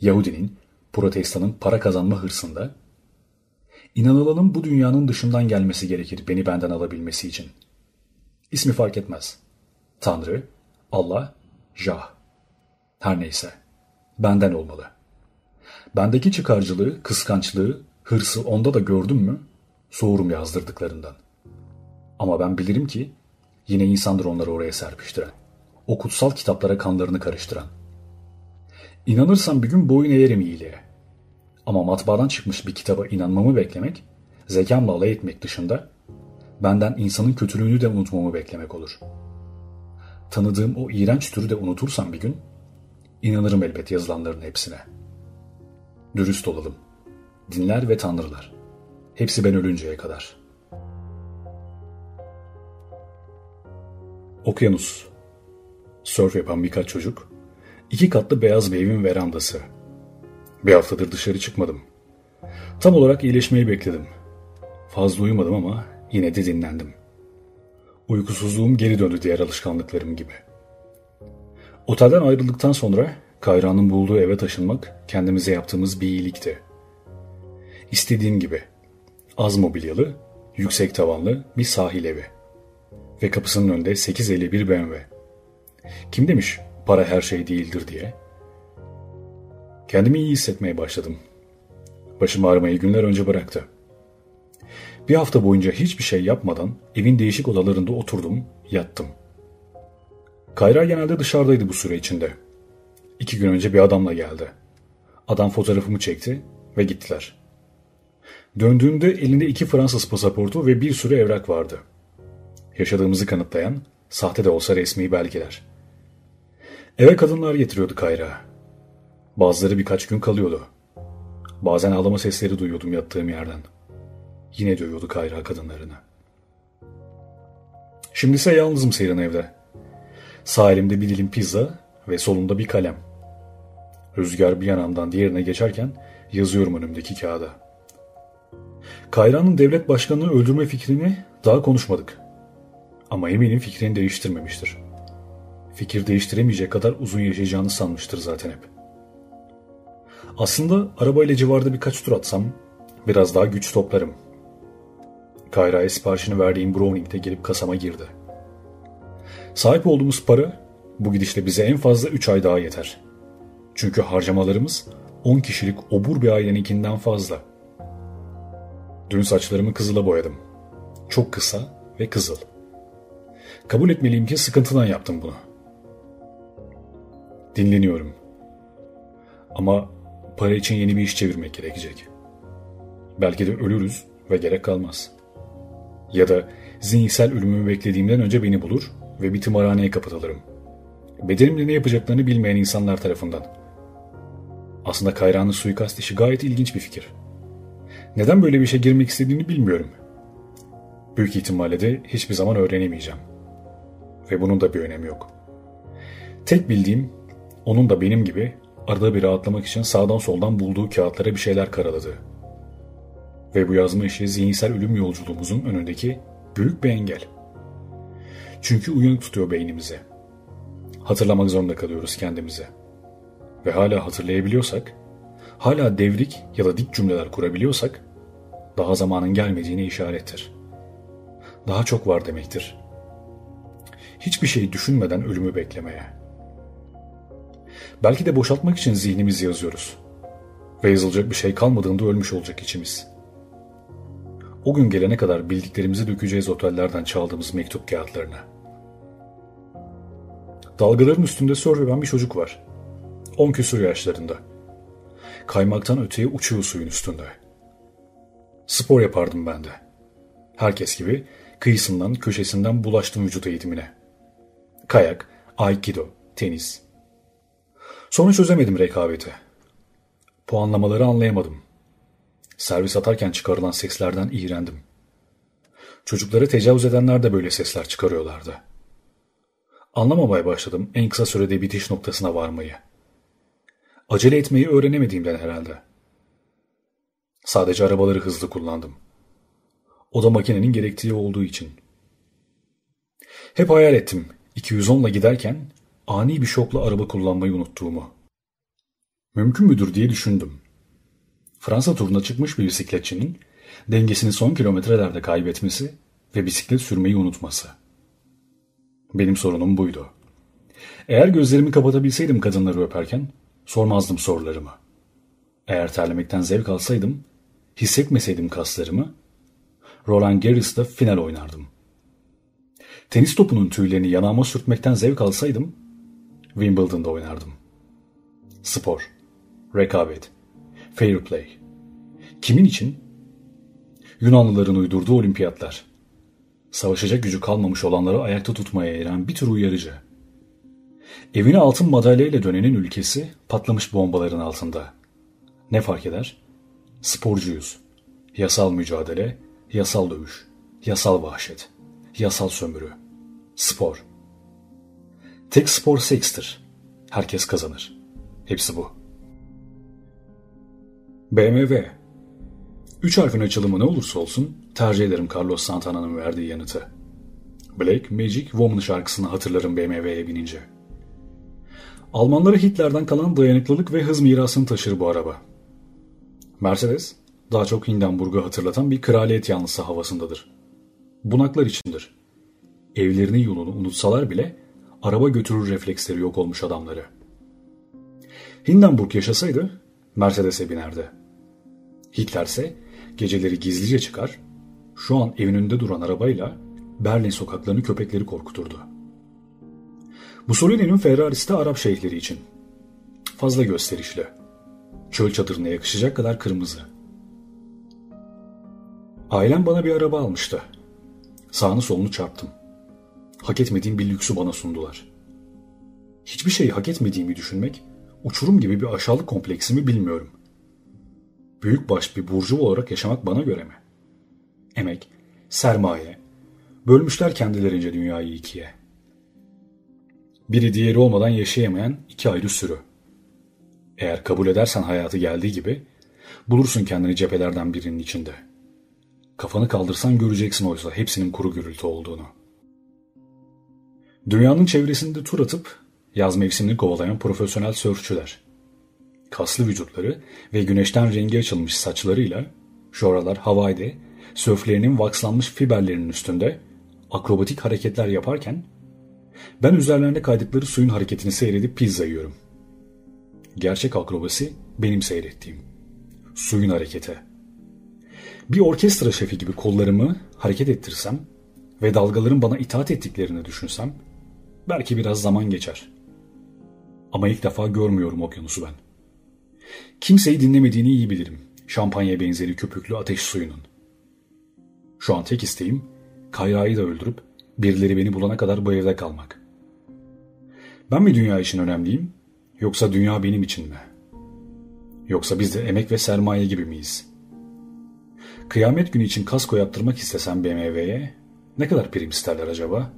Yahudinin, protestanın para kazanma hırsında inanılanın bu dünyanın dışından gelmesi gerekir beni benden alabilmesi için. İsmi fark etmez. Tanrı, Allah, Jah. Her neyse. Benden olmalı. Bendeki çıkarcılığı, kıskançlığı, hırsı onda da gördüm mü soğurum yazdırdıklarından. Ama ben bilirim ki yine insandır onları oraya serpiştiren. O kutsal kitaplara kanlarını karıştıran. İnanırsam bir gün boyun eğerim iyiliğe. Ama matbaadan çıkmış bir kitaba inanmamı beklemek, zekamla alay etmek dışında benden insanın kötülüğünü de unutmamı beklemek olur. Tanıdığım o iğrenç türü de unutursam bir gün, inanırım elbet yazılanların hepsine. Dürüst olalım. Dinler ve tanrılar. Hepsi ben ölünceye kadar. Okyanus. Sörf yapan birkaç çocuk. iki katlı beyaz bir evin verandası. Bir haftadır dışarı çıkmadım. Tam olarak iyileşmeyi bekledim. Fazla uyumadım ama yine de dinlendim. Uykusuzluğum geri döndü diğer alışkanlıklarım gibi. Otelden ayrıldıktan sonra Kayra'nın bulduğu eve taşınmak kendimize yaptığımız bir iyilikti. İstediğim gibi Az mobilyalı, yüksek tavanlı bir sahil evi. Ve kapısının önünde 851 BMW. Kim demiş para her şey değildir diye. Kendimi iyi hissetmeye başladım. Başım ağrımayı günler önce bıraktı. Bir hafta boyunca hiçbir şey yapmadan evin değişik odalarında oturdum, yattım. Kayra genelde dışarıdaydı bu süre içinde. İki gün önce bir adamla geldi. Adam fotoğrafımı çekti ve gittiler. Döndüğümde elinde iki Fransız pasaportu ve bir sürü evrak vardı. Yaşadığımızı kanıtlayan, sahte de olsa resmi belgeler. Eve kadınlar getiriyordu Kayra. Bazıları birkaç gün kalıyordu. Bazen ağlama sesleri duyuyordum yattığım yerden. Yine duyuyordu Kayra kadınlarını. Şimdi ise yalnızım seyrin evde. Sağ elimde bir dilim pizza ve solumda bir kalem. Rüzgar bir yanamdan diğerine geçerken yazıyorum önümdeki kağıda. Kayra'nın devlet başkanını öldürme fikrini daha konuşmadık. Ama eminim fikrini değiştirmemiştir. Fikir değiştiremeyecek kadar uzun yaşayacağını sanmıştır zaten hep. Aslında arabayla civarda birkaç tur atsam biraz daha güç toplarım. Kayra'ya siparişini verdiğim Browning'de gelip kasama girdi. Sahip olduğumuz para bu gidişle bize en fazla 3 ay daha yeter. Çünkü harcamalarımız 10 kişilik obur bir aileninkinden fazla. Dün saçlarımı kızıla boyadım. Çok kısa ve kızıl. Kabul etmeliyim ki sıkıntıdan yaptım bunu. Dinleniyorum. Ama para için yeni bir iş çevirmek gerekecek. Belki de ölürüz ve gerek kalmaz. Ya da zihinsel ölümümü beklediğimden önce beni bulur ve bir tımarhaneye kapatılırım. Bedenimle ne yapacaklarını bilmeyen insanlar tarafından. Aslında Kayra'nın suikast işi gayet ilginç bir fikir. Neden böyle bir şey girmek istediğini bilmiyorum. Büyük ihtimalle de hiçbir zaman öğrenemeyeceğim. Ve bunun da bir önemi yok. Tek bildiğim onun da benim gibi arada bir rahatlamak için sağdan soldan bulduğu kağıtlara bir şeyler karaladı. Ve bu yazma işi zihinsel ölüm yolculuğumuzun önündeki büyük bir engel. Çünkü uyanık tutuyor beynimizi. Hatırlamak zorunda kalıyoruz kendimize. Ve hala hatırlayabiliyorsak, hala devrik ya da dik cümleler kurabiliyorsak, daha zamanın gelmediğine işarettir. Daha çok var demektir. Hiçbir şey düşünmeden ölümü beklemeye. Belki de boşaltmak için zihnimizi yazıyoruz. Ve yazılacak bir şey kalmadığında ölmüş olacak içimiz. O gün gelene kadar bildiklerimizi dökeceğiz otellerden çaldığımız mektup kağıtlarına. Dalgaların üstünde sörföben bir çocuk var. On küsur yaşlarında. Kaymaktan öteye uçuyor suyun üstünde. Spor yapardım ben de. Herkes gibi kıyısından köşesinden bulaştım vücut eğitimine. Kayak, aikido, tenis. Sonra çözemedim rekabeti. Puanlamaları anlayamadım. Servis atarken çıkarılan seslerden iğrendim. Çocukları tecavüz edenler de böyle sesler çıkarıyorlardı. Anlamamaya başladım en kısa sürede bitiş noktasına varmayı. Acele etmeyi öğrenemediğimden herhalde. Sadece arabaları hızlı kullandım. O da makinenin gerektiği olduğu için. Hep hayal ettim 210 ile giderken ani bir şokla araba kullanmayı unuttuğumu. Mümkün müdür diye düşündüm. Fransa turuna çıkmış bir bisikletçinin dengesini son kilometrelerde kaybetmesi ve bisiklet sürmeyi unutması. Benim sorunum buydu. Eğer gözlerimi kapatabilseydim kadınları öperken sormazdım sorularımı. Eğer terlemekten zevk alsaydım, hissetmeseydim kaslarımı, Roland Garros'ta final oynardım. Tenis topunun tüylerini yanağıma sürtmekten zevk alsaydım, Wimbledon'da oynardım. Spor, rekabet, fair play. Kimin için? Yunanlıların uydurduğu olimpiyatlar savaşacak gücü kalmamış olanları ayakta tutmaya eren bir tür uyarıcı. Evine altın madalyayla dönenin ülkesi patlamış bombaların altında. Ne fark eder? Sporcuyuz. Yasal mücadele, yasal dövüş, yasal vahşet, yasal sömürü. Spor. Tek spor sekstir. Herkes kazanır. Hepsi bu. BMW Üç harfin açılımı ne olursa olsun tercih ederim Carlos Santana'nın verdiği yanıtı. Black Magic Woman şarkısını hatırlarım BMW'ye binince. Almanlara Hitler'den kalan dayanıklılık ve hız mirasını taşır bu araba. Mercedes daha çok Hindenburg'u hatırlatan bir kraliyet yanlısı havasındadır. Bunaklar içindir. Evlerinin yolunu unutsalar bile araba götürür refleksleri yok olmuş adamları. Hindenburg yaşasaydı Mercedes'e binerdi. Hitler ise Geceleri gizlice çıkar, şu an evin önünde duran arabayla Berlin sokaklarını köpekleri korkuturdu. Mussolini'nin Ferrari'si de Arap şeyhleri için. fazla gösterişli. Çöl çadırına yakışacak kadar kırmızı. Ailem bana bir araba almıştı. Sağını solunu çarptım. Hak etmediğim bir lüksü bana sundular. Hiçbir şeyi hak etmediğimi düşünmek, uçurum gibi bir aşağılık kompleksimi bilmiyorum. Büyük baş bir burcu olarak yaşamak bana göre mi? Emek, sermaye, bölmüşler kendilerince dünyayı ikiye. Biri diğeri olmadan yaşayamayan iki ayrı sürü. Eğer kabul edersen hayatı geldiği gibi, bulursun kendini cephelerden birinin içinde. Kafanı kaldırsan göreceksin oysa hepsinin kuru gürültü olduğunu. Dünyanın çevresinde tur atıp yaz mevsimini kovalayan profesyonel sörfçüler. Kaslı vücutları ve güneşten rengi açılmış saçlarıyla şu aralar Hawaii'de sörflerinin vakslanmış fiberlerinin üstünde akrobatik hareketler yaparken ben üzerlerine kaydıkları suyun hareketini seyredip pizza yiyorum. Gerçek akrobasi benim seyrettiğim. Suyun hareketi. Bir orkestra şefi gibi kollarımı hareket ettirsem ve dalgaların bana itaat ettiklerini düşünsem belki biraz zaman geçer. Ama ilk defa görmüyorum okyanusu ben. Kimseyi dinlemediğini iyi bilirim. Şampanya benzeri köpüklü ateş suyunun. Şu an tek isteğim Kayra'yı da öldürüp birileri beni bulana kadar bu evde kalmak. Ben mi dünya için önemliyim yoksa dünya benim için mi? Yoksa biz de emek ve sermaye gibi miyiz? Kıyamet günü için kasko yaptırmak istesem BMW'ye ne kadar prim isterler acaba?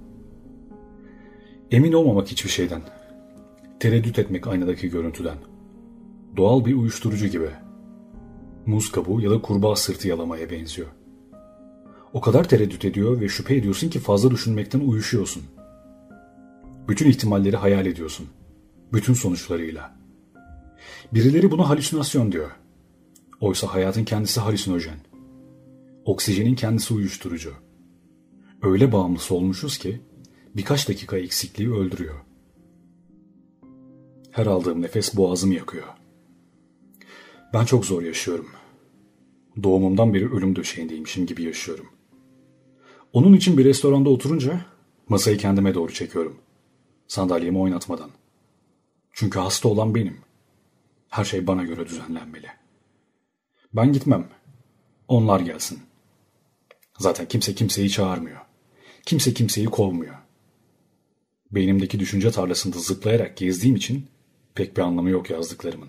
Emin olmamak hiçbir şeyden. Tereddüt etmek aynadaki görüntüden. Doğal bir uyuşturucu gibi. Muz kabuğu ya da kurbağa sırtı yalamaya benziyor. O kadar tereddüt ediyor ve şüphe ediyorsun ki fazla düşünmekten uyuşuyorsun. Bütün ihtimalleri hayal ediyorsun. Bütün sonuçlarıyla. Birileri buna halüsinasyon diyor. Oysa hayatın kendisi halüsinojen. Oksijenin kendisi uyuşturucu. Öyle bağımlısı olmuşuz ki birkaç dakika eksikliği öldürüyor. Her aldığım nefes boğazımı yakıyor. Ben çok zor yaşıyorum. Doğumumdan beri ölüm döşeğindeymişim gibi yaşıyorum. Onun için bir restoranda oturunca masayı kendime doğru çekiyorum. Sandalyemi oynatmadan. Çünkü hasta olan benim. Her şey bana göre düzenlenmeli. Ben gitmem. Onlar gelsin. Zaten kimse kimseyi çağırmıyor. Kimse kimseyi kovmuyor. Beynimdeki düşünce tarlasında zıplayarak gezdiğim için pek bir anlamı yok yazdıklarımın.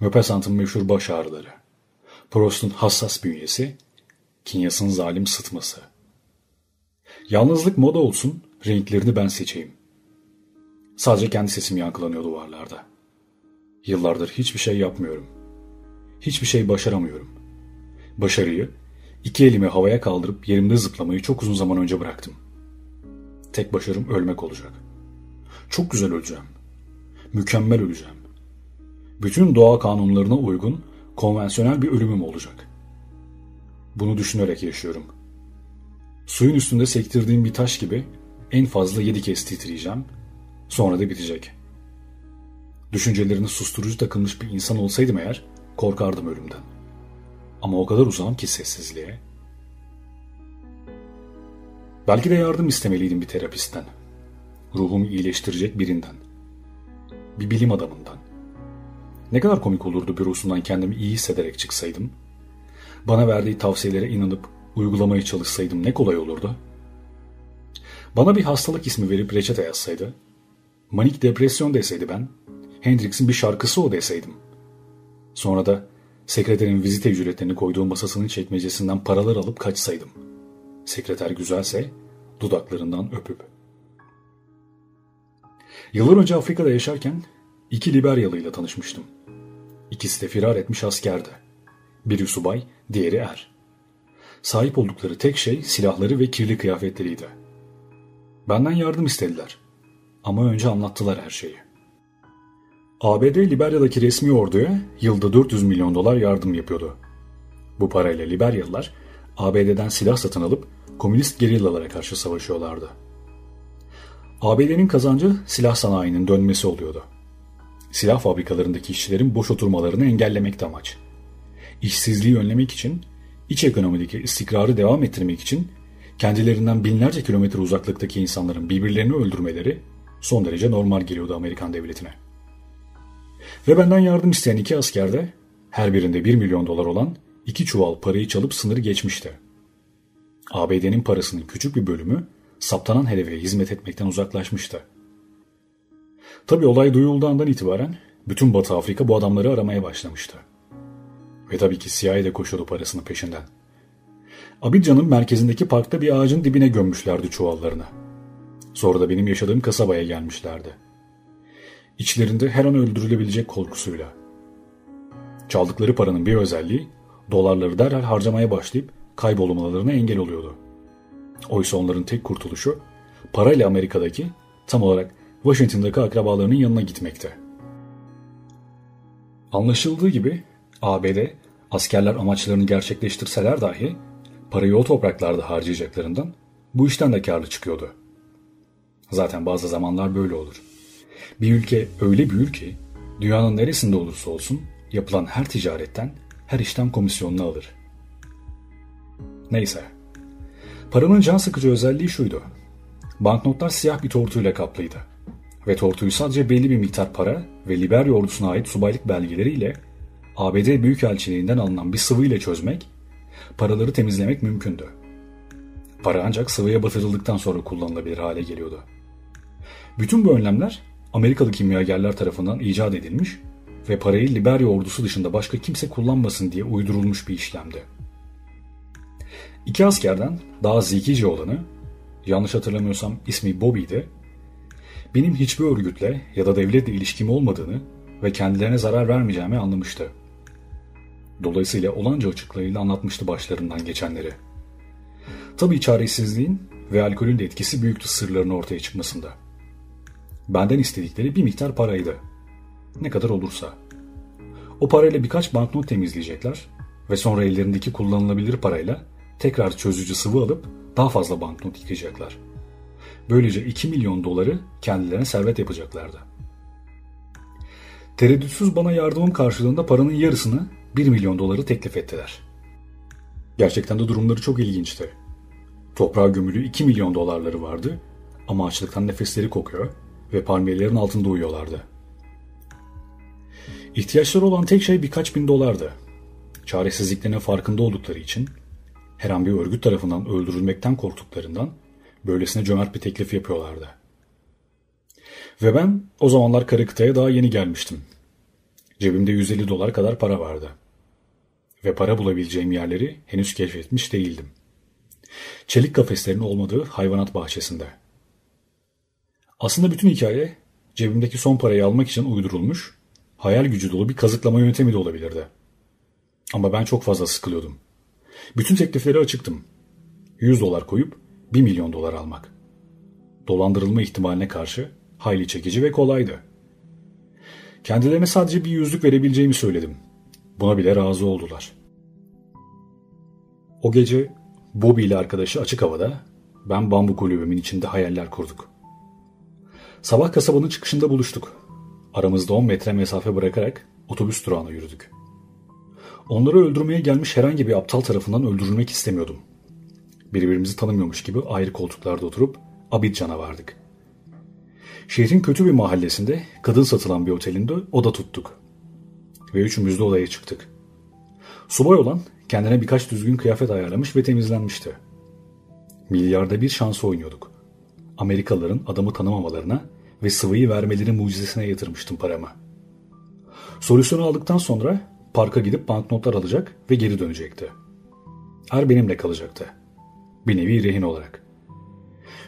Möpesant'ın meşhur baş ağrıları. Prost'un hassas bünyesi, Kinyas'ın zalim sıtması. Yalnızlık moda olsun, renklerini ben seçeyim. Sadece kendi sesim yankılanıyor duvarlarda. Yıllardır hiçbir şey yapmıyorum. Hiçbir şey başaramıyorum. Başarıyı iki elimi havaya kaldırıp yerimde zıplamayı çok uzun zaman önce bıraktım. Tek başarım ölmek olacak. Çok güzel öleceğim. Mükemmel öleceğim. Bütün doğa kanunlarına uygun, konvansiyonel bir ölümüm olacak. Bunu düşünerek yaşıyorum. Suyun üstünde sektirdiğim bir taş gibi en fazla yedi kez titreyeceğim. Sonra da bitecek. Düşüncelerine susturucu takılmış bir insan olsaydım eğer korkardım ölümden. Ama o kadar uzağım ki sessizliğe. Belki de yardım istemeliydim bir terapistten. Ruhumu iyileştirecek birinden. Bir bilim adamından. Ne kadar komik olurdu bürosundan kendimi iyi hissederek çıksaydım. Bana verdiği tavsiyelere inanıp uygulamaya çalışsaydım ne kolay olurdu. Bana bir hastalık ismi verip reçete yazsaydı, manik depresyon deseydi ben, Hendrix'in bir şarkısı o deseydim. Sonra da sekreterin vizite ücretlerini koyduğu masasının çekmecesinden paralar alıp kaçsaydım. Sekreter güzelse dudaklarından öpüp. Yıllar önce Afrika'da yaşarken iki Liberyalı tanışmıştım. İkisi de firar etmiş askerdi. Biri subay, diğeri er. Sahip oldukları tek şey silahları ve kirli kıyafetleriydi. Benden yardım istediler. Ama önce anlattılar her şeyi. ABD Liberya'daki resmi orduya yılda 400 milyon dolar yardım yapıyordu. Bu parayla Liberyalılar ABD'den silah satın alıp komünist gerillalara karşı savaşıyorlardı. ABD'nin kazancı silah sanayinin dönmesi oluyordu. Silah fabrikalarındaki işçilerin boş oturmalarını engellemekti amaç. İşsizliği önlemek için, iç ekonomideki istikrarı devam ettirmek için kendilerinden binlerce kilometre uzaklıktaki insanların birbirlerini öldürmeleri son derece normal geliyordu Amerikan devletine. Ve benden yardım isteyen iki asker de her birinde 1 milyon dolar olan iki çuval parayı çalıp sınırı geçmişti. ABD'nin parasının küçük bir bölümü saptanan hedefe hizmet etmekten uzaklaşmıştı. Tabi olay duyulduğu andan itibaren bütün Batı Afrika bu adamları aramaya başlamıştı. Ve tabii ki CIA de koşuyordu parasının peşinden. Abidjan'ın merkezindeki parkta bir ağacın dibine gömmüşlerdi çuvallarını. Sonra da benim yaşadığım kasabaya gelmişlerdi. İçlerinde her an öldürülebilecek korkusuyla. Çaldıkları paranın bir özelliği dolarları derhal harcamaya başlayıp kaybolmalarına engel oluyordu. Oysa onların tek kurtuluşu parayla Amerika'daki tam olarak Washington'daki akrabalarının yanına gitmekte. Anlaşıldığı gibi ABD askerler amaçlarını gerçekleştirseler dahi parayı o topraklarda harcayacaklarından bu işten de karlı çıkıyordu. Zaten bazı zamanlar böyle olur. Bir ülke öyle büyür ki dünyanın neresinde olursa olsun yapılan her ticaretten her işlem komisyonunu alır. Neyse. Paranın can sıkıcı özelliği şuydu. Banknotlar siyah bir tortuyla kaplıydı. Ve tortuyu sadece belli bir miktar para ve Liberya ordusuna ait subaylık belgeleriyle ABD Büyükelçiliğinden alınan bir sıvı ile çözmek, paraları temizlemek mümkündü. Para ancak sıvıya batırıldıktan sonra kullanılabilir hale geliyordu. Bütün bu önlemler Amerikalı kimyagerler tarafından icat edilmiş ve parayı Liberya ordusu dışında başka kimse kullanmasın diye uydurulmuş bir işlemdi. İki askerden daha zekice olanı, yanlış hatırlamıyorsam ismi Bobby'di, benim hiçbir örgütle ya da devletle ilişkim olmadığını ve kendilerine zarar vermeyeceğimi anlamıştı. Dolayısıyla olanca açıklarıyla anlatmıştı başlarından geçenleri. Tabii çaresizliğin ve alkolün de etkisi büyüktü sırların ortaya çıkmasında. Benden istedikleri bir miktar paraydı. Ne kadar olursa. O parayla birkaç banknot temizleyecekler ve sonra ellerindeki kullanılabilir parayla tekrar çözücü sıvı alıp daha fazla banknot yıkayacaklar. Böylece 2 milyon doları kendilerine servet yapacaklardı. Tereddütsüz bana yardımım karşılığında paranın yarısını 1 milyon doları teklif ettiler. Gerçekten de durumları çok ilginçti. Toprağa gömülü 2 milyon dolarları vardı ama açlıktan nefesleri kokuyor ve palmiyelerin altında uyuyorlardı. İhtiyaçları olan tek şey birkaç bin dolardı. Çaresizliklerine farkında oldukları için, her an bir örgüt tarafından öldürülmekten korktuklarından böylesine cömert bir teklif yapıyorlardı. Ve ben o zamanlar karı kıtaya daha yeni gelmiştim. Cebimde 150 dolar kadar para vardı. Ve para bulabileceğim yerleri henüz keşfetmiş değildim. Çelik kafeslerin olmadığı hayvanat bahçesinde. Aslında bütün hikaye cebimdeki son parayı almak için uydurulmuş, hayal gücü dolu bir kazıklama yöntemi de olabilirdi. Ama ben çok fazla sıkılıyordum. Bütün teklifleri açıktım. 100 dolar koyup 1 milyon dolar almak. Dolandırılma ihtimaline karşı hayli çekici ve kolaydı. Kendilerine sadece bir yüzlük verebileceğimi söyledim. Buna bile razı oldular. O gece Bobby ile arkadaşı açık havada, ben bambu kulübümün içinde hayaller kurduk. Sabah kasabanın çıkışında buluştuk. Aramızda 10 metre mesafe bırakarak otobüs durağına yürüdük. Onları öldürmeye gelmiş herhangi bir aptal tarafından öldürülmek istemiyordum. Birbirimizi tanımıyormuş gibi ayrı koltuklarda oturup Abidjan'a vardık. Şehrin kötü bir mahallesinde kadın satılan bir otelinde oda tuttuk. Ve üçümüz de odaya çıktık. Subay olan kendine birkaç düzgün kıyafet ayarlamış ve temizlenmişti. Milyarda bir şansı oynuyorduk. Amerikalıların adamı tanımamalarına ve sıvıyı vermeleri mucizesine yatırmıştım paramı. Solüsyonu aldıktan sonra parka gidip banknotlar alacak ve geri dönecekti. Er benimle kalacaktı. Bir nevi rehin olarak.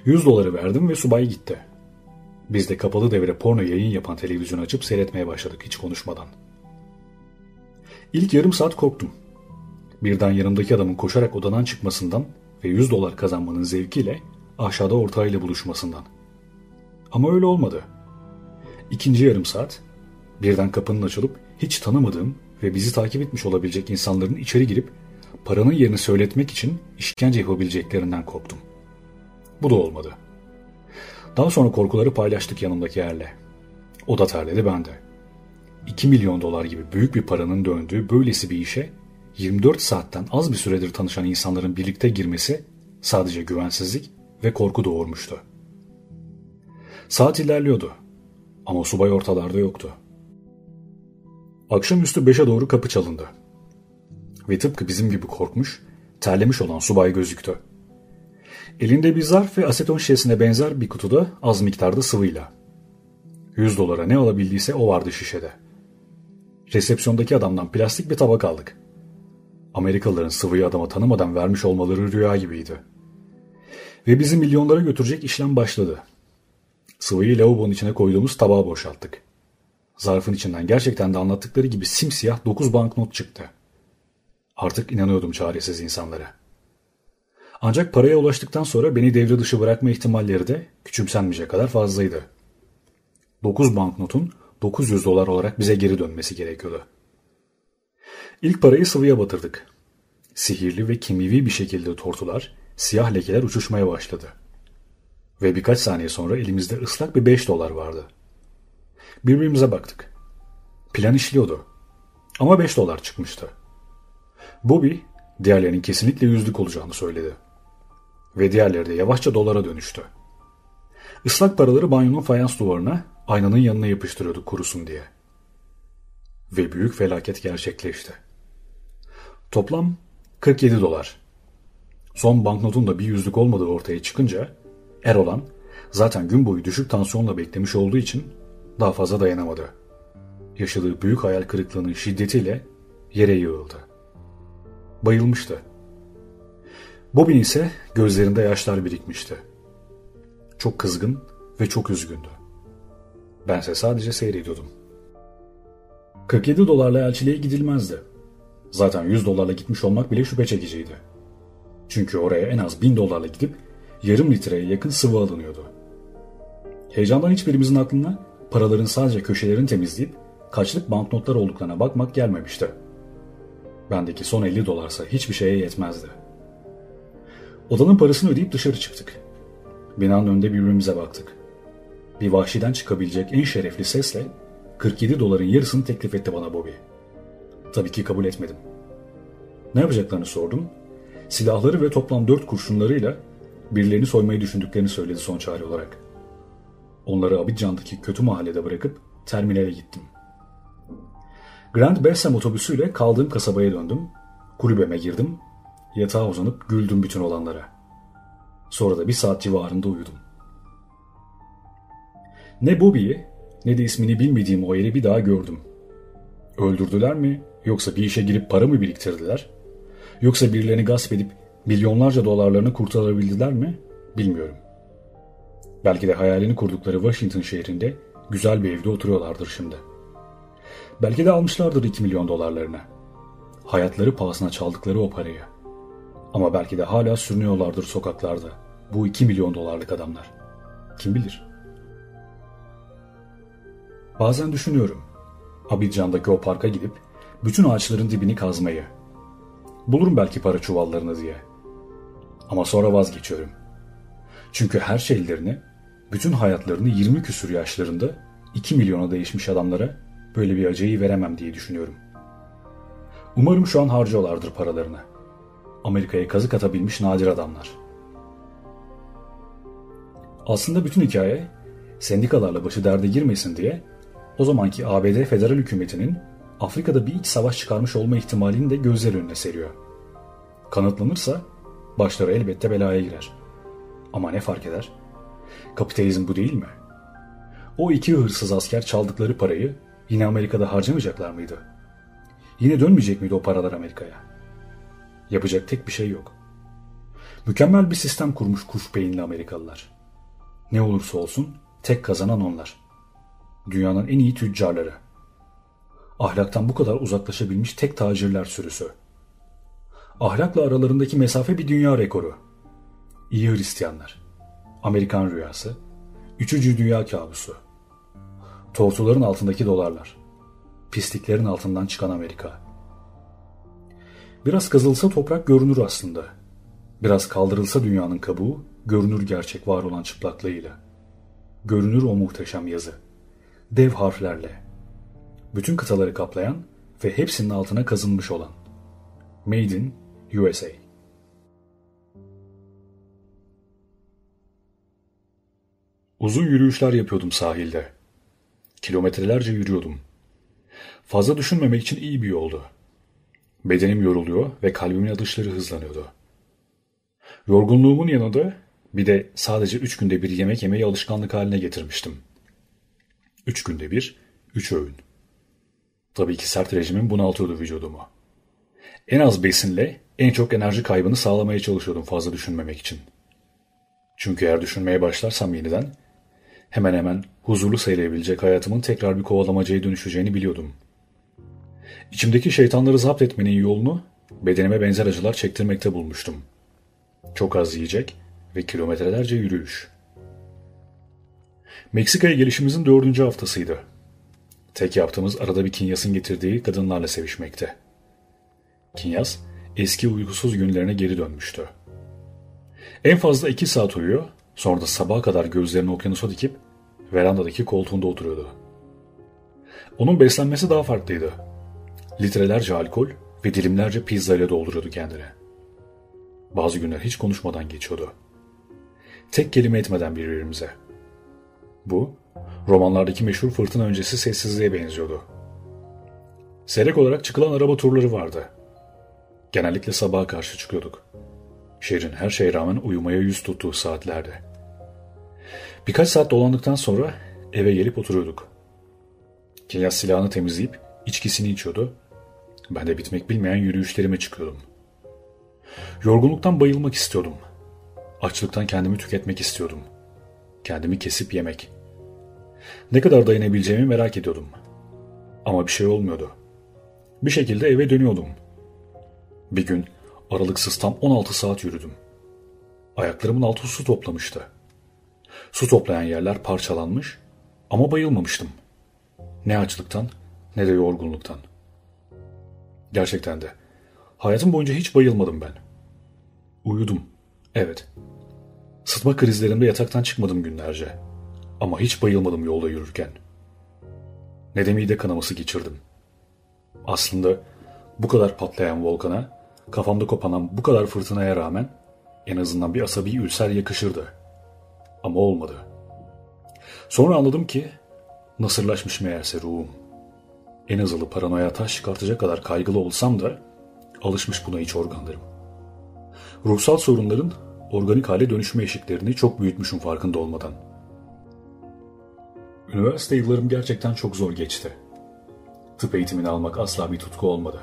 100 doları verdim ve subay gitti. Biz de kapalı devre porno yayın yapan televizyon açıp seyretmeye başladık hiç konuşmadan. İlk yarım saat korktum. Birden yanımdaki adamın koşarak odadan çıkmasından ve 100 dolar kazanmanın zevkiyle aşağıda ortağıyla buluşmasından. Ama öyle olmadı. İkinci yarım saat birden kapının açılıp hiç tanımadığım ve bizi takip etmiş olabilecek insanların içeri girip paranın yerini söyletmek için işkence yapabileceklerinden korktum. Bu da olmadı. Daha sonra korkuları paylaştık yanımdaki yerle. O da terledi ben de. 2 milyon dolar gibi büyük bir paranın döndüğü böylesi bir işe 24 saatten az bir süredir tanışan insanların birlikte girmesi sadece güvensizlik ve korku doğurmuştu. Saat ilerliyordu ama subay ortalarda yoktu. Akşamüstü 5'e doğru kapı çalındı. Ve tıpkı bizim gibi korkmuş, terlemiş olan subay gözüktü. Elinde bir zarf ve aseton şişesine benzer bir kutuda az miktarda sıvıyla. 100 dolara ne alabildiyse o vardı şişede. Resepsiyondaki adamdan plastik bir tabak aldık. Amerikalıların sıvıyı adama tanımadan vermiş olmaları rüya gibiydi. Ve bizi milyonlara götürecek işlem başladı. Sıvıyı lavabonun içine koyduğumuz tabağa boşalttık. Zarfın içinden gerçekten de anlattıkları gibi simsiyah dokuz banknot çıktı. Artık inanıyordum çaresiz insanlara. Ancak paraya ulaştıktan sonra beni devre dışı bırakma ihtimalleri de küçümsenmeyecek kadar fazlaydı. 9 banknotun 900 dolar olarak bize geri dönmesi gerekiyordu. İlk parayı sıvıya batırdık. Sihirli ve kimyevi bir şekilde tortular, siyah lekeler uçuşmaya başladı. Ve birkaç saniye sonra elimizde ıslak bir 5 dolar vardı. Birbirimize baktık. Plan işliyordu. Ama 5 dolar çıkmıştı. Bobby diğerlerinin kesinlikle yüzlük olacağını söyledi. Ve diğerleri de yavaşça dolara dönüştü. Islak paraları banyonun fayans duvarına, aynanın yanına yapıştırıyorduk kurusun diye. Ve büyük felaket gerçekleşti. Toplam 47 dolar. Son banknotun da bir yüzlük olmadığı ortaya çıkınca Erolan zaten gün boyu düşük tansiyonla beklemiş olduğu için daha fazla dayanamadı. Yaşadığı büyük hayal kırıklığının şiddetiyle yere yığıldı. Bayılmıştı. Bobin ise gözlerinde yaşlar birikmişti. Çok kızgın ve çok üzgündü. Bense sadece seyrediyordum. 47 dolarla elçiliğe gidilmezdi. Zaten 100 dolarla gitmiş olmak bile şüphe çekiciydi. Çünkü oraya en az 1000 dolarla gidip yarım litreye yakın sıvı alınıyordu. Heyecandan hiçbirimizin aklına paraların sadece köşelerini temizleyip kaçlık banknotlar olduklarına bakmak gelmemişti. Bendeki son 50 dolarsa hiçbir şeye yetmezdi. Odanın parasını ödeyip dışarı çıktık. Binanın önünde birbirimize baktık. Bir vahşiden çıkabilecek en şerefli sesle 47 doların yarısını teklif etti bana Bobby. Tabii ki kabul etmedim. Ne yapacaklarını sordum. Silahları ve toplam dört kurşunlarıyla birilerini soymayı düşündüklerini söyledi son çare olarak. Onları Abidjan'daki kötü mahallede bırakıp terminale gittim. Grand Bassam otobüsüyle kaldığım kasabaya döndüm. Kulübeme girdim. Yatağa uzanıp güldüm bütün olanlara. Sonra da bir saat civarında uyudum. Ne Bobby'yi ne de ismini bilmediğim o yeri bir daha gördüm. Öldürdüler mi yoksa bir işe girip para mı biriktirdiler? Yoksa birilerini gasp edip milyonlarca dolarlarını kurtarabildiler mi? Bilmiyorum. Belki de hayalini kurdukları Washington şehrinde güzel bir evde oturuyorlardır şimdi. Belki de almışlardır 2 milyon dolarlarını. Hayatları pahasına çaldıkları o parayı. Ama belki de hala sürünüyorlardır sokaklarda. Bu 2 milyon dolarlık adamlar. Kim bilir? Bazen düşünüyorum. Abidjan'daki o parka gidip bütün ağaçların dibini kazmayı. Bulurum belki para çuvallarını diye. Ama sonra vazgeçiyorum. Çünkü her şeylerini, bütün hayatlarını 20 küsur yaşlarında 2 milyona değişmiş adamlara böyle bir acıyı veremem diye düşünüyorum. Umarım şu an harcıyorlardır paralarını. Amerika'ya kazık atabilmiş nadir adamlar. Aslında bütün hikaye sendikalarla başı derde girmesin diye o zamanki ABD federal hükümetinin Afrika'da bir iç savaş çıkarmış olma ihtimalini de gözler önüne seriyor. Kanıtlanırsa başları elbette belaya girer. Ama ne fark eder? Kapitalizm bu değil mi? O iki hırsız asker çaldıkları parayı yine Amerika'da harcamayacaklar mıydı? Yine dönmeyecek miydi o paralar Amerika'ya? Yapacak tek bir şey yok. Mükemmel bir sistem kurmuş kuş beyinli Amerikalılar. Ne olursa olsun tek kazanan onlar. Dünyanın en iyi tüccarları. Ahlaktan bu kadar uzaklaşabilmiş tek tacirler sürüsü. Ahlakla aralarındaki mesafe bir dünya rekoru. İyi Hristiyanlar. Amerikan rüyası. Üçüncü dünya kabusu. Tortuların altındaki dolarlar. Pisliklerin altından çıkan Amerika. Biraz kazılsa toprak görünür aslında. Biraz kaldırılsa dünyanın kabuğu, görünür gerçek var olan çıplaklığıyla. Görünür o muhteşem yazı. Dev harflerle. Bütün kıtaları kaplayan ve hepsinin altına kazınmış olan. Made in USA. Uzun yürüyüşler yapıyordum sahilde. Kilometrelerce yürüyordum. Fazla düşünmemek için iyi bir yoldu. Bedenim yoruluyor ve kalbimin atışları hızlanıyordu. Yorgunluğumun yanında bir de sadece üç günde bir yemek yemeyi alışkanlık haline getirmiştim. Üç günde bir, üç öğün. Tabii ki sert rejimin bunaltıyordu vücudumu. En az besinle en çok enerji kaybını sağlamaya çalışıyordum fazla düşünmemek için. Çünkü eğer düşünmeye başlarsam yeniden hemen hemen huzurlu sayılabilecek hayatımın tekrar bir kovalamacaya dönüşeceğini biliyordum. İçimdeki şeytanları zapt etmenin yolunu bedenime benzer acılar çektirmekte bulmuştum. Çok az yiyecek ve kilometrelerce yürüyüş. Meksika'ya gelişimizin dördüncü haftasıydı. Tek yaptığımız arada bir Kinyas'ın getirdiği kadınlarla sevişmekte. Kinyas eski uykusuz günlerine geri dönmüştü. En fazla iki saat uyuyor, sonra da sabaha kadar gözlerini okyanusa dikip verandadaki koltuğunda oturuyordu. Onun beslenmesi daha farklıydı. Litrelerce alkol ve dilimlerce pizza ile dolduruyordu kendini. Bazı günler hiç konuşmadan geçiyordu. Tek kelime etmeden birbirimize. Bu, romanlardaki meşhur fırtına öncesi sessizliğe benziyordu. Seyrek olarak çıkılan araba turları vardı. Genellikle sabaha karşı çıkıyorduk. Şehrin her şeye rağmen uyumaya yüz tuttuğu saatlerde. Birkaç saat dolandıktan sonra eve gelip oturuyorduk. Kilyas silahını temizleyip içkisini içiyordu. Ben de bitmek bilmeyen yürüyüşlerime çıkıyordum. Yorgunluktan bayılmak istiyordum. Açlıktan kendimi tüketmek istiyordum. Kendimi kesip yemek. Ne kadar dayanabileceğimi merak ediyordum. Ama bir şey olmuyordu. Bir şekilde eve dönüyordum. Bir gün aralıksız tam 16 saat yürüdüm. Ayaklarımın altı su toplamıştı. Su toplayan yerler parçalanmış ama bayılmamıştım. Ne açlıktan ne de yorgunluktan. Gerçekten de. Hayatım boyunca hiç bayılmadım ben. Uyudum. Evet. Sıtma krizlerimde yataktan çıkmadım günlerce. Ama hiç bayılmadım yolda yürürken. Ne de kanaması geçirdim. Aslında bu kadar patlayan volkana, kafamda kopanan bu kadar fırtınaya rağmen en azından bir asabi ülser yakışırdı. Ama olmadı. Sonra anladım ki nasırlaşmış meğerse ruhum. En azılı paranoya taş çıkartacak kadar kaygılı olsam da alışmış buna iç organlarım. Ruhsal sorunların organik hale dönüşme eşiklerini çok büyütmüşüm farkında olmadan. Üniversite yıllarım gerçekten çok zor geçti. Tıp eğitimini almak asla bir tutku olmadı.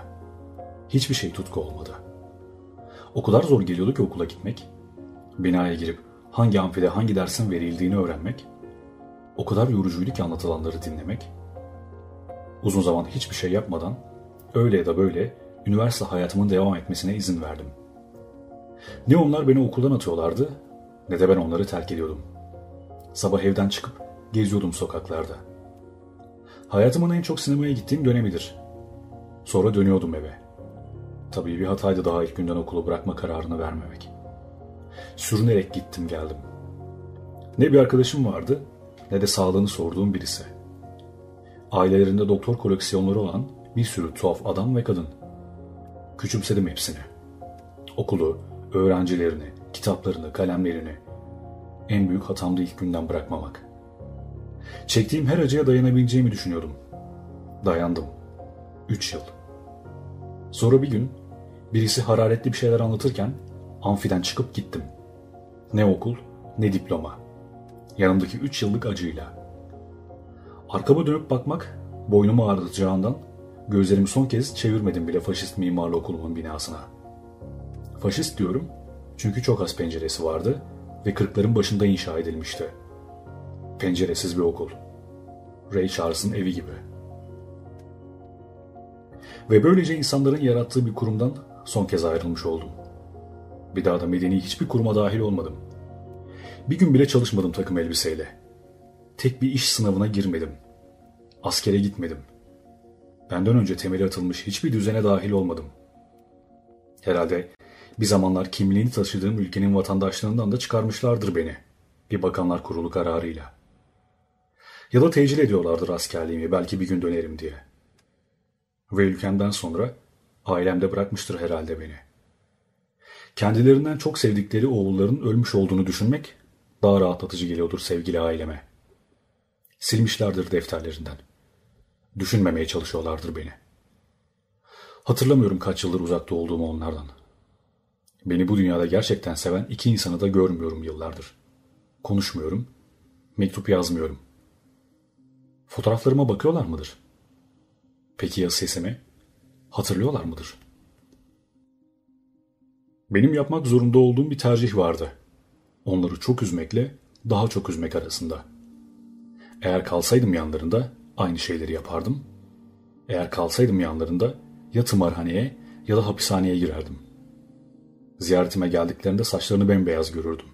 Hiçbir şey tutku olmadı. O kadar zor geliyordu ki okula gitmek. Binaya girip hangi amfide hangi dersin verildiğini öğrenmek. O kadar yorucuydu ki anlatılanları dinlemek. Uzun zaman hiçbir şey yapmadan öyle ya da böyle üniversite hayatımın devam etmesine izin verdim. Ne onlar beni okuldan atıyorlardı ne de ben onları terk ediyordum. Sabah evden çıkıp geziyordum sokaklarda. Hayatımın en çok sinemaya gittiğim dönemidir. Sonra dönüyordum eve. Tabii bir hataydı daha ilk günden okulu bırakma kararını vermemek. Sürünerek gittim geldim. Ne bir arkadaşım vardı ne de sağlığını sorduğum birisi. Ailelerinde doktor koleksiyonları olan bir sürü tuhaf adam ve kadın. Küçümsedim hepsini. Okulu, öğrencilerini, kitaplarını, kalemlerini. En büyük hatamdı ilk günden bırakmamak. Çektiğim her acıya dayanabileceğimi düşünüyordum. Dayandım. Üç yıl. Sonra bir gün birisi hararetli bir şeyler anlatırken amfiden çıkıp gittim. Ne okul ne diploma. Yanımdaki üç yıllık acıyla. Arkama dönüp bakmak boynumu ağrıtacağından gözlerimi son kez çevirmedim bile faşist mimarlı okulumun binasına. Faşist diyorum çünkü çok az penceresi vardı ve kırkların başında inşa edilmişti. Penceresiz bir okul. Ray Charles'ın evi gibi. Ve böylece insanların yarattığı bir kurumdan son kez ayrılmış oldum. Bir daha da medeni hiçbir kuruma dahil olmadım. Bir gün bile çalışmadım takım elbiseyle. Tek bir iş sınavına girmedim. Askere gitmedim. Benden önce temeli atılmış hiçbir düzene dahil olmadım. Herhalde bir zamanlar kimliğini taşıdığım ülkenin vatandaşlığından da çıkarmışlardır beni. Bir bakanlar kurulu kararıyla. Ya da tecil ediyorlardır askerliğimi belki bir gün dönerim diye. Ve ülkemden sonra ailemde bırakmıştır herhalde beni. Kendilerinden çok sevdikleri oğulların ölmüş olduğunu düşünmek daha rahatlatıcı geliyordur sevgili aileme. Silmişlerdir defterlerinden. Düşünmemeye çalışıyorlardır beni. Hatırlamıyorum kaç yıldır uzakta olduğumu onlardan. Beni bu dünyada gerçekten seven iki insanı da görmüyorum yıllardır. Konuşmuyorum, mektup yazmıyorum. Fotoğraflarıma bakıyorlar mıdır? Peki ya sesimi? Hatırlıyorlar mıdır? Benim yapmak zorunda olduğum bir tercih vardı. Onları çok üzmekle daha çok üzmek arasında. Eğer kalsaydım yanlarında aynı şeyleri yapardım. Eğer kalsaydım yanlarında ya tımarhaneye ya da hapishaneye girerdim. Ziyaretime geldiklerinde saçlarını bembeyaz görürdüm.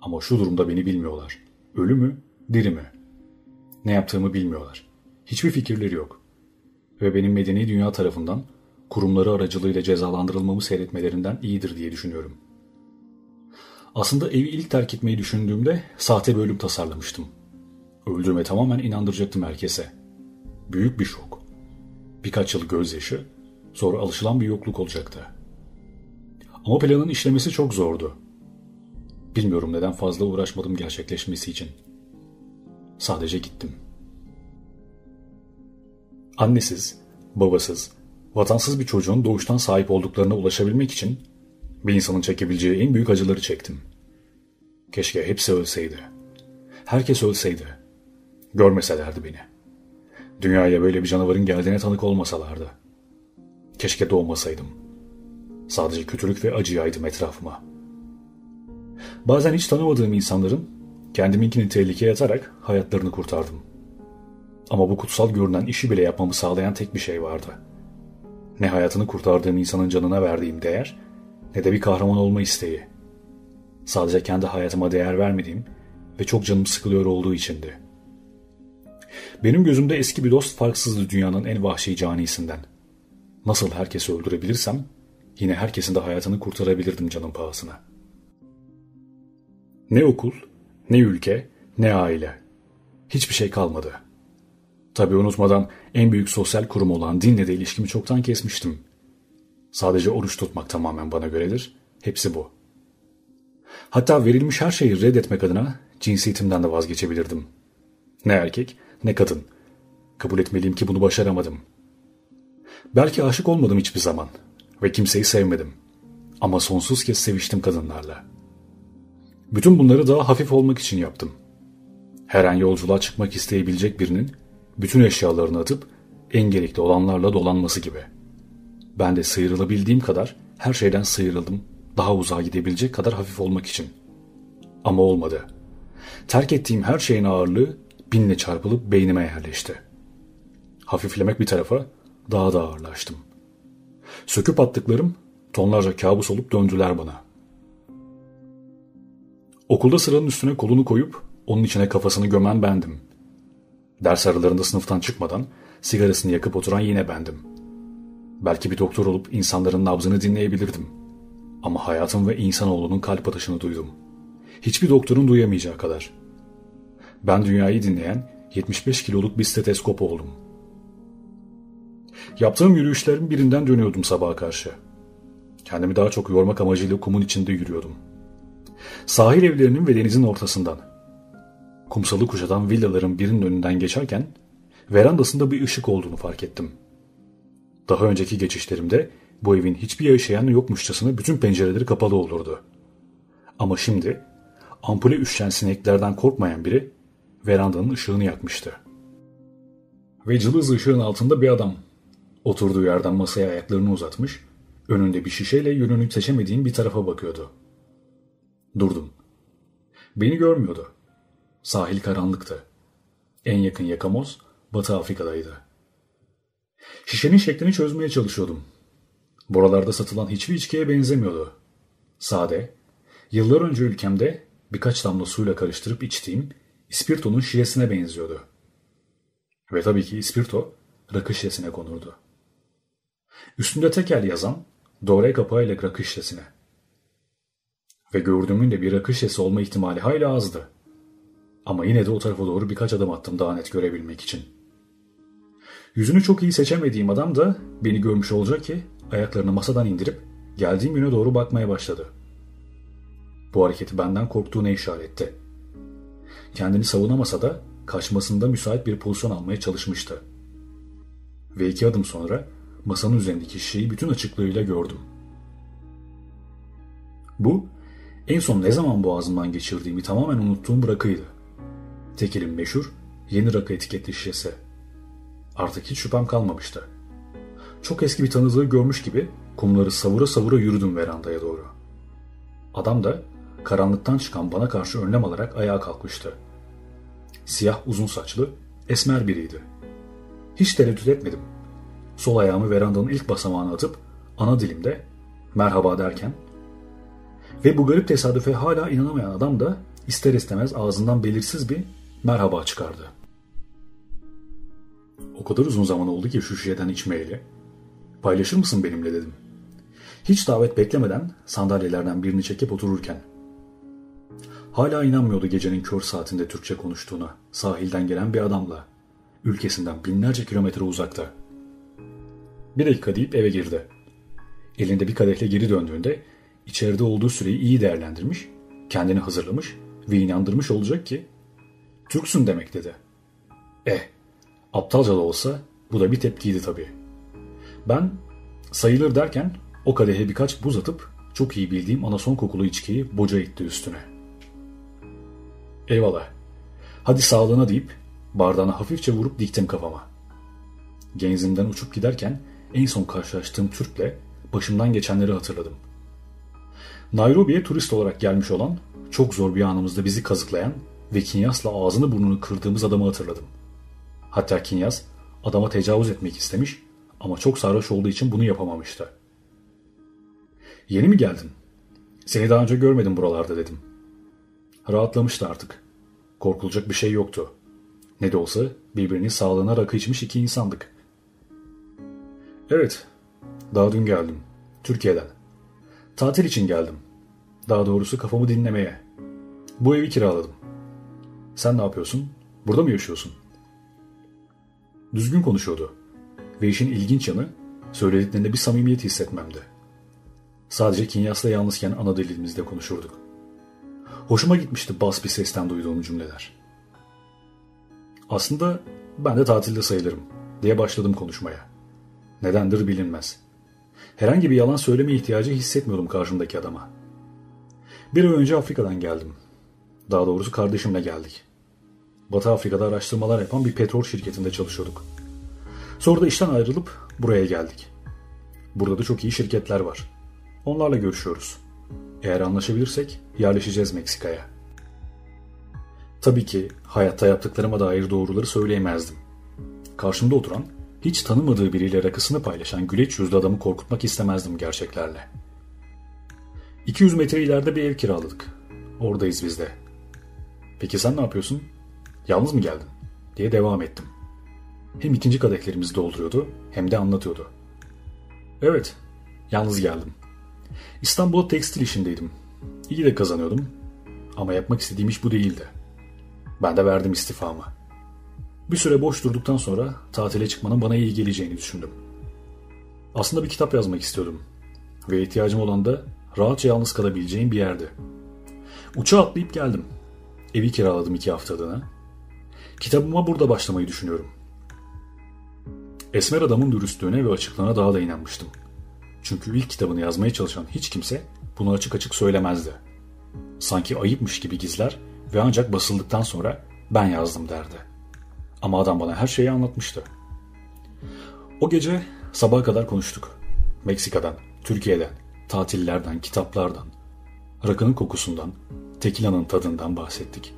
Ama şu durumda beni bilmiyorlar. Ölü mü, diri mi? Ne yaptığımı bilmiyorlar. Hiçbir fikirleri yok. Ve benim medeni dünya tarafından kurumları aracılığıyla cezalandırılmamı seyretmelerinden iyidir diye düşünüyorum. Aslında evi ilk terk etmeyi düşündüğümde sahte bölüm tasarlamıştım. Öldüğüme tamamen inandıracaktım herkese. Büyük bir şok. Birkaç yıl gözyaşı, sonra alışılan bir yokluk olacaktı. Ama planın işlemesi çok zordu. Bilmiyorum neden fazla uğraşmadım gerçekleşmesi için. Sadece gittim. Annesiz, babasız, vatansız bir çocuğun doğuştan sahip olduklarına ulaşabilmek için bir insanın çekebileceği en büyük acıları çektim. Keşke hepsi ölseydi. Herkes ölseydi. Görmeselerdi beni. Dünyaya böyle bir canavarın geldiğine tanık olmasalardı. Keşke doğmasaydım. Sadece kötülük ve acı yaydım etrafıma. Bazen hiç tanımadığım insanların kendiminkini tehlikeye atarak hayatlarını kurtardım. Ama bu kutsal görünen işi bile yapmamı sağlayan tek bir şey vardı. Ne hayatını kurtardığım insanın canına verdiğim değer ne de bir kahraman olma isteği. Sadece kendi hayatıma değer vermediğim ve çok canım sıkılıyor olduğu içindi. Benim gözümde eski bir dost farksızdı dünyanın en vahşi canisinden. Nasıl herkesi öldürebilirsem yine herkesin de hayatını kurtarabilirdim canım pahasına. Ne okul, ne ülke, ne aile. Hiçbir şey kalmadı. Tabi unutmadan en büyük sosyal kurum olan dinle de ilişkimi çoktan kesmiştim. Sadece oruç tutmak tamamen bana göredir. Hepsi bu. Hatta verilmiş her şeyi reddetmek adına cinsiyetimden de vazgeçebilirdim. Ne erkek ne kadın. Kabul etmeliyim ki bunu başaramadım. Belki aşık olmadım hiçbir zaman ve kimseyi sevmedim. Ama sonsuz kez seviştim kadınlarla. Bütün bunları daha hafif olmak için yaptım. Her an yolculuğa çıkmak isteyebilecek birinin bütün eşyalarını atıp en gerekli olanlarla dolanması gibi.'' Ben de sıyrılabildiğim kadar her şeyden sıyrıldım. Daha uzağa gidebilecek kadar hafif olmak için. Ama olmadı. Terk ettiğim her şeyin ağırlığı binle çarpılıp beynime yerleşti. Hafiflemek bir tarafa daha da ağırlaştım. Söküp attıklarım tonlarca kabus olup döndüler bana. Okulda sıranın üstüne kolunu koyup onun içine kafasını gömen bendim. Ders aralarında sınıftan çıkmadan sigarasını yakıp oturan yine bendim.'' Belki bir doktor olup insanların nabzını dinleyebilirdim. Ama hayatım ve insanoğlunun kalp atışını duydum. Hiçbir doktorun duyamayacağı kadar. Ben dünyayı dinleyen 75 kiloluk bir steteskop oldum. Yaptığım yürüyüşlerin birinden dönüyordum sabaha karşı. Kendimi daha çok yormak amacıyla kumun içinde yürüyordum. Sahil evlerinin ve denizin ortasından. Kumsalı kuşatan villaların birinin önünden geçerken verandasında bir ışık olduğunu fark ettim.'' Daha önceki geçişlerimde bu evin hiçbir yaşayan yokmuşçasına bütün pencereleri kapalı olurdu. Ama şimdi ampule üşen sineklerden korkmayan biri verandanın ışığını yakmıştı. Ve cılız ışığın altında bir adam. Oturduğu yerden masaya ayaklarını uzatmış, önünde bir şişeyle yönünü seçemediğim bir tarafa bakıyordu. Durdum. Beni görmüyordu. Sahil karanlıktı. En yakın yakamoz Batı Afrika'daydı. Şişenin şeklini çözmeye çalışıyordum. Buralarda satılan hiçbir içkiye benzemiyordu. Sade, yıllar önce ülkemde birkaç damla suyla karıştırıp içtiğim ispirtonun şişesine benziyordu. Ve tabii ki ispirto rakı şişesine konurdu. Üstünde tekel yazan dore kapağıyla rakı şişesine. Ve gördüğümün de bir rakı şişesi olma ihtimali hayli azdı. Ama yine de o tarafa doğru birkaç adım attım daha net görebilmek için.'' Yüzünü çok iyi seçemediğim adam da beni görmüş olacak ki ayaklarını masadan indirip geldiğim yöne doğru bakmaya başladı. Bu hareketi benden korktuğuna işaretti. Kendini savunamasa da kaçmasında müsait bir pozisyon almaya çalışmıştı. Ve iki adım sonra masanın üzerindeki şişeyi bütün açıklığıyla gördüm. Bu, en son ne zaman boğazımdan geçirdiğimi tamamen unuttuğum rakıydı. Tekil'in meşhur yeni rakı etiketli şişesi. Artık hiç şüphem kalmamıştı. Çok eski bir tanıdığı görmüş gibi kumları savura savura yürüdüm verandaya doğru. Adam da karanlıktan çıkan bana karşı önlem alarak ayağa kalkmıştı. Siyah uzun saçlı, esmer biriydi. Hiç tereddüt etmedim. Sol ayağımı verandanın ilk basamağına atıp ana dilimde merhaba derken ve bu garip tesadüfe hala inanamayan adam da ister istemez ağzından belirsiz bir merhaba çıkardı. O kadar uzun zaman oldu ki şu şişeden içmeyeli. Paylaşır mısın benimle dedim. Hiç davet beklemeden sandalyelerden birini çekip otururken. Hala inanmıyordu gecenin kör saatinde Türkçe konuştuğuna, sahilden gelen bir adamla. Ülkesinden binlerce kilometre uzakta. Bir dakika deyip eve girdi. Elinde bir kadehle geri döndüğünde içeride olduğu süreyi iyi değerlendirmiş, kendini hazırlamış ve inandırmış olacak ki Türksün demek dedi. Eh, aptalca da olsa bu da bir tepkiydi tabii. Ben sayılır derken o kadehe birkaç buz atıp çok iyi bildiğim anason kokulu içkiyi boca etti üstüne. Eyvallah. Hadi sağlığına deyip bardağına hafifçe vurup diktim kafama. Genzimden uçup giderken en son karşılaştığım Türk'le başımdan geçenleri hatırladım. Nairobi'ye turist olarak gelmiş olan, çok zor bir anımızda bizi kazıklayan ve Kinyas'la ağzını burnunu kırdığımız adamı hatırladım. Hatta Kinyas adama tecavüz etmek istemiş ama çok sarhoş olduğu için bunu yapamamıştı. Yeni mi geldin? Seni daha önce görmedim buralarda dedim. Rahatlamıştı artık. Korkulacak bir şey yoktu. Ne de olsa birbirinin sağlığına rakı içmiş iki insandık. Evet, daha dün geldim. Türkiye'den. Tatil için geldim. Daha doğrusu kafamı dinlemeye. Bu evi kiraladım. Sen ne yapıyorsun? Burada mı yaşıyorsun? Düzgün konuşuyordu. Ve işin ilginç yanı söylediklerinde bir samimiyet hissetmemdi. Sadece Kinyas'la yalnızken ana dilimizde konuşurduk. Hoşuma gitmişti bas bir sesten duyduğum cümleler. Aslında ben de tatilde sayılırım diye başladım konuşmaya. Nedendir bilinmez. Herhangi bir yalan söyleme ihtiyacı hissetmiyordum karşımdaki adama. Bir ay önce Afrika'dan geldim. Daha doğrusu kardeşimle geldik. Batı Afrika'da araştırmalar yapan bir petrol şirketinde çalışıyorduk. Sonra da işten ayrılıp buraya geldik. Burada da çok iyi şirketler var. Onlarla görüşüyoruz. Eğer anlaşabilirsek yerleşeceğiz Meksika'ya. Tabii ki hayatta yaptıklarıma dair doğruları söyleyemezdim. Karşımda oturan, hiç tanımadığı biriyle rakısını paylaşan güleç yüzlü adamı korkutmak istemezdim gerçeklerle. 200 metre ileride bir ev kiraladık. Oradayız biz de. Peki sen ne yapıyorsun? Yalnız mı geldin? diye devam ettim. Hem ikinci kadehlerimizi dolduruyordu hem de anlatıyordu. Evet, yalnız geldim. İstanbul'da tekstil işindeydim. İyi de kazanıyordum. Ama yapmak istediğim iş bu değildi. Ben de verdim istifamı. Bir süre boş durduktan sonra tatile çıkmanın bana iyi geleceğini düşündüm. Aslında bir kitap yazmak istiyordum. Ve ihtiyacım olan da rahatça yalnız kalabileceğim bir yerdi. Uçağa atlayıp geldim. Evi kiraladım iki haftalığına. Kitabıma burada başlamayı düşünüyorum. Esmer adamın dürüstlüğüne ve açıklığına daha da inanmıştım. Çünkü ilk kitabını yazmaya çalışan hiç kimse bunu açık açık söylemezdi. Sanki ayıpmış gibi gizler ve ancak basıldıktan sonra ben yazdım derdi. Ama adam bana her şeyi anlatmıştı. O gece sabaha kadar konuştuk. Meksika'dan, Türkiye'den, tatillerden, kitaplardan, rakının kokusundan, tekilanın tadından bahsettik.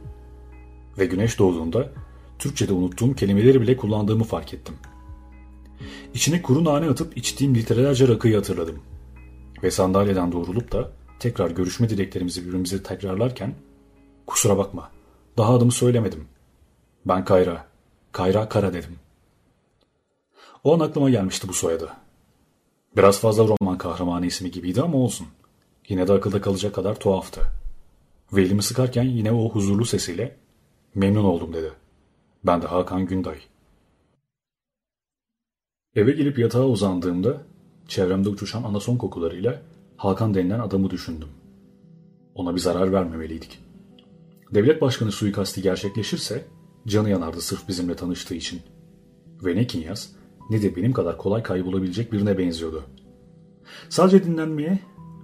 Ve güneş doğduğunda Türkçe'de unuttuğum kelimeleri bile kullandığımı fark ettim. İçine kuru nane atıp içtiğim litrelerce rakıyı hatırladım. Ve sandalyeden doğrulup da tekrar görüşme dileklerimizi birbirimize tekrarlarken ''Kusura bakma, daha adımı söylemedim. Ben Kayra, Kayra Kara dedim.'' O an aklıma gelmişti bu soyadı. Biraz fazla roman kahramanı ismi gibiydi ama olsun. Yine de akılda kalacak kadar tuhaftı. Ve elimi sıkarken yine o huzurlu sesiyle memnun oldum dedi. Ben de Hakan Günday. Eve gelip yatağa uzandığımda çevremde uçuşan anason kokularıyla Hakan denilen adamı düşündüm. Ona bir zarar vermemeliydik. Devlet başkanı suikasti gerçekleşirse canı yanardı sırf bizimle tanıştığı için. Ve ne Kinyas ne de benim kadar kolay kaybolabilecek birine benziyordu. Sadece dinlenmeye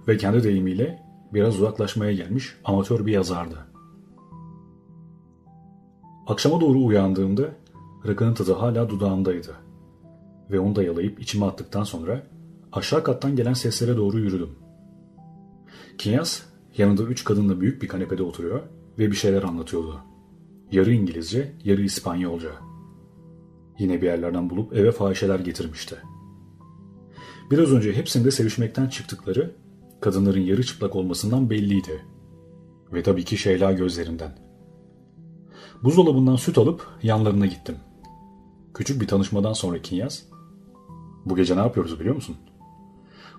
ve kendi deyimiyle biraz uzaklaşmaya gelmiş amatör bir yazardı. Akşama doğru uyandığımda rakının tadı hala dudağımdaydı. Ve onu da yalayıp içime attıktan sonra aşağı kattan gelen seslere doğru yürüdüm. Kinyas yanında üç kadınla büyük bir kanepede oturuyor ve bir şeyler anlatıyordu. Yarı İngilizce, yarı İspanyolca. Yine bir yerlerden bulup eve fahişeler getirmişti. Biraz önce hepsinde sevişmekten çıktıkları kadınların yarı çıplak olmasından belliydi. Ve tabii ki Şeyla gözlerinden. Buzdolabından süt alıp yanlarına gittim. Küçük bir tanışmadan sonra Kinyas, bu gece ne yapıyoruz biliyor musun?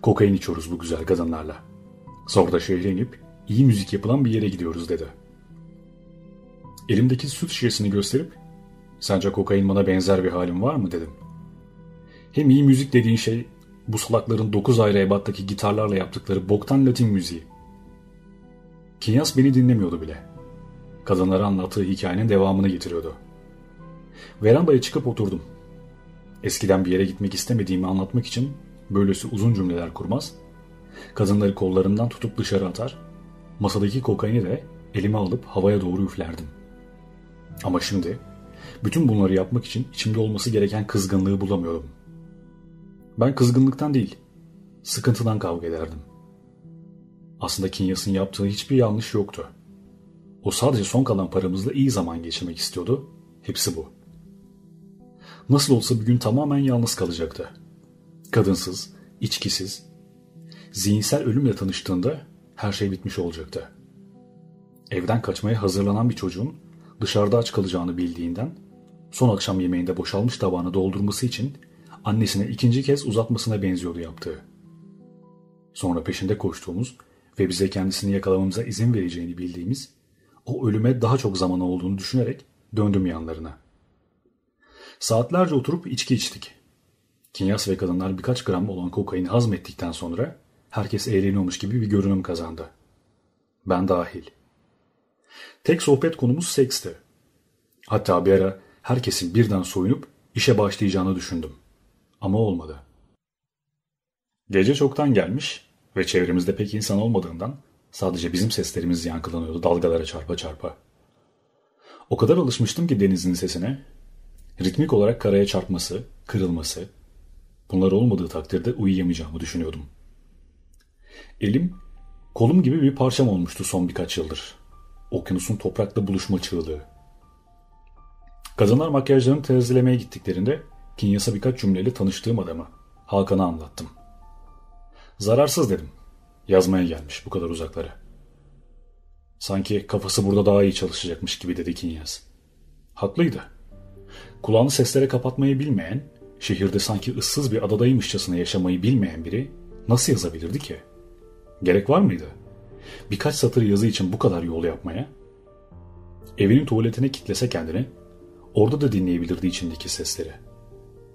Kokain içiyoruz bu güzel kadınlarla. Sonra da şehre inip iyi müzik yapılan bir yere gidiyoruz dedi. Elimdeki süt şişesini gösterip sence kokain bana benzer bir halim var mı dedim. Hem iyi müzik dediğin şey bu salakların 9 ayrı ebattaki gitarlarla yaptıkları boktan latin müziği. Kinyas beni dinlemiyordu bile. Kadınlara anlattığı hikayenin devamını getiriyordu. Verandaya çıkıp oturdum. Eskiden bir yere gitmek istemediğimi anlatmak için böylesi uzun cümleler kurmaz, kadınları kollarımdan tutup dışarı atar, masadaki kokaini de elime alıp havaya doğru üflerdim. Ama şimdi bütün bunları yapmak için içimde olması gereken kızgınlığı bulamıyorum. Ben kızgınlıktan değil, sıkıntıdan kavga ederdim. Aslında Kinyas'ın yaptığı hiçbir yanlış yoktu. O sadece son kalan paramızla iyi zaman geçirmek istiyordu. Hepsi bu. Nasıl olsa bir gün tamamen yalnız kalacaktı. Kadınsız, içkisiz, zihinsel ölümle tanıştığında her şey bitmiş olacaktı. Evden kaçmaya hazırlanan bir çocuğun dışarıda aç kalacağını bildiğinden son akşam yemeğinde boşalmış tabağını doldurması için annesine ikinci kez uzatmasına benziyordu yaptığı. Sonra peşinde koştuğumuz ve bize kendisini yakalamamıza izin vereceğini bildiğimiz o ölüme daha çok zaman olduğunu düşünerek döndüm yanlarına. Saatlerce oturup içki içtik. Kinyas ve kadınlar birkaç gram olan kokaini hazmettikten sonra herkes eğleniyormuş gibi bir görünüm kazandı. Ben dahil. Tek sohbet konumuz seksti. Hatta bir ara herkesin birden soyunup işe başlayacağını düşündüm. Ama olmadı. Gece çoktan gelmiş ve çevremizde pek insan olmadığından sadece bizim seslerimiz yankılanıyordu dalgalara çarpa çarpa. O kadar alışmıştım ki denizin sesine, ritmik olarak karaya çarpması, kırılması, bunlar olmadığı takdirde uyuyamayacağımı düşünüyordum. Elim, kolum gibi bir parçam olmuştu son birkaç yıldır. Okyanusun toprakla buluşma çığlığı. Kadınlar makyajlarını tezilemeye gittiklerinde Kinyas'a birkaç cümleyle tanıştığım adamı, Hakan'a anlattım. Zararsız dedim. Yazmaya gelmiş bu kadar uzaklara. Sanki kafası burada daha iyi çalışacakmış gibi dedi Kinyas. Haklıydı. Kulağını seslere kapatmayı bilmeyen, şehirde sanki ıssız bir adadaymışçasına yaşamayı bilmeyen biri nasıl yazabilirdi ki? Gerek var mıydı? Birkaç satır yazı için bu kadar yol yapmaya? Evinin tuvaletine kitlese kendini, orada da dinleyebilirdi içindeki sesleri.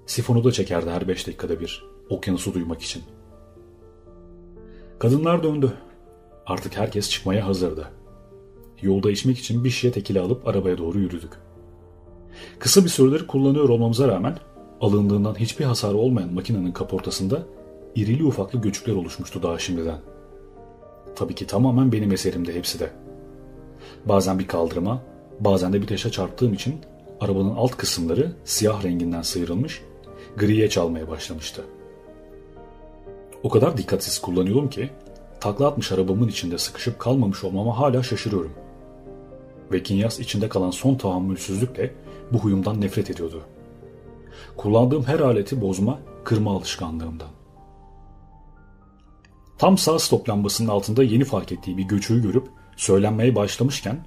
Sifonu da çekerdi her beş dakikada bir, okyanusu duymak için. Kadınlar döndü. Artık herkes çıkmaya hazırdı. Yolda içmek için bir şişe tekili alıp arabaya doğru yürüdük. Kısa bir süredir kullanıyor olmamıza rağmen alındığından hiçbir hasarı olmayan makinenin kaportasında irili ufaklı göçükler oluşmuştu daha şimdiden. Tabii ki tamamen benim eserimde hepsi de. Bazen bir kaldırıma, bazen de bir taşa çarptığım için arabanın alt kısımları siyah renginden sıyrılmış, griye çalmaya başlamıştı. O kadar dikkatsiz kullanıyorum ki takla atmış arabamın içinde sıkışıp kalmamış olmama hala şaşırıyorum. Ve Kinyas içinde kalan son tahammülsüzlükle bu huyumdan nefret ediyordu. Kullandığım her aleti bozma, kırma alışkanlığımdan. Tam sağ stop lambasının altında yeni fark ettiği bir göçüğü görüp söylenmeye başlamışken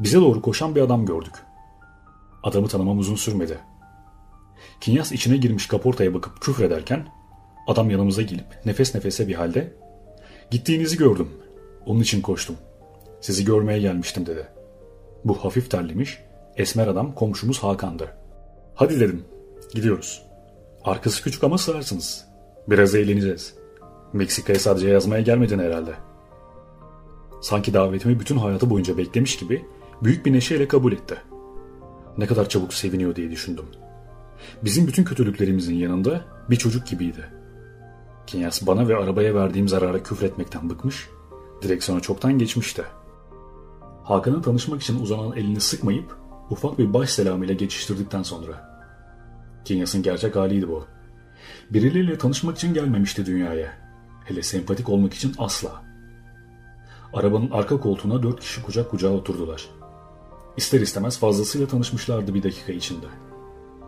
bize doğru koşan bir adam gördük. Adamı tanımam uzun sürmedi. Kinyas içine girmiş kaportaya bakıp küfrederken adam yanımıza gelip nefes nefese bir halde ''Gittiğinizi gördüm. Onun için koştum. Sizi görmeye gelmiştim.'' dedi. Bu hafif terlemiş, esmer adam komşumuz Hakan'dı. ''Hadi'' dedim. ''Gidiyoruz. Arkası küçük ama sığarsınız. Biraz eğleneceğiz. Meksika'ya sadece yazmaya gelmedin herhalde.'' Sanki davetimi bütün hayatı boyunca beklemiş gibi büyük bir neşeyle kabul etti. Ne kadar çabuk seviniyor diye düşündüm. Bizim bütün kötülüklerimizin yanında bir çocuk gibiydi. Kinyas bana ve arabaya verdiğim zarara küfretmekten bıkmış, direksiyona çoktan geçmişti. Hakan'ın tanışmak için uzanan elini sıkmayıp ufak bir baş selamıyla geçiştirdikten sonra. Kinyas'ın gerçek haliydi bu. Birileriyle tanışmak için gelmemişti dünyaya. Hele sempatik olmak için asla. Arabanın arka koltuğuna dört kişi kucak kucağa oturdular. İster istemez fazlasıyla tanışmışlardı bir dakika içinde.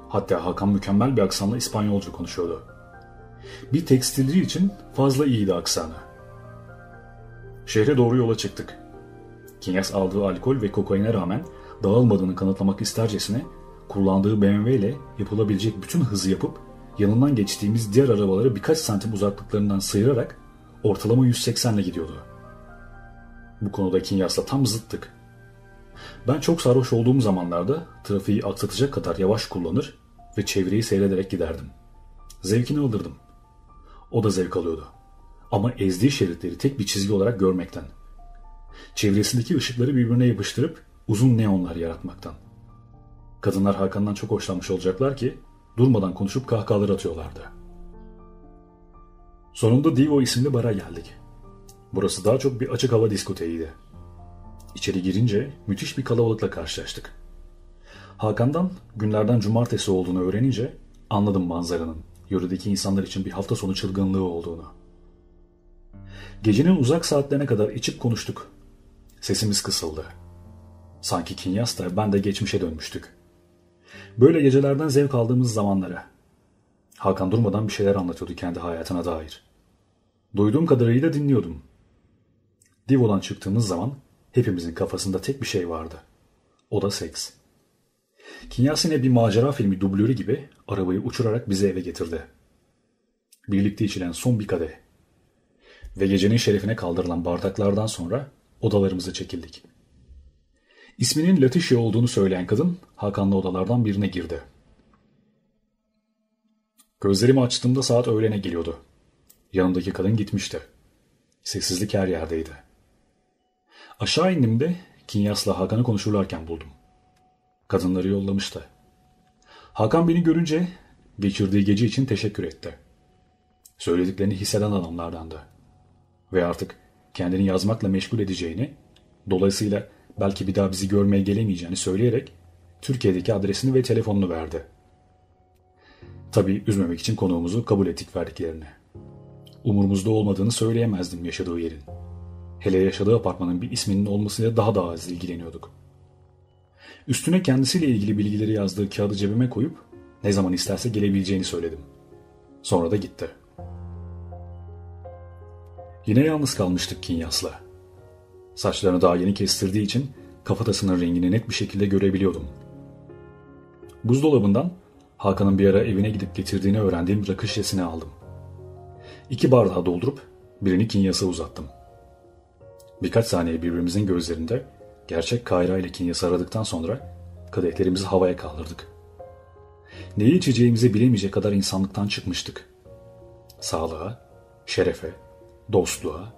Hatta Hakan mükemmel bir aksanla İspanyolca konuşuyordu. Bir tekstilci için fazla iyiydi aksanı. Şehre doğru yola çıktık. Kinyas aldığı alkol ve kokaine rağmen dağılmadığını kanıtlamak istercesine kullandığı BMW ile yapılabilecek bütün hızı yapıp yanından geçtiğimiz diğer arabaları birkaç santim uzaklıklarından sıyırarak ortalama 180 ile gidiyordu. Bu konuda Kinyas'la tam zıttık. Ben çok sarhoş olduğum zamanlarda trafiği aksatacak kadar yavaş kullanır ve çevreyi seyrederek giderdim. Zevkini alırdım. O da zevk alıyordu. Ama ezdiği şeritleri tek bir çizgi olarak görmekten. Çevresindeki ışıkları birbirine yapıştırıp uzun neonlar yaratmaktan. Kadınlar Hakan'dan çok hoşlanmış olacaklar ki durmadan konuşup kahkahalar atıyorlardı. Sonunda Divo isimli bara geldik. Burası daha çok bir açık hava diskoteğiydi. İçeri girince müthiş bir kalabalıkla karşılaştık. Hakan'dan günlerden cumartesi olduğunu öğrenince anladım manzaranın yöredeki insanlar için bir hafta sonu çılgınlığı olduğunu. Gecenin uzak saatlerine kadar içip konuştuk. Sesimiz kısıldı. Sanki Kinyas da ben de geçmişe dönmüştük. Böyle gecelerden zevk aldığımız zamanlara. Hakan durmadan bir şeyler anlatıyordu kendi hayatına dair. Duyduğum kadarıyla dinliyordum. Divo'dan çıktığımız zaman hepimizin kafasında tek bir şey vardı. O da seks. Kinyas yine bir macera filmi dublörü gibi arabayı uçurarak bizi eve getirdi. Birlikte içilen son bir kadeh. Ve gecenin şerefine kaldırılan bardaklardan sonra odalarımıza çekildik. İsminin Letitia olduğunu söyleyen kadın Hakan'la odalardan birine girdi. Gözlerimi açtığımda saat öğlene geliyordu. Yanımdaki kadın gitmişti. Sessizlik her yerdeydi. Aşağı indiğimde Kinyas'la Hakan'ı konuşurlarken buldum. Kadınları yollamıştı. Hakan beni görünce geçirdiği gece için teşekkür etti. Söylediklerini hisseden adamlardandı. Ve artık kendini yazmakla meşgul edeceğini, dolayısıyla belki bir daha bizi görmeye gelemeyeceğini söyleyerek Türkiye'deki adresini ve telefonunu verdi. Tabii üzmemek için konuğumuzu kabul ettik verdiklerini. Umurumuzda olmadığını söyleyemezdim yaşadığı yerin. Hele yaşadığı apartmanın bir isminin olmasıyla daha da az ilgileniyorduk. Üstüne kendisiyle ilgili bilgileri yazdığı kağıdı cebime koyup ne zaman isterse gelebileceğini söyledim. Sonra da gitti. Yine yalnız kalmıştık Kinyas'la. Saçlarını daha yeni kestirdiği için kafatasının rengini net bir şekilde görebiliyordum. Buzdolabından Hakan'ın bir ara evine gidip getirdiğini öğrendiğim rakı şişesini aldım. İki bardağı doldurup birini Kinyas'a uzattım. Birkaç saniye birbirimizin gözlerinde gerçek Kayra ile Kinyas'ı aradıktan sonra kadehlerimizi havaya kaldırdık. Neyi içeceğimizi bilemeyecek kadar insanlıktan çıkmıştık. Sağlığa, şerefe, dostluğa,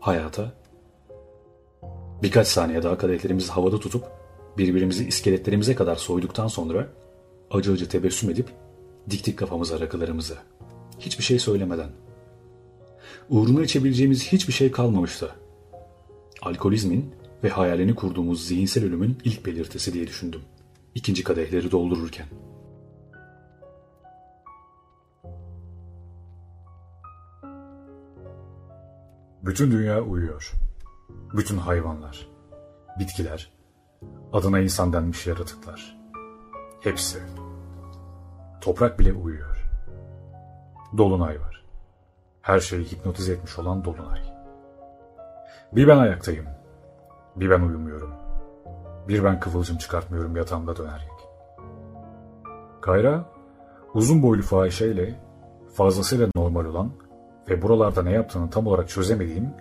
hayata. Birkaç saniye daha kadehlerimizi havada tutup birbirimizi iskeletlerimize kadar soyduktan sonra acı acı tebessüm edip diktik kafamıza rakılarımızı. Hiçbir şey söylemeden. Uğruna içebileceğimiz hiçbir şey kalmamıştı. Alkolizmin ve hayalini kurduğumuz zihinsel ölümün ilk belirtisi diye düşündüm. İkinci kadehleri doldururken. Bütün dünya uyuyor. Bütün hayvanlar, bitkiler, adına insan denmiş yaratıklar. Hepsi. Toprak bile uyuyor. Dolunay var. Her şeyi hipnotize etmiş olan Dolunay. Bir ben ayaktayım. Bir ben uyumuyorum. Bir ben kıvılcım çıkartmıyorum yatağımda dönerek. Kayra, uzun boylu fahişeyle fazlasıyla normal olan ve buralarda ne yaptığını tam olarak çözemediğim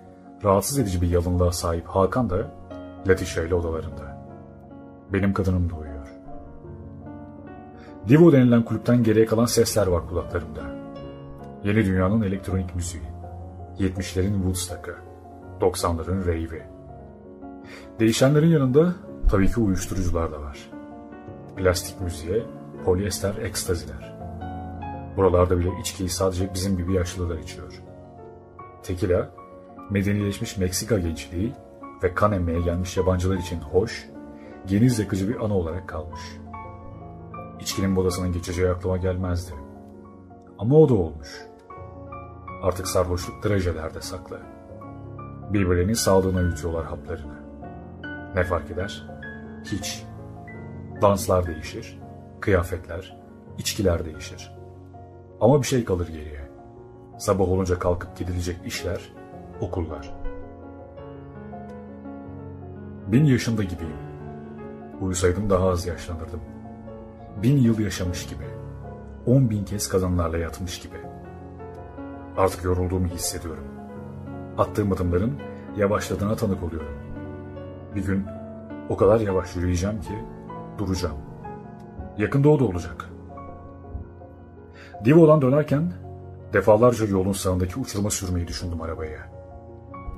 rahatsız edici bir yalınlığa sahip Hakan da Latisha ile odalarında. Benim kadınım da uyuyor. Divo denilen kulüpten geriye kalan sesler var kulaklarımda. Yeni dünyanın elektronik müziği, 70'lerin Woodstock'ı, 90'ların rave'i. Değişenlerin yanında tabii ki uyuşturucular da var. Plastik müziğe, polyester ekstaziler. Buralarda bile içkiyi sadece bizim gibi yaşlılar içiyor. Tekila, medenileşmiş Meksika gençliği ve kan emmeye gelmiş yabancılar için hoş, geniz yakıcı bir ana olarak kalmış. İçkinin bodasının geçeceği aklıma gelmezdi. Ama o da olmuş. Artık sarhoşluk drajelerde saklı. Birbirlerinin sağlığına yutuyorlar haplarını. Ne fark eder? Hiç. Danslar değişir, kıyafetler, içkiler değişir. Ama bir şey kalır geriye. Sabah olunca kalkıp gidilecek işler, okullar. Bin yaşında gibiyim. Uyusaydım daha az yaşlanırdım. Bin yıl yaşamış gibi. On bin kez kadınlarla yatmış gibi. Artık yorulduğumu hissediyorum. Attığım adımların yavaşladığına tanık oluyorum. Bir gün o kadar yavaş yürüyeceğim ki duracağım. Yakında o da olacak. Divo'dan dönerken defalarca yolun sağındaki uçuruma sürmeyi düşündüm arabaya.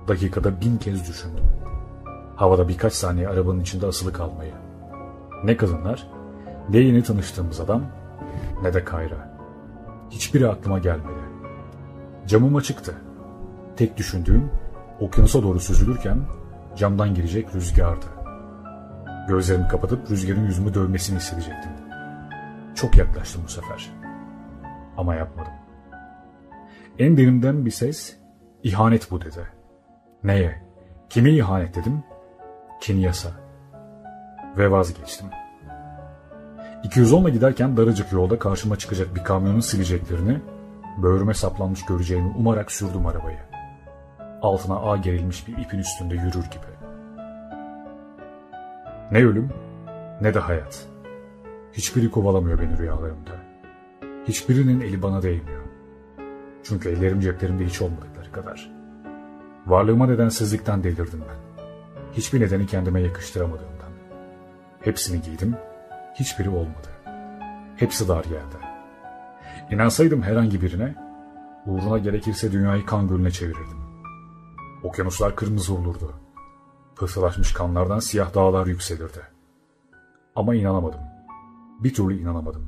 Dakikada bin kez düşündüm. Havada birkaç saniye arabanın içinde asılı kalmayı. Ne kadınlar, ne yeni tanıştığımız adam, ne de Kayra. Hiçbiri aklıma gelmedi. Camım açıktı. Tek düşündüğüm okyanusa doğru süzülürken camdan girecek rüzgardı. Gözlerimi kapatıp rüzgarın yüzümü dövmesini hissedecektim. Çok yaklaştım bu sefer. Ama yapmadım. En derinden bir ses, ihanet bu dedi. Neye? Kime ihanet dedim? Kinyas'a. Ve vazgeçtim. 210'la giderken daracık yolda karşıma çıkacak bir kamyonun sileceklerini, böğrüme saplanmış göreceğimi umarak sürdüm arabayı. Altına ağ gerilmiş bir ipin üstünde yürür gibi. Ne ölüm, ne de hayat. Hiçbiri kovalamıyor beni rüyalarımda. Hiçbirinin eli bana değmiyor. Çünkü ellerim ceplerimde hiç olmadıkları kadar. Varlığıma nedensizlikten delirdim ben. Hiçbir nedeni kendime yakıştıramadığımdan. Hepsini giydim, hiçbiri olmadı. Hepsi dar geldi. İnansaydım herhangi birine, uğruna gerekirse dünyayı kan gölüne çevirirdim. Okyanuslar kırmızı olurdu. Pıhtılaşmış kanlardan siyah dağlar yükselirdi. Ama inanamadım. Bir türlü inanamadım.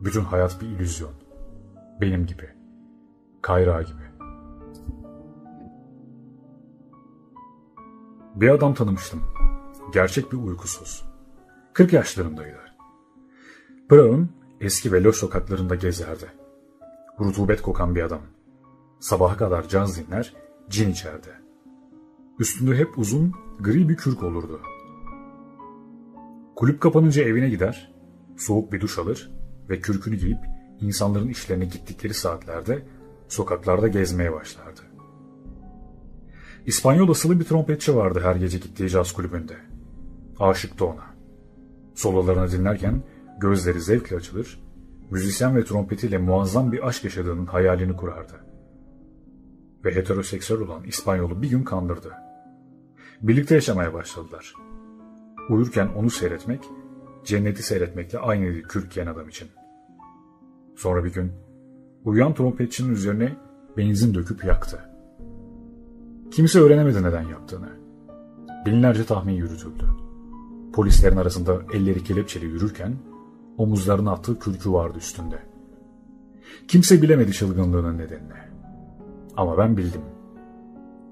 Bütün hayat bir illüzyon. Benim gibi. Kayra gibi. Bir adam tanımıştım. Gerçek bir uykusuz. 40 yaşlarındaydı. Prag'ın eski ve loş sokaklarında gezerdi. Rutubet kokan bir adam. Sabaha kadar caz dinler, cin içerdi. Üstünde hep uzun, gri bir kürk olurdu. Kulüp kapanınca evine gider, soğuk bir duş alır ve kürkünü giyip insanların işlerine gittikleri saatlerde sokaklarda gezmeye başlardı. İspanyol asılı bir trompetçi vardı her gece gittiği caz kulübünde. Aşıktı ona. Sololarını dinlerken gözleri zevkle açılır, müzisyen ve trompetiyle muazzam bir aşk yaşadığının hayalini kurardı. Ve heteroseksüel olan İspanyolu bir gün kandırdı. Birlikte yaşamaya başladılar. Uyurken onu seyretmek, cenneti seyretmekle aynıydı kürk adam için. Sonra bir gün uyuyan trompetçinin üzerine benzin döküp yaktı. Kimse öğrenemedi neden yaptığını. Binlerce tahmin yürütüldü. Polislerin arasında elleri kelepçeli yürürken omuzlarına attığı kürkü vardı üstünde. Kimse bilemedi çılgınlığının nedenini. Ama ben bildim.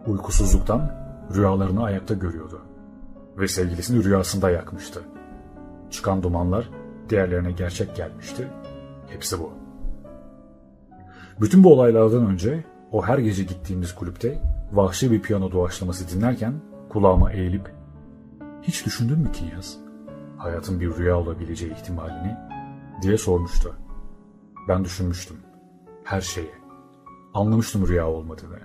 Uykusuzluktan rüyalarını ayakta görüyordu. Ve sevgilisini rüyasında yakmıştı. Çıkan dumanlar diğerlerine gerçek gelmişti. Hepsi bu. Bütün bu olaylardan önce o her gece gittiğimiz kulüpte vahşi bir piyano doğaçlaması dinlerken kulağıma eğilip hiç düşündün mü ki yaz? Hayatın bir rüya olabileceği ihtimalini diye sormuştu. Ben düşünmüştüm. Her şeyi. Anlamıştım rüya olmadığını.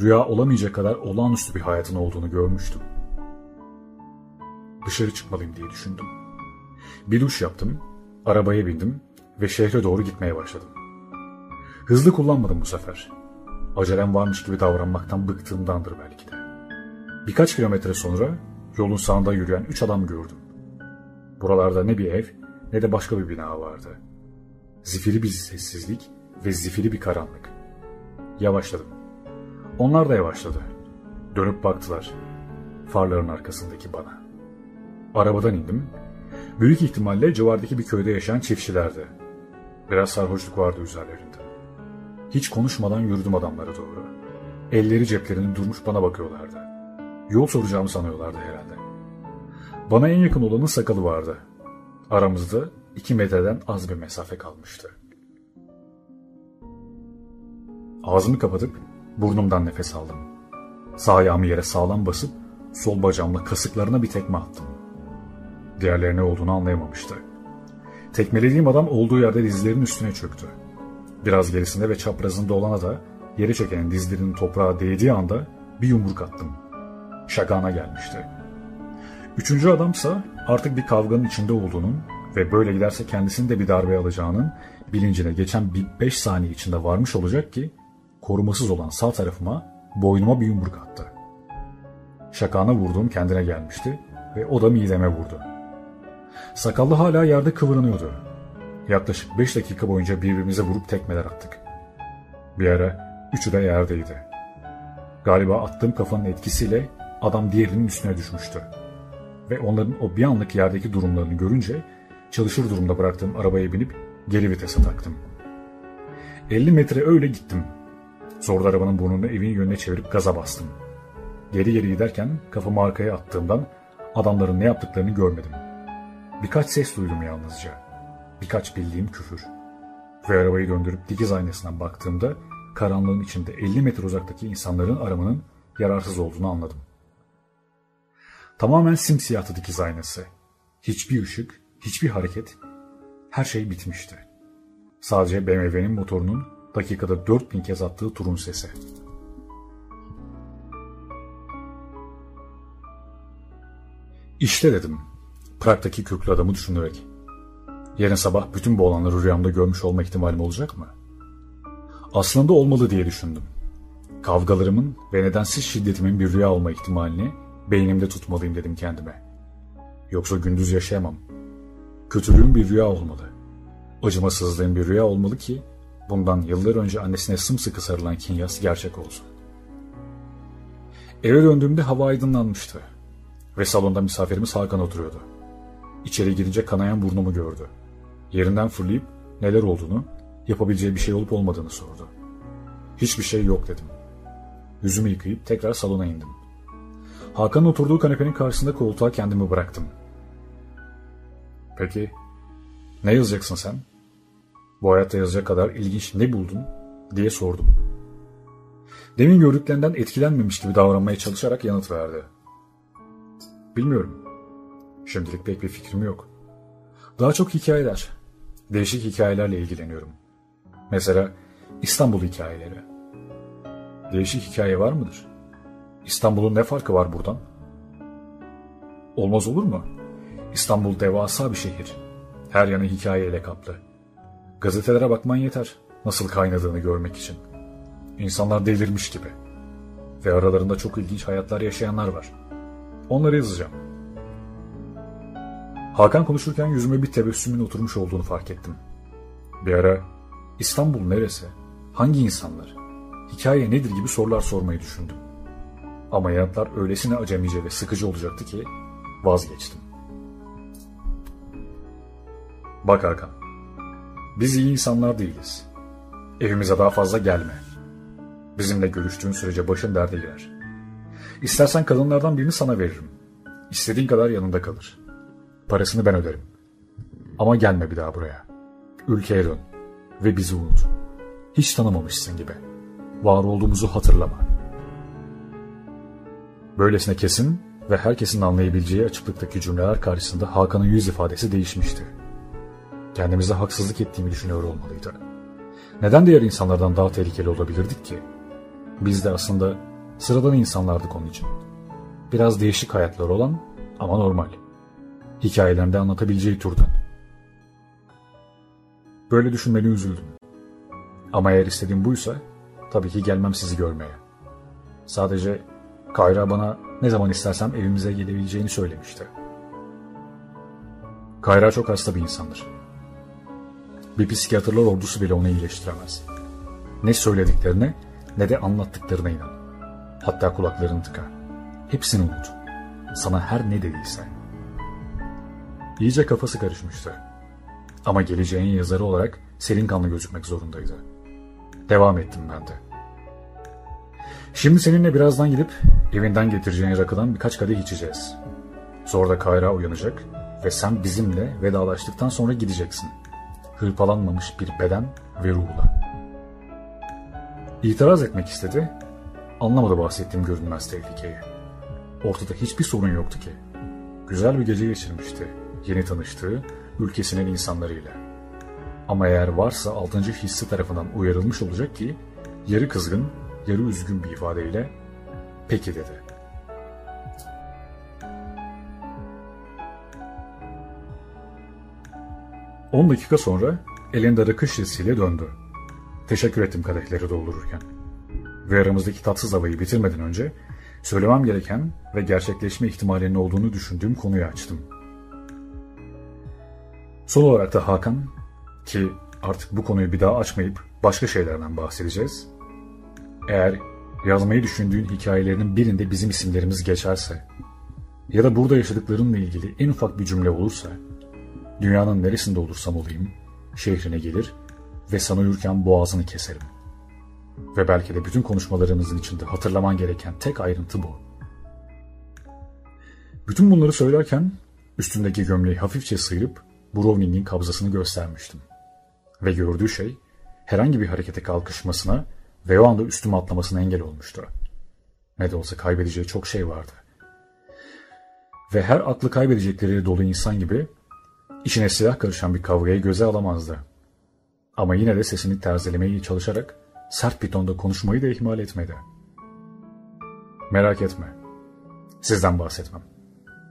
Rüya olamayacak kadar olağanüstü bir hayatın olduğunu görmüştüm. Dışarı çıkmalıyım diye düşündüm. Bir duş yaptım, arabaya bindim ve şehre doğru gitmeye başladım. Hızlı kullanmadım bu sefer. Acelem varmış gibi davranmaktan bıktığımdandır belki de. Birkaç kilometre sonra yolun sağında yürüyen üç adam gördüm. Buralarda ne bir ev ne de başka bir bina vardı. Zifiri bir sessizlik ve zifiri bir karanlık. Yavaşladım. Onlar da yavaşladı. Dönüp baktılar. Farların arkasındaki bana. Arabadan indim Büyük ihtimalle civardaki bir köyde yaşayan çiftçilerdi. Biraz sarhoşluk vardı üzerlerinde. Hiç konuşmadan yürüdüm adamlara doğru. Elleri ceplerinde durmuş bana bakıyorlardı. Yol soracağımı sanıyorlardı herhalde. Bana en yakın olanın sakalı vardı. Aramızda iki metreden az bir mesafe kalmıştı. Ağzımı kapatıp burnumdan nefes aldım. Sağ ayağımı yere sağlam basıp sol bacağımla kasıklarına bir tekme attım. Diğerleri ne olduğunu anlayamamıştı. Tekmelediğim adam olduğu yerde dizlerinin üstüne çöktü. Biraz gerisinde ve çaprazında olana da yere çekenin dizlerinin toprağa değdiği anda bir yumruk attım. Şakana gelmişti. Üçüncü adamsa artık bir kavganın içinde olduğunun ve böyle giderse kendisini de bir darbe alacağının bilincine geçen bir beş saniye içinde varmış olacak ki korumasız olan sağ tarafıma boynuma bir yumruk attı. Şakana vurduğum kendine gelmişti ve o da mideme vurdu. Sakallı hala yerde kıvranıyordu. Yaklaşık beş dakika boyunca birbirimize vurup tekmeler attık. Bir ara üçü de yerdeydi. Galiba attığım kafanın etkisiyle adam diğerinin üstüne düşmüştü. Ve onların o bir anlık yerdeki durumlarını görünce çalışır durumda bıraktığım arabaya binip geri vitese taktım. 50 metre öyle gittim. Zorlu arabanın burnunu evin yönüne çevirip gaza bastım. Geri geri giderken kafamı arkaya attığımdan adamların ne yaptıklarını görmedim. Birkaç ses duydum yalnızca. Birkaç bildiğim küfür. Ve arabayı döndürüp dikiz aynasından baktığımda karanlığın içinde 50 metre uzaktaki insanların aramanın yararsız olduğunu anladım. Tamamen simsiyahtı dikiz aynası. Hiçbir ışık, hiçbir hareket, her şey bitmişti. Sadece BMW'nin motorunun dakikada 4000 kez attığı turun sesi. İşte dedim, Prag'daki köklü adamı düşünerek. Yarın sabah bütün bu olanları rüyamda görmüş olma ihtimalim olacak mı? Aslında olmalı diye düşündüm. Kavgalarımın ve nedensiz şiddetimin bir rüya olma ihtimalini beynimde tutmalıyım dedim kendime. Yoksa gündüz yaşayamam. Kötülüğün bir rüya olmalı. Acımasızlığın bir rüya olmalı ki bundan yıllar önce annesine sımsıkı sarılan Kinyas gerçek olsun. Eve döndüğümde hava aydınlanmıştı ve salonda misafirimiz Hakan oturuyordu. İçeri girince kanayan burnumu gördü. Yerinden fırlayıp neler olduğunu, yapabileceği bir şey olup olmadığını sordu. Hiçbir şey yok dedim. Yüzümü yıkayıp tekrar salona indim. Hakan'ın oturduğu kanepenin karşısında koltuğa kendimi bıraktım. Peki, ne yazacaksın sen? Bu hayatta yazacak kadar ilginç ne buldun? diye sordum. Demin gördüklerinden etkilenmemiş gibi davranmaya çalışarak yanıt verdi. Bilmiyorum. Şimdilik pek bir fikrim yok. Daha çok hikayeler, değişik hikayelerle ilgileniyorum. Mesela İstanbul hikayeleri. Değişik hikaye var mıdır? İstanbul'un ne farkı var buradan? Olmaz olur mu? İstanbul devasa bir şehir. Her yanı hikayeyle kaplı. Gazetelere bakman yeter. Nasıl kaynadığını görmek için. İnsanlar delirmiş gibi. Ve aralarında çok ilginç hayatlar yaşayanlar var. Onları yazacağım. Hakan konuşurken yüzüme bir tebessümün oturmuş olduğunu fark ettim. Bir ara İstanbul neresi? Hangi insanlar? Hikaye nedir gibi sorular sormayı düşündüm. Ama yanıtlar öylesine acemice ve sıkıcı olacaktı ki vazgeçtim. Bak Hakan, biz iyi insanlar değiliz. Evimize daha fazla gelme. Bizimle görüştüğün sürece başın derde girer. İstersen kadınlardan birini sana veririm. İstediğin kadar yanında kalır. Parasını ben öderim. Ama gelme bir daha buraya. Ülkeye dön ve bizi unut. Hiç tanımamışsın gibi. Var olduğumuzu hatırlama. Böylesine kesin ve herkesin anlayabileceği açıklıktaki cümleler karşısında Hakan'ın yüz ifadesi değişmişti. Kendimize haksızlık ettiğimi düşünüyor olmalıydı. Neden diğer insanlardan daha tehlikeli olabilirdik ki? Biz de aslında sıradan insanlardık onun için. Biraz değişik hayatlar olan ama normal. Hikayelerinde anlatabileceği türden. Böyle düşünmeni üzüldüm. Ama eğer istediğim buysa tabii ki gelmem sizi görmeye. Sadece Kayra bana ne zaman istersem evimize gelebileceğini söylemişti. Kayra çok hasta bir insandır. Bir psikiyatrlar ordusu bile onu iyileştiremez. Ne söylediklerine ne de anlattıklarına inan. Hatta kulaklarını tıka. Hepsini unut. Sana her ne dediyse. İyice kafası karışmıştı. Ama geleceğin yazarı olarak serin kanlı gözükmek zorundaydı. Devam ettim ben de. Şimdi seninle birazdan gidip evinden getireceğin rakıdan birkaç kadeh içeceğiz. Sonra da Kayra uyanacak ve sen bizimle vedalaştıktan sonra gideceksin. Hırpalanmamış bir beden ve ruhla. İtiraz etmek istedi. Anlamadı bahsettiğim görünmez tehlikeyi. Ortada hiçbir sorun yoktu ki. Güzel bir gece geçirmişti. Yeni tanıştığı ülkesinin insanlarıyla. Ama eğer varsa altıncı hissi tarafından uyarılmış olacak ki yarı kızgın, yarı üzgün bir ifadeyle peki dedi. On dakika sonra elinde rakı şişesiyle döndü. Teşekkür ettim kadehleri doldururken. Ve aramızdaki tatsız havayı bitirmeden önce söylemem gereken ve gerçekleşme ihtimalinin olduğunu düşündüğüm konuyu açtım. Son olarak da Hakan ki artık bu konuyu bir daha açmayıp başka şeylerden bahsedeceğiz. Eğer yazmayı düşündüğün hikayelerinin birinde bizim isimlerimiz geçerse ya da burada yaşadıklarınla ilgili en ufak bir cümle olursa dünyanın neresinde olursam olayım şehrine gelir ve sana uyurken boğazını keserim. Ve belki de bütün konuşmalarımızın içinde hatırlaman gereken tek ayrıntı bu. Bütün bunları söylerken üstündeki gömleği hafifçe sıyırıp Browning'in kabzasını göstermiştim. Ve gördüğü şey herhangi bir harekete kalkışmasına ve o anda üstüme atlamasına engel olmuştu. Ne de olsa kaybedeceği çok şey vardı. Ve her aklı kaybedecekleri dolu insan gibi içine silah karışan bir kavgayı göze alamazdı. Ama yine de sesini terzilemeye çalışarak sert bir tonda konuşmayı da ihmal etmedi. Merak etme. Sizden bahsetmem.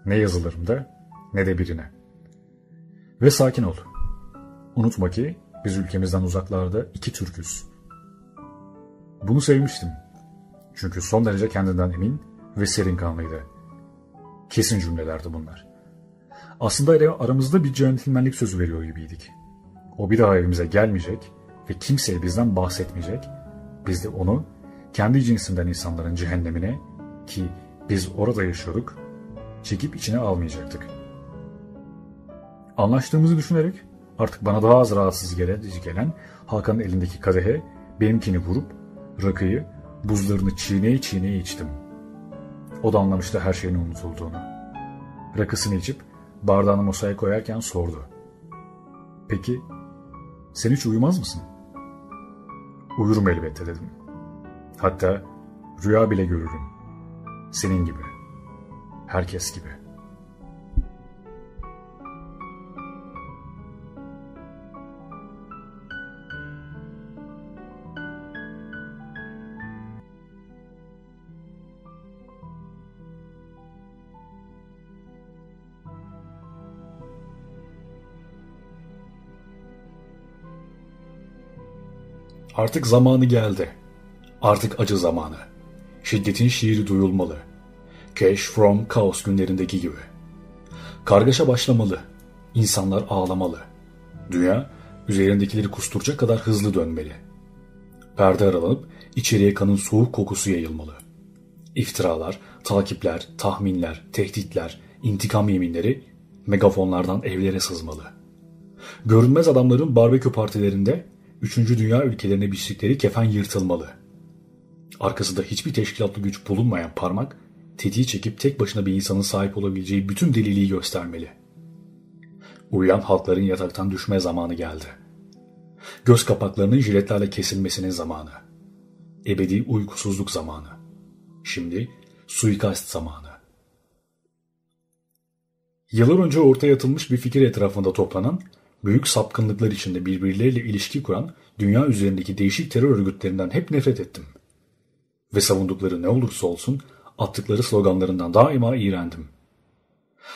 Ne yazılarımda ne de birine. Ve sakin ol. Unutma ki biz ülkemizden uzaklarda iki Türk'üz. Bunu sevmiştim. Çünkü son derece kendinden emin ve serin kanlıydı. Kesin cümlelerdi bunlar. Aslında aramızda bir centilmenlik sözü veriyor gibiydik. O bir daha evimize gelmeyecek ve kimseye bizden bahsetmeyecek. Biz de onu kendi cinsinden insanların cehennemine ki biz orada yaşıyorduk çekip içine almayacaktık. Anlaştığımızı düşünerek artık bana daha az rahatsız gelen Hakan'ın elindeki kadehe benimkini vurup rakıyı buzlarını çiğneye çiğneye içtim. O da anlamıştı her şeyin unutulduğunu. Rakısını içip bardağını masaya koyarken sordu. Peki sen hiç uyumaz mısın? Uyurum elbette dedim. Hatta rüya bile görürüm. Senin gibi. Herkes gibi. Artık zamanı geldi. Artık acı zamanı. Şiddetin şiiri duyulmalı. Cash from Chaos günlerindeki gibi. Kargaşa başlamalı. İnsanlar ağlamalı. Dünya üzerindekileri kusturacak kadar hızlı dönmeli. Perde aralanıp içeriye kanın soğuk kokusu yayılmalı. İftiralar, takipler, tahminler, tehditler, intikam yeminleri megafonlardan evlere sızmalı. Görünmez adamların barbekü partilerinde Üçüncü dünya ülkelerine biçtikleri kefen yırtılmalı. Arkasında hiçbir teşkilatlı güç bulunmayan parmak, tetiği çekip tek başına bir insanın sahip olabileceği bütün deliliği göstermeli. Uyuyan halkların yataktan düşme zamanı geldi. Göz kapaklarının jiletlerle kesilmesinin zamanı. Ebedi uykusuzluk zamanı. Şimdi suikast zamanı. Yıllar önce ortaya atılmış bir fikir etrafında toplanan büyük sapkınlıklar içinde birbirleriyle ilişki kuran dünya üzerindeki değişik terör örgütlerinden hep nefret ettim. Ve savundukları ne olursa olsun attıkları sloganlarından daima iğrendim.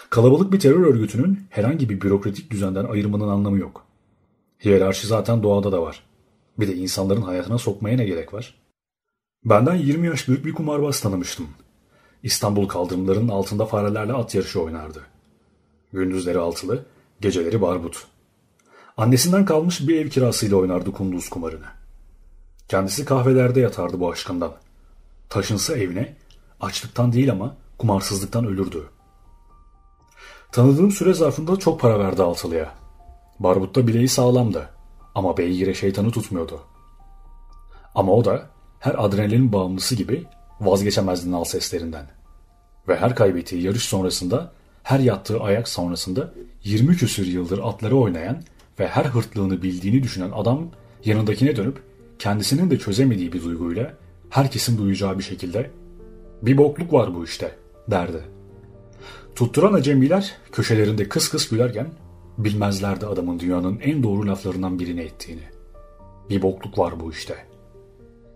Kalabalık bir terör örgütünün herhangi bir bürokratik düzenden ayırmanın anlamı yok. Hiyerarşi zaten doğada da var. Bir de insanların hayatına sokmaya ne gerek var? Benden 20 yaş büyük bir kumarbaz tanımıştım. İstanbul kaldırımlarının altında farelerle at yarışı oynardı. Gündüzleri altılı, geceleri barbut. Annesinden kalmış bir ev kirasıyla oynardı kunduz kumarını. Kendisi kahvelerde yatardı bu aşkından. Taşınsa evine, açlıktan değil ama kumarsızlıktan ölürdü. Tanıdığım süre zarfında çok para verdi altılıya. Barbutta bileği sağlamdı ama beygire şeytanı tutmuyordu. Ama o da her adrenalin bağımlısı gibi vazgeçemezdi nal seslerinden. Ve her kaybettiği yarış sonrasında, her yattığı ayak sonrasında 20 küsür yıldır atları oynayan ve her hırtlığını bildiğini düşünen adam yanındakine dönüp kendisinin de çözemediği bir duyguyla herkesin duyacağı bir şekilde bir bokluk var bu işte derdi. Tutturan acemiler köşelerinde kıs kıs gülerken bilmezlerdi adamın dünyanın en doğru laflarından birini ettiğini. Bir bokluk var bu işte.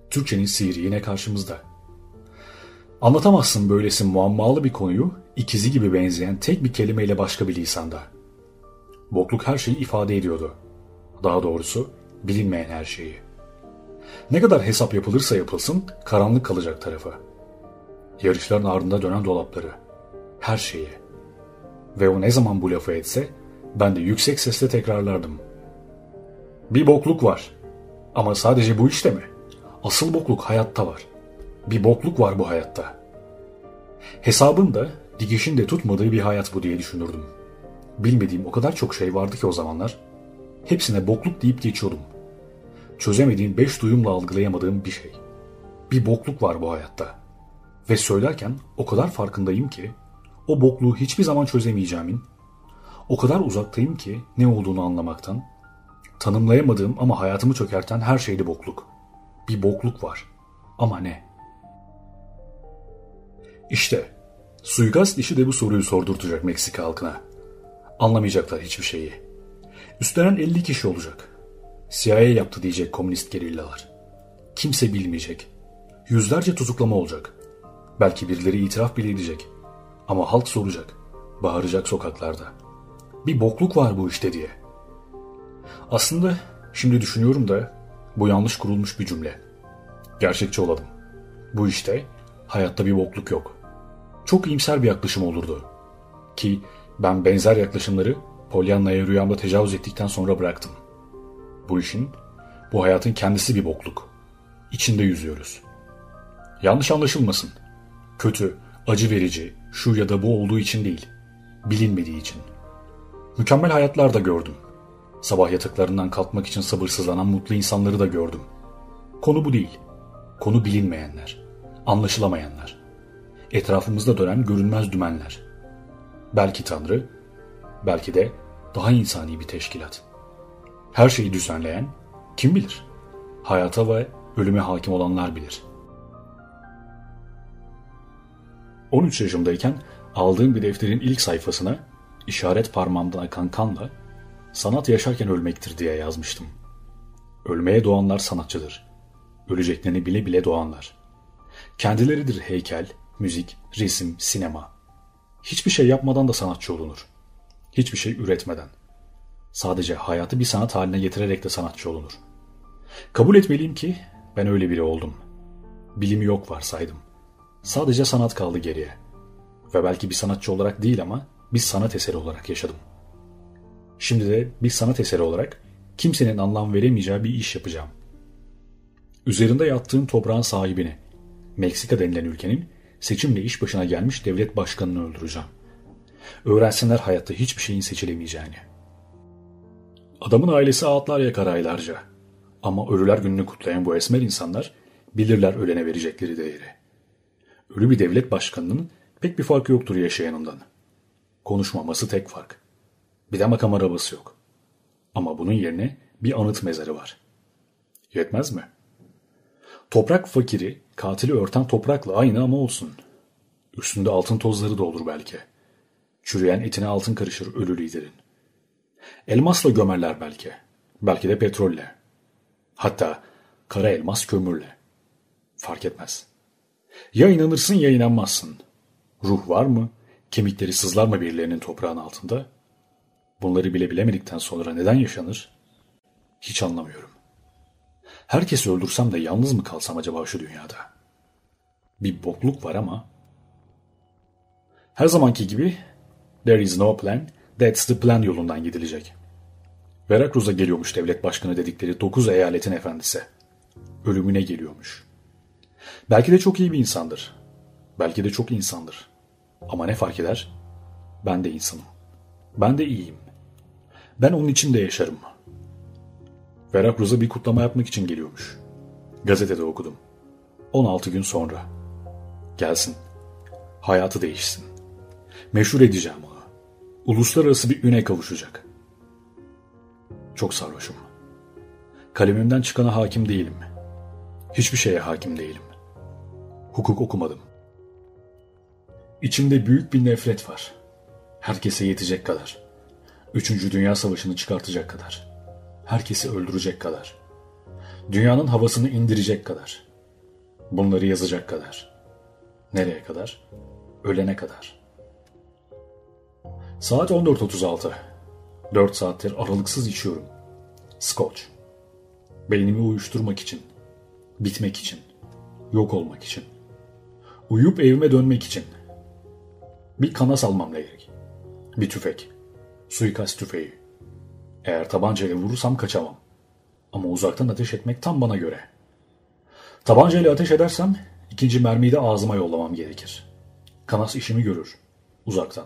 Türkçenin sihri yine karşımızda. Anlatamazsın böylesi muammalı bir konuyu ikizi gibi benzeyen tek bir kelimeyle başka bir lisanda. Bokluk her şeyi ifade ediyordu. Daha doğrusu bilinmeyen her şeyi. Ne kadar hesap yapılırsa yapılsın karanlık kalacak tarafı. Yarışların ardında dönen dolapları. Her şeyi. Ve o ne zaman bu lafı etse ben de yüksek sesle tekrarlardım. Bir bokluk var. Ama sadece bu işte mi? Asıl bokluk hayatta var. Bir bokluk var bu hayatta. Hesabın da dikişin de tutmadığı bir hayat bu diye düşünürdüm. Bilmediğim o kadar çok şey vardı ki o zamanlar. Hepsine bokluk deyip geçiyordum. Çözemediğim beş duyumla algılayamadığım bir şey. Bir bokluk var bu hayatta. Ve söylerken o kadar farkındayım ki o bokluğu hiçbir zaman çözemeyeceğimin, o kadar uzaktayım ki ne olduğunu anlamaktan, tanımlayamadığım ama hayatımı çökerten her şeyde bokluk. Bir bokluk var. Ama ne? İşte suikast işi de bu soruyu sordurtacak Meksika halkına. Anlamayacaklar hiçbir şeyi. Üstlenen 50 kişi olacak. CIA yaptı diyecek komünist gerillalar. Kimse bilmeyecek. Yüzlerce tutuklama olacak. Belki birileri itiraf bile edecek. Ama halk soracak. Bağıracak sokaklarda. Bir bokluk var bu işte diye. Aslında şimdi düşünüyorum da bu yanlış kurulmuş bir cümle. Gerçekçi olalım. Bu işte hayatta bir bokluk yok. Çok iyimser bir yaklaşım olurdu. Ki ben benzer yaklaşımları Pollyanna'ya rüyamda tecavüz ettikten sonra bıraktım. Bu işin, bu hayatın kendisi bir bokluk. İçinde yüzüyoruz. Yanlış anlaşılmasın. Kötü, acı verici, şu ya da bu olduğu için değil. Bilinmediği için. Mükemmel hayatlar da gördüm. Sabah yataklarından kalkmak için sabırsızlanan mutlu insanları da gördüm. Konu bu değil. Konu bilinmeyenler. Anlaşılamayanlar. Etrafımızda dönen görünmez dümenler. Belki Tanrı, belki de daha insani bir teşkilat. Her şeyi düzenleyen kim bilir? Hayata ve ölüme hakim olanlar bilir. 13 yaşımdayken aldığım bir defterin ilk sayfasına işaret parmağımdan akan kanla sanat yaşarken ölmektir diye yazmıştım. Ölmeye doğanlar sanatçıdır. Öleceklerini bile bile doğanlar. Kendileridir heykel, müzik, resim, sinema. Hiçbir şey yapmadan da sanatçı olunur. Hiçbir şey üretmeden. Sadece hayatı bir sanat haline getirerek de sanatçı olunur. Kabul etmeliyim ki ben öyle biri oldum. Bilimi yok varsaydım. Sadece sanat kaldı geriye. Ve belki bir sanatçı olarak değil ama bir sanat eseri olarak yaşadım. Şimdi de bir sanat eseri olarak kimsenin anlam veremeyeceği bir iş yapacağım. Üzerinde yattığım toprağın sahibini, Meksika denilen ülkenin seçimle iş başına gelmiş devlet başkanını öldüreceğim. Öğrensinler hayatta hiçbir şeyin seçilemeyeceğini. Adamın ailesi ağıtlar yakar aylarca. Ama ölüler gününü kutlayan bu esmer insanlar bilirler ölene verecekleri değeri. Ölü bir devlet başkanının pek bir farkı yoktur yaşayanından. Konuşmaması tek fark. Bir de makam arabası yok. Ama bunun yerine bir anıt mezarı var. Yetmez mi? Toprak fakiri, katili örten toprakla aynı ama olsun. Üstünde altın tozları da olur belki. Çürüyen etine altın karışır ölü liderin. Elmasla gömerler belki. Belki de petrolle. Hatta kara elmas kömürle. Fark etmez. Ya inanırsın ya inanmazsın. Ruh var mı? Kemikleri sızlar mı birilerinin toprağın altında? Bunları bile bilemedikten sonra neden yaşanır? Hiç anlamıyorum. Herkesi öldürsem de yalnız mı kalsam acaba şu dünyada? Bir bokluk var ama. Her zamanki gibi there is no plan, that's the plan yolundan gidilecek. Veracruz'a geliyormuş devlet başkanı dedikleri dokuz eyaletin efendisi. Ölümüne geliyormuş. Belki de çok iyi bir insandır. Belki de çok insandır. Ama ne fark eder? Ben de insanım. Ben de iyiyim. Ben onun için de yaşarım. Veracruz'a bir kutlama yapmak için geliyormuş. Gazetede okudum. 16 gün sonra. Gelsin. Hayatı değişsin. Meşhur edeceğim onu. Uluslararası bir üne kavuşacak. Çok sarhoşum. Kalemimden çıkana hakim değilim. Hiçbir şeye hakim değilim. Hukuk okumadım. İçimde büyük bir nefret var. Herkese yetecek kadar. Üçüncü Dünya Savaşı'nı çıkartacak kadar. Herkesi öldürecek kadar. Dünyanın havasını indirecek kadar. Bunları yazacak kadar. Nereye kadar? Ölene kadar. Saat 14.36. 4 saattir aralıksız içiyorum. Scotch. Beynimi uyuşturmak için. Bitmek için. Yok olmak için. Uyuyup evime dönmek için. Bir kana almam gerek. Bir tüfek. Suikast tüfeği. Eğer tabancayla vurursam kaçamam. Ama uzaktan ateş etmek tam bana göre. Tabancayla ateş edersem ikinci mermiyi de ağzıma yollamam gerekir. Kanas işimi görür. Uzaktan.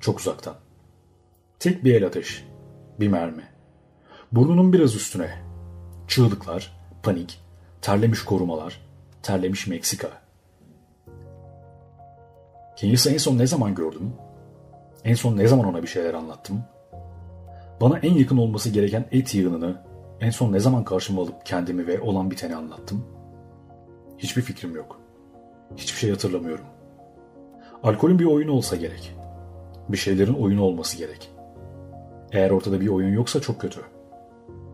Çok uzaktan. Tek bir el ateş. Bir mermi. Burnunun biraz üstüne. Çığlıklar, panik, terlemiş korumalar, terlemiş Meksika. Kinyas'ı en son ne zaman gördüm? En son ne zaman ona bir şeyler anlattım? Bana en yakın olması gereken et yığınını en son ne zaman karşıma alıp kendimi ve olan biteni anlattım? Hiçbir fikrim yok. Hiçbir şey hatırlamıyorum. Alkolün bir oyunu olsa gerek. Bir şeylerin oyunu olması gerek. Eğer ortada bir oyun yoksa çok kötü.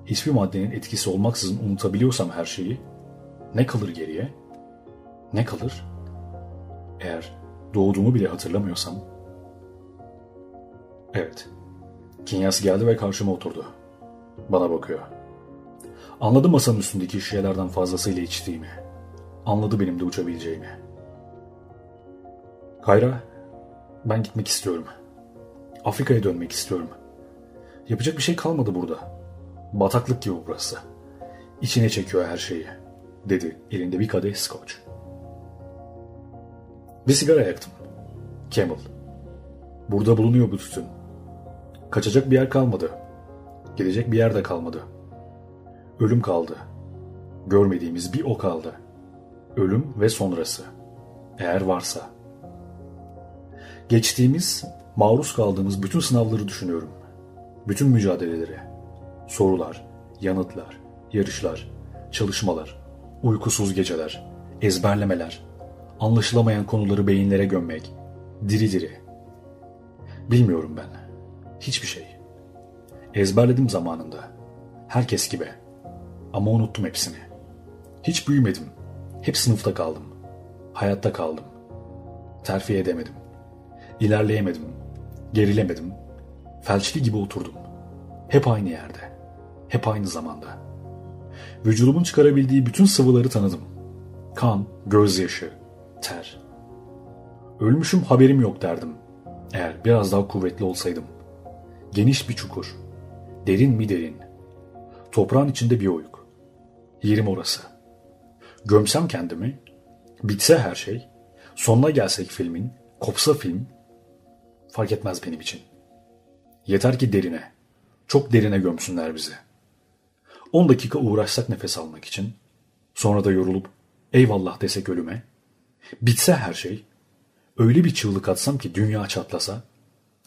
Hiçbir maddenin etkisi olmaksızın unutabiliyorsam her şeyi, ne kalır geriye? Ne kalır? Eğer doğduğumu bile hatırlamıyorsam. Evet. Kinyas geldi ve karşıma oturdu. Bana bakıyor. Anladı masanın üstündeki şeylerden fazlasıyla içtiğimi. Anladı benim de uçabileceğimi. Kayra, ben gitmek istiyorum. Afrika'ya dönmek istiyorum. Yapacak bir şey kalmadı burada. Bataklık gibi burası. İçine çekiyor her şeyi, dedi elinde bir kadeh scotch. Bir sigara yaktım. Camel. Burada bulunuyor bu tütün. Kaçacak bir yer kalmadı. Gidecek bir yer de kalmadı. Ölüm kaldı. Görmediğimiz bir o kaldı. Ölüm ve sonrası. Eğer varsa. Geçtiğimiz, maruz kaldığımız bütün sınavları düşünüyorum. Bütün mücadeleleri. Sorular, yanıtlar, yarışlar, çalışmalar, uykusuz geceler, ezberlemeler, anlaşılamayan konuları beyinlere gömmek, diri diri. Bilmiyorum ben. Hiçbir şey. Ezberledim zamanında. Herkes gibi. Ama unuttum hepsini. Hiç büyümedim. Hep sınıfta kaldım. Hayatta kaldım. Terfi edemedim. İlerleyemedim. Gerilemedim. Felçli gibi oturdum. Hep aynı yerde. Hep aynı zamanda. Vücudumun çıkarabildiği bütün sıvıları tanıdım. Kan, gözyaşı, ter. Ölmüşüm haberim yok derdim. Eğer biraz daha kuvvetli olsaydım. Geniş bir çukur. Derin mi derin. Toprağın içinde bir oyuk. Yerim orası. Gömsem kendimi, bitse her şey, sonuna gelsek filmin, kopsa film, fark etmez benim için. Yeter ki derine, çok derine gömsünler bizi. 10 dakika uğraşsak nefes almak için, sonra da yorulup eyvallah desek ölüme, bitse her şey, öyle bir çığlık atsam ki dünya çatlasa,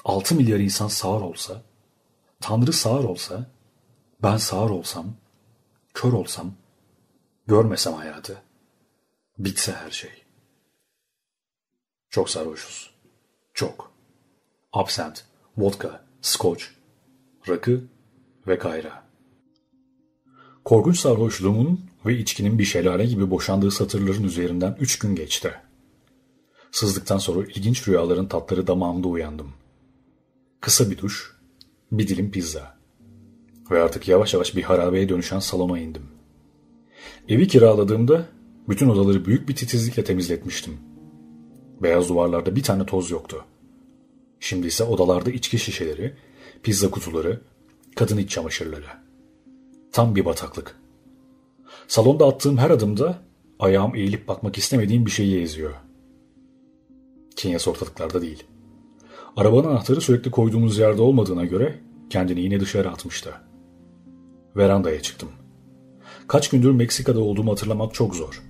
6 milyar insan sağır olsa, Tanrı sağır olsa, ben sağır olsam, kör olsam, görmesem hayatı, bitse her şey. Çok sarhoşuz. Çok. Absent, vodka, scotch, rakı ve kayra. Korkunç sarhoşluğumun ve içkinin bir şelale gibi boşandığı satırların üzerinden üç gün geçti. Sızdıktan sonra ilginç rüyaların tatları damağımda uyandım. Kısa bir duş, bir dilim pizza. Ve artık yavaş yavaş bir harabeye dönüşen salona indim. Evi kiraladığımda bütün odaları büyük bir titizlikle temizletmiştim. Beyaz duvarlarda bir tane toz yoktu. Şimdi ise odalarda içki şişeleri, pizza kutuları, kadın iç çamaşırları. Tam bir bataklık. Salonda attığım her adımda ayağım eğilip bakmak istemediğim bir şeyi eziyor. Kinyas ortalıklarda değil. Arabanın anahtarı sürekli koyduğumuz yerde olmadığına göre kendini yine dışarı atmıştı. Verandaya çıktım. Kaç gündür Meksika'da olduğumu hatırlamak çok zor.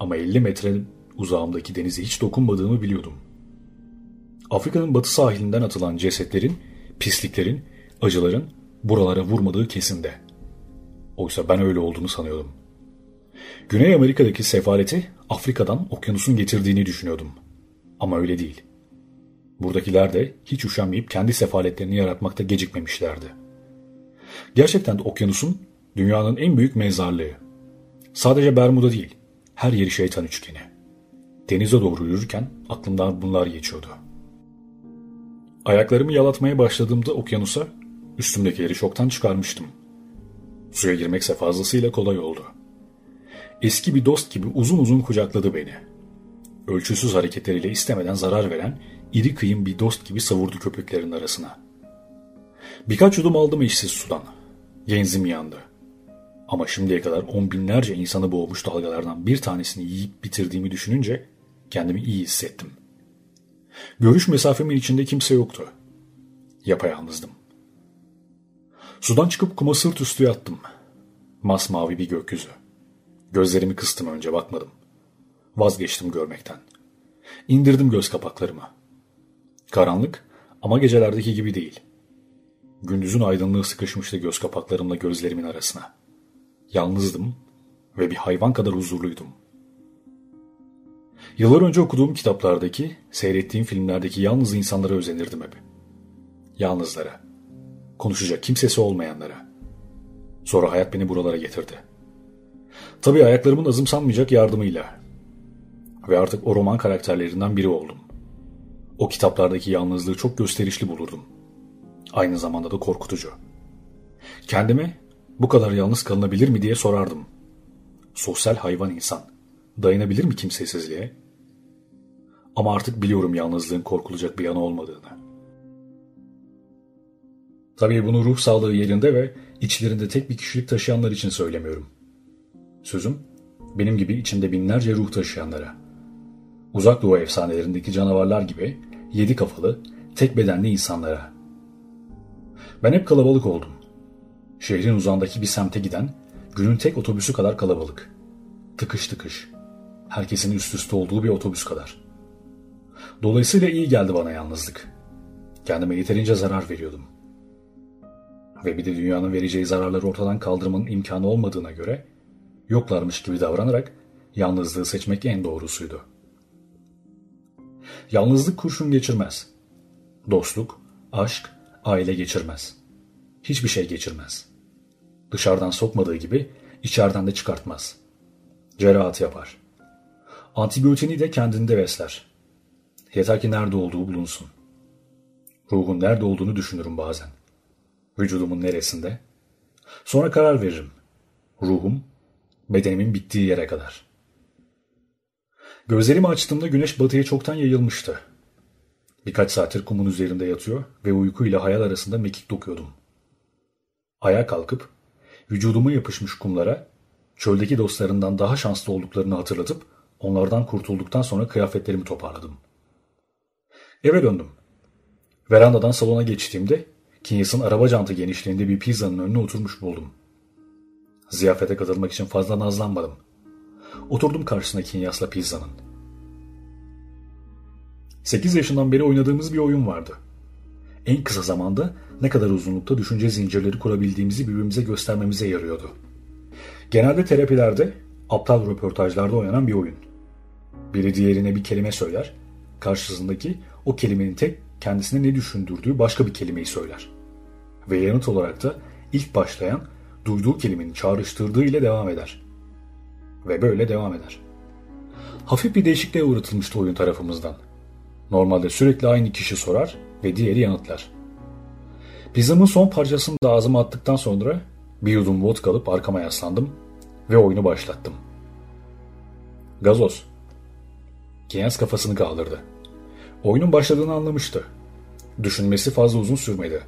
Ama 50 metre uzağımdaki denize hiç dokunmadığımı biliyordum. Afrika'nın batı sahilinden atılan cesetlerin, pisliklerin, acıların buralara vurmadığı kesinde. Oysa ben öyle olduğunu sanıyordum. Güney Amerika'daki sefaleti Afrika'dan okyanusun getirdiğini düşünüyordum. Ama öyle değil. Buradakiler de hiç üşenmeyip kendi sefaletlerini yaratmakta gecikmemişlerdi. Gerçekten de okyanusun dünyanın en büyük mezarlığı. Sadece Bermuda değil, her yeri şeytan üçgeni. Denize doğru yürürken aklımdan bunlar geçiyordu. Ayaklarımı yalatmaya başladığımda okyanusa üstümdekileri çoktan çıkarmıştım. Suya girmekse fazlasıyla kolay oldu. Eski bir dost gibi uzun uzun kucakladı beni. Ölçüsüz hareketleriyle istemeden zarar veren iri kıyım bir dost gibi savurdu köpeklerin arasına. Birkaç yudum aldım eşsiz sudan. Genzim yandı. Ama şimdiye kadar on binlerce insanı boğmuş dalgalardan bir tanesini yiyip bitirdiğimi düşününce kendimi iyi hissettim. Görüş mesafemin içinde kimse yoktu. Yapayalnızdım. Sudan çıkıp kuma sırt üstü yattım. Masmavi bir gökyüzü. Gözlerimi kıstım önce bakmadım. Vazgeçtim görmekten. İndirdim göz kapaklarımı. Karanlık ama gecelerdeki gibi değil. Gündüzün aydınlığı sıkışmıştı göz kapaklarımla gözlerimin arasına. Yalnızdım ve bir hayvan kadar huzurluydum. Yıllar önce okuduğum kitaplardaki, seyrettiğim filmlerdeki yalnız insanlara özenirdim hep. Yalnızlara. Konuşacak kimsesi olmayanlara. Sonra hayat beni buralara getirdi. Tabii ayaklarımın azımsanmayacak yardımıyla. Ve artık o roman karakterlerinden biri oldum. O kitaplardaki yalnızlığı çok gösterişli bulurdum. Aynı zamanda da korkutucu. Kendime bu kadar yalnız kalınabilir mi diye sorardım. Sosyal hayvan insan. Dayanabilir mi kimsesizliğe? Ama artık biliyorum yalnızlığın korkulacak bir yanı olmadığını. Tabii bunu ruh sağlığı yerinde ve içlerinde tek bir kişilik taşıyanlar için söylemiyorum. Sözüm benim gibi içinde binlerce ruh taşıyanlara. Uzak Doğu efsanelerindeki canavarlar gibi yedi kafalı, tek bedenli insanlara. Ben hep kalabalık oldum. Şehrin uzandaki bir semte giden, günün tek otobüsü kadar kalabalık. Tıkış tıkış. Herkesin üst üste olduğu bir otobüs kadar. Dolayısıyla iyi geldi bana yalnızlık. Kendime yeterince zarar veriyordum. Ve bir de dünyanın vereceği zararları ortadan kaldırmanın imkanı olmadığına göre yoklarmış gibi davranarak yalnızlığı seçmek en doğrusuydu. Yalnızlık kurşun geçirmez. Dostluk, aşk, aile geçirmez. Hiçbir şey geçirmez. Dışarıdan sokmadığı gibi içeriden de çıkartmaz. Cerahat yapar. Antibiyotiğini de kendinde besler. Yeter ki nerede olduğu bulunsun. Ruhun nerede olduğunu düşünürüm bazen. Vücudumun neresinde? Sonra karar veririm. Ruhum, bedenimin bittiği yere kadar. Gözlerimi açtığımda güneş batıya çoktan yayılmıştı. Birkaç saattir kumun üzerinde yatıyor ve uykuyla hayal arasında mekik dokuyordum. Ayağa kalkıp vücuduma yapışmış kumlara çöldeki dostlarından daha şanslı olduklarını hatırlatıp onlardan kurtulduktan sonra kıyafetlerimi toparladım. Eve döndüm. Verandadan salona geçtiğimde Kinyas'ın araba jantı genişliğinde bir pizzanın önüne oturmuş buldum. Ziyafete katılmak için fazla nazlanmadım. Oturdum karşısına Kinyas'la pizzanın. 8 yaşından beri oynadığımız bir oyun vardı. En kısa zamanda ne kadar uzunlukta düşünce zincirleri kurabildiğimizi birbirimize göstermemize yarıyordu. Genelde terapilerde, aptal röportajlarda oynanan bir oyun. Biri diğerine bir kelime söyler, karşısındaki o kelimenin tek kendisine ne düşündürdüğü başka bir kelimeyi söyler. Ve yanıt olarak da ilk başlayan duyduğu kelimenin çağrıştırdığı ile devam eder. Ve böyle devam eder. Hafif bir değişikliğe uğratılmıştı oyun tarafımızdan. Normalde sürekli aynı kişi sorar ve diğeri yanıtlar. Pizzamın son parçasını da ağzıma attıktan sonra bir yudum vodka alıp arkama yaslandım ve oyunu başlattım. Gazoz. Keynes kafasını kaldırdı. Oyunun başladığını anlamıştı. Düşünmesi fazla uzun sürmedi.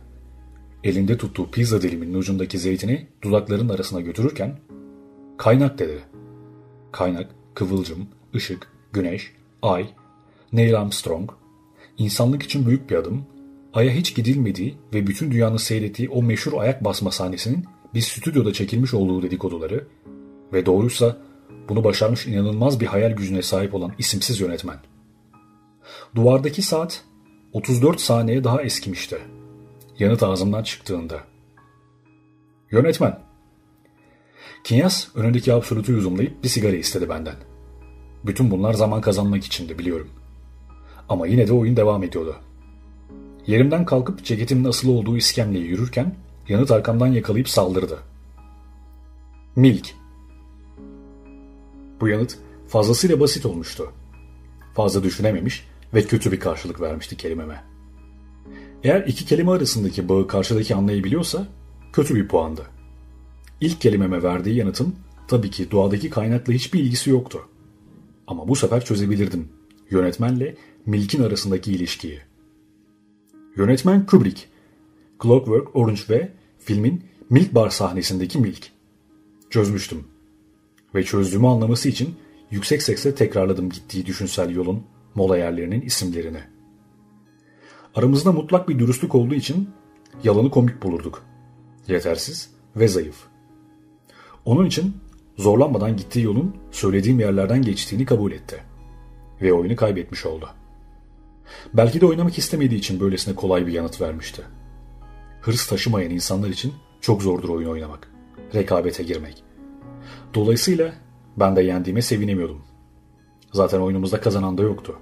Elinde tuttuğu pizza diliminin ucundaki zeytini dudakların arasına götürürken kaynak dedi. Kaynak, kıvılcım, ışık, güneş, ay, Neil Armstrong, İnsanlık için büyük bir adım, Ay'a hiç gidilmediği ve bütün dünyanın seyrettiği o meşhur ayak basma sahnesinin bir stüdyoda çekilmiş olduğu dedikoduları ve doğruysa bunu başarmış inanılmaz bir hayal gücüne sahip olan isimsiz yönetmen. Duvardaki saat 34 saniye daha eskimişti. Yanıt ağzımdan çıktığında. Yönetmen. Kinyas önündeki absolutu yudumlayıp bir sigara istedi benden. Bütün bunlar zaman kazanmak içindi biliyorum. Ama yine de oyun devam ediyordu. Yerimden kalkıp ceketimin asılı olduğu iskemleye yürürken yanıt arkamdan yakalayıp saldırdı. Milk. Bu yanıt fazlasıyla basit olmuştu. Fazla düşünememiş ve kötü bir karşılık vermişti kelimeme. Eğer iki kelime arasındaki bağı karşıdaki anlayabiliyorsa kötü bir puandı. İlk kelimeme verdiği yanıtın tabii ki doğadaki kaynakla hiçbir ilgisi yoktu. Ama bu sefer çözebilirdim yönetmenle Milk'in arasındaki ilişkiyi. Yönetmen Kubrick, Clockwork Orange ve filmin Milk Bar sahnesindeki Milk. Çözmüştüm. Ve çözdüğümü anlaması için yüksek sesle tekrarladım gittiği düşünsel yolun, mola yerlerinin isimlerini. Aramızda mutlak bir dürüstlük olduğu için yalanı komik bulurduk. Yetersiz ve zayıf. Onun için zorlanmadan gittiği yolun söylediğim yerlerden geçtiğini kabul etti. Ve oyunu kaybetmiş oldu. Belki de oynamak istemediği için böylesine kolay bir yanıt vermişti. Hırs taşımayan insanlar için çok zordur oyun oynamak. Rekabete girmek. Dolayısıyla ben de yendiğime sevinemiyordum. Zaten oyunumuzda kazanan da yoktu.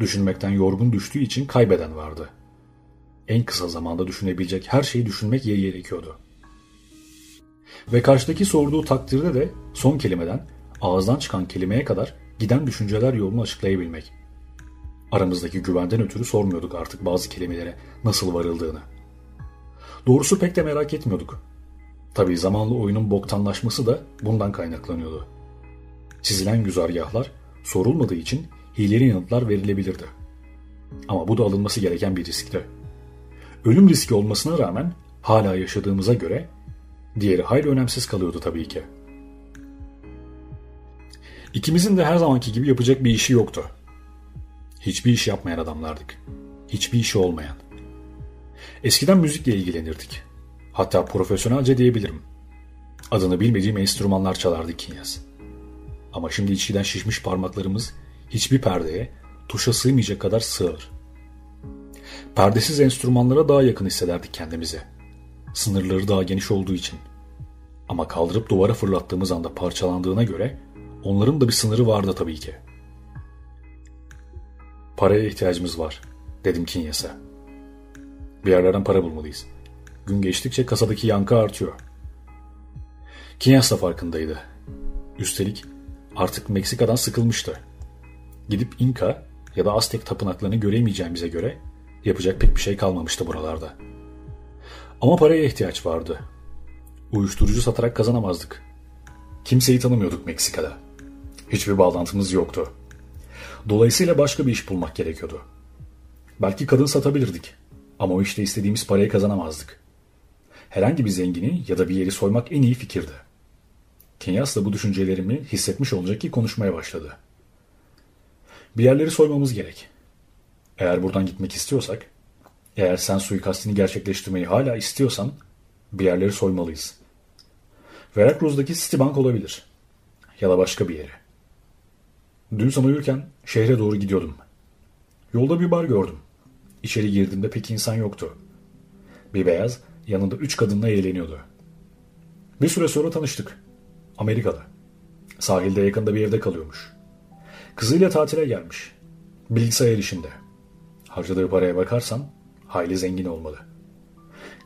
Düşünmekten yorgun düştüğü için kaybeden vardı. En kısa zamanda düşünebilecek her şeyi düşünmek gerekiyordu. Ve karşıdaki sorduğu takdirde de son kelimeden ağızdan çıkan kelimeye kadar giden düşünceler yolunu açıklayabilmek. Aramızdaki güvenden ötürü sormuyorduk artık bazı kelimelere nasıl varıldığını. Doğrusu pek de merak etmiyorduk. Tabii zamanlı oyunun boktanlaşması da bundan kaynaklanıyordu. Çizilen güzergahlar sorulmadığı için hileli yanıtlar verilebilirdi. Ama bu da alınması gereken bir riskti. Ölüm riski olmasına rağmen hala yaşadığımıza göre diğeri hayli önemsiz kalıyordu tabii ki. İkimizin de her zamanki gibi yapacak bir işi yoktu. Hiçbir iş yapmayan adamlardık. Hiçbir işi olmayan. Eskiden müzikle ilgilenirdik. Hatta profesyonelce diyebilirim. Adını bilmediğim enstrümanlar çalardı Kinyas. Ama şimdi içkiden şişmiş parmaklarımız hiçbir perdeye, tuşa sığmayacak kadar sığır. Perdesiz enstrümanlara daha yakın hissederdik kendimizi. Sınırları daha geniş olduğu için. Ama kaldırıp duvara fırlattığımız anda parçalandığına göre onların da bir sınırı vardı tabii ki. Paraya ihtiyacımız var, dedim Kinyas'a. Bir yerlerden para bulmalıyız. Gün geçtikçe kasadaki yankı artıyor. Kinyas da farkındaydı. Üstelik artık Meksika'dan sıkılmıştı. Gidip İnka ya da Aztek tapınaklarını göremeyeceğimize göre yapacak pek bir şey kalmamıştı buralarda. Ama paraya ihtiyaç vardı. Uyuşturucu satarak kazanamazdık. Kimseyi tanımıyorduk Meksika'da. Hiçbir bağlantımız yoktu. Dolayısıyla başka bir iş bulmak gerekiyordu. Belki kadın satabilirdik. Ama o işte istediğimiz parayı kazanamazdık. Herhangi bir zengini ya da bir yeri soymak en iyi fikirdi. Kenyas da bu düşüncelerimi hissetmiş olacak ki konuşmaya başladı. Bir yerleri soymamız gerek. Eğer buradan gitmek istiyorsak, eğer sen suikastini gerçekleştirmeyi hala istiyorsan bir yerleri soymalıyız. Veracruz'daki Citibank olabilir. Ya da başka bir yere. Dün sana uyurken şehre doğru gidiyordum. Yolda bir bar gördüm. İçeri girdiğimde pek insan yoktu. Bir beyaz yanında üç kadınla eğleniyordu. Bir süre sonra tanıştık. Amerika'da. Sahilde yakında bir evde kalıyormuş. Kızıyla tatile gelmiş. Bilgisayar işinde. Harcadığı paraya bakarsan hayli zengin olmalı.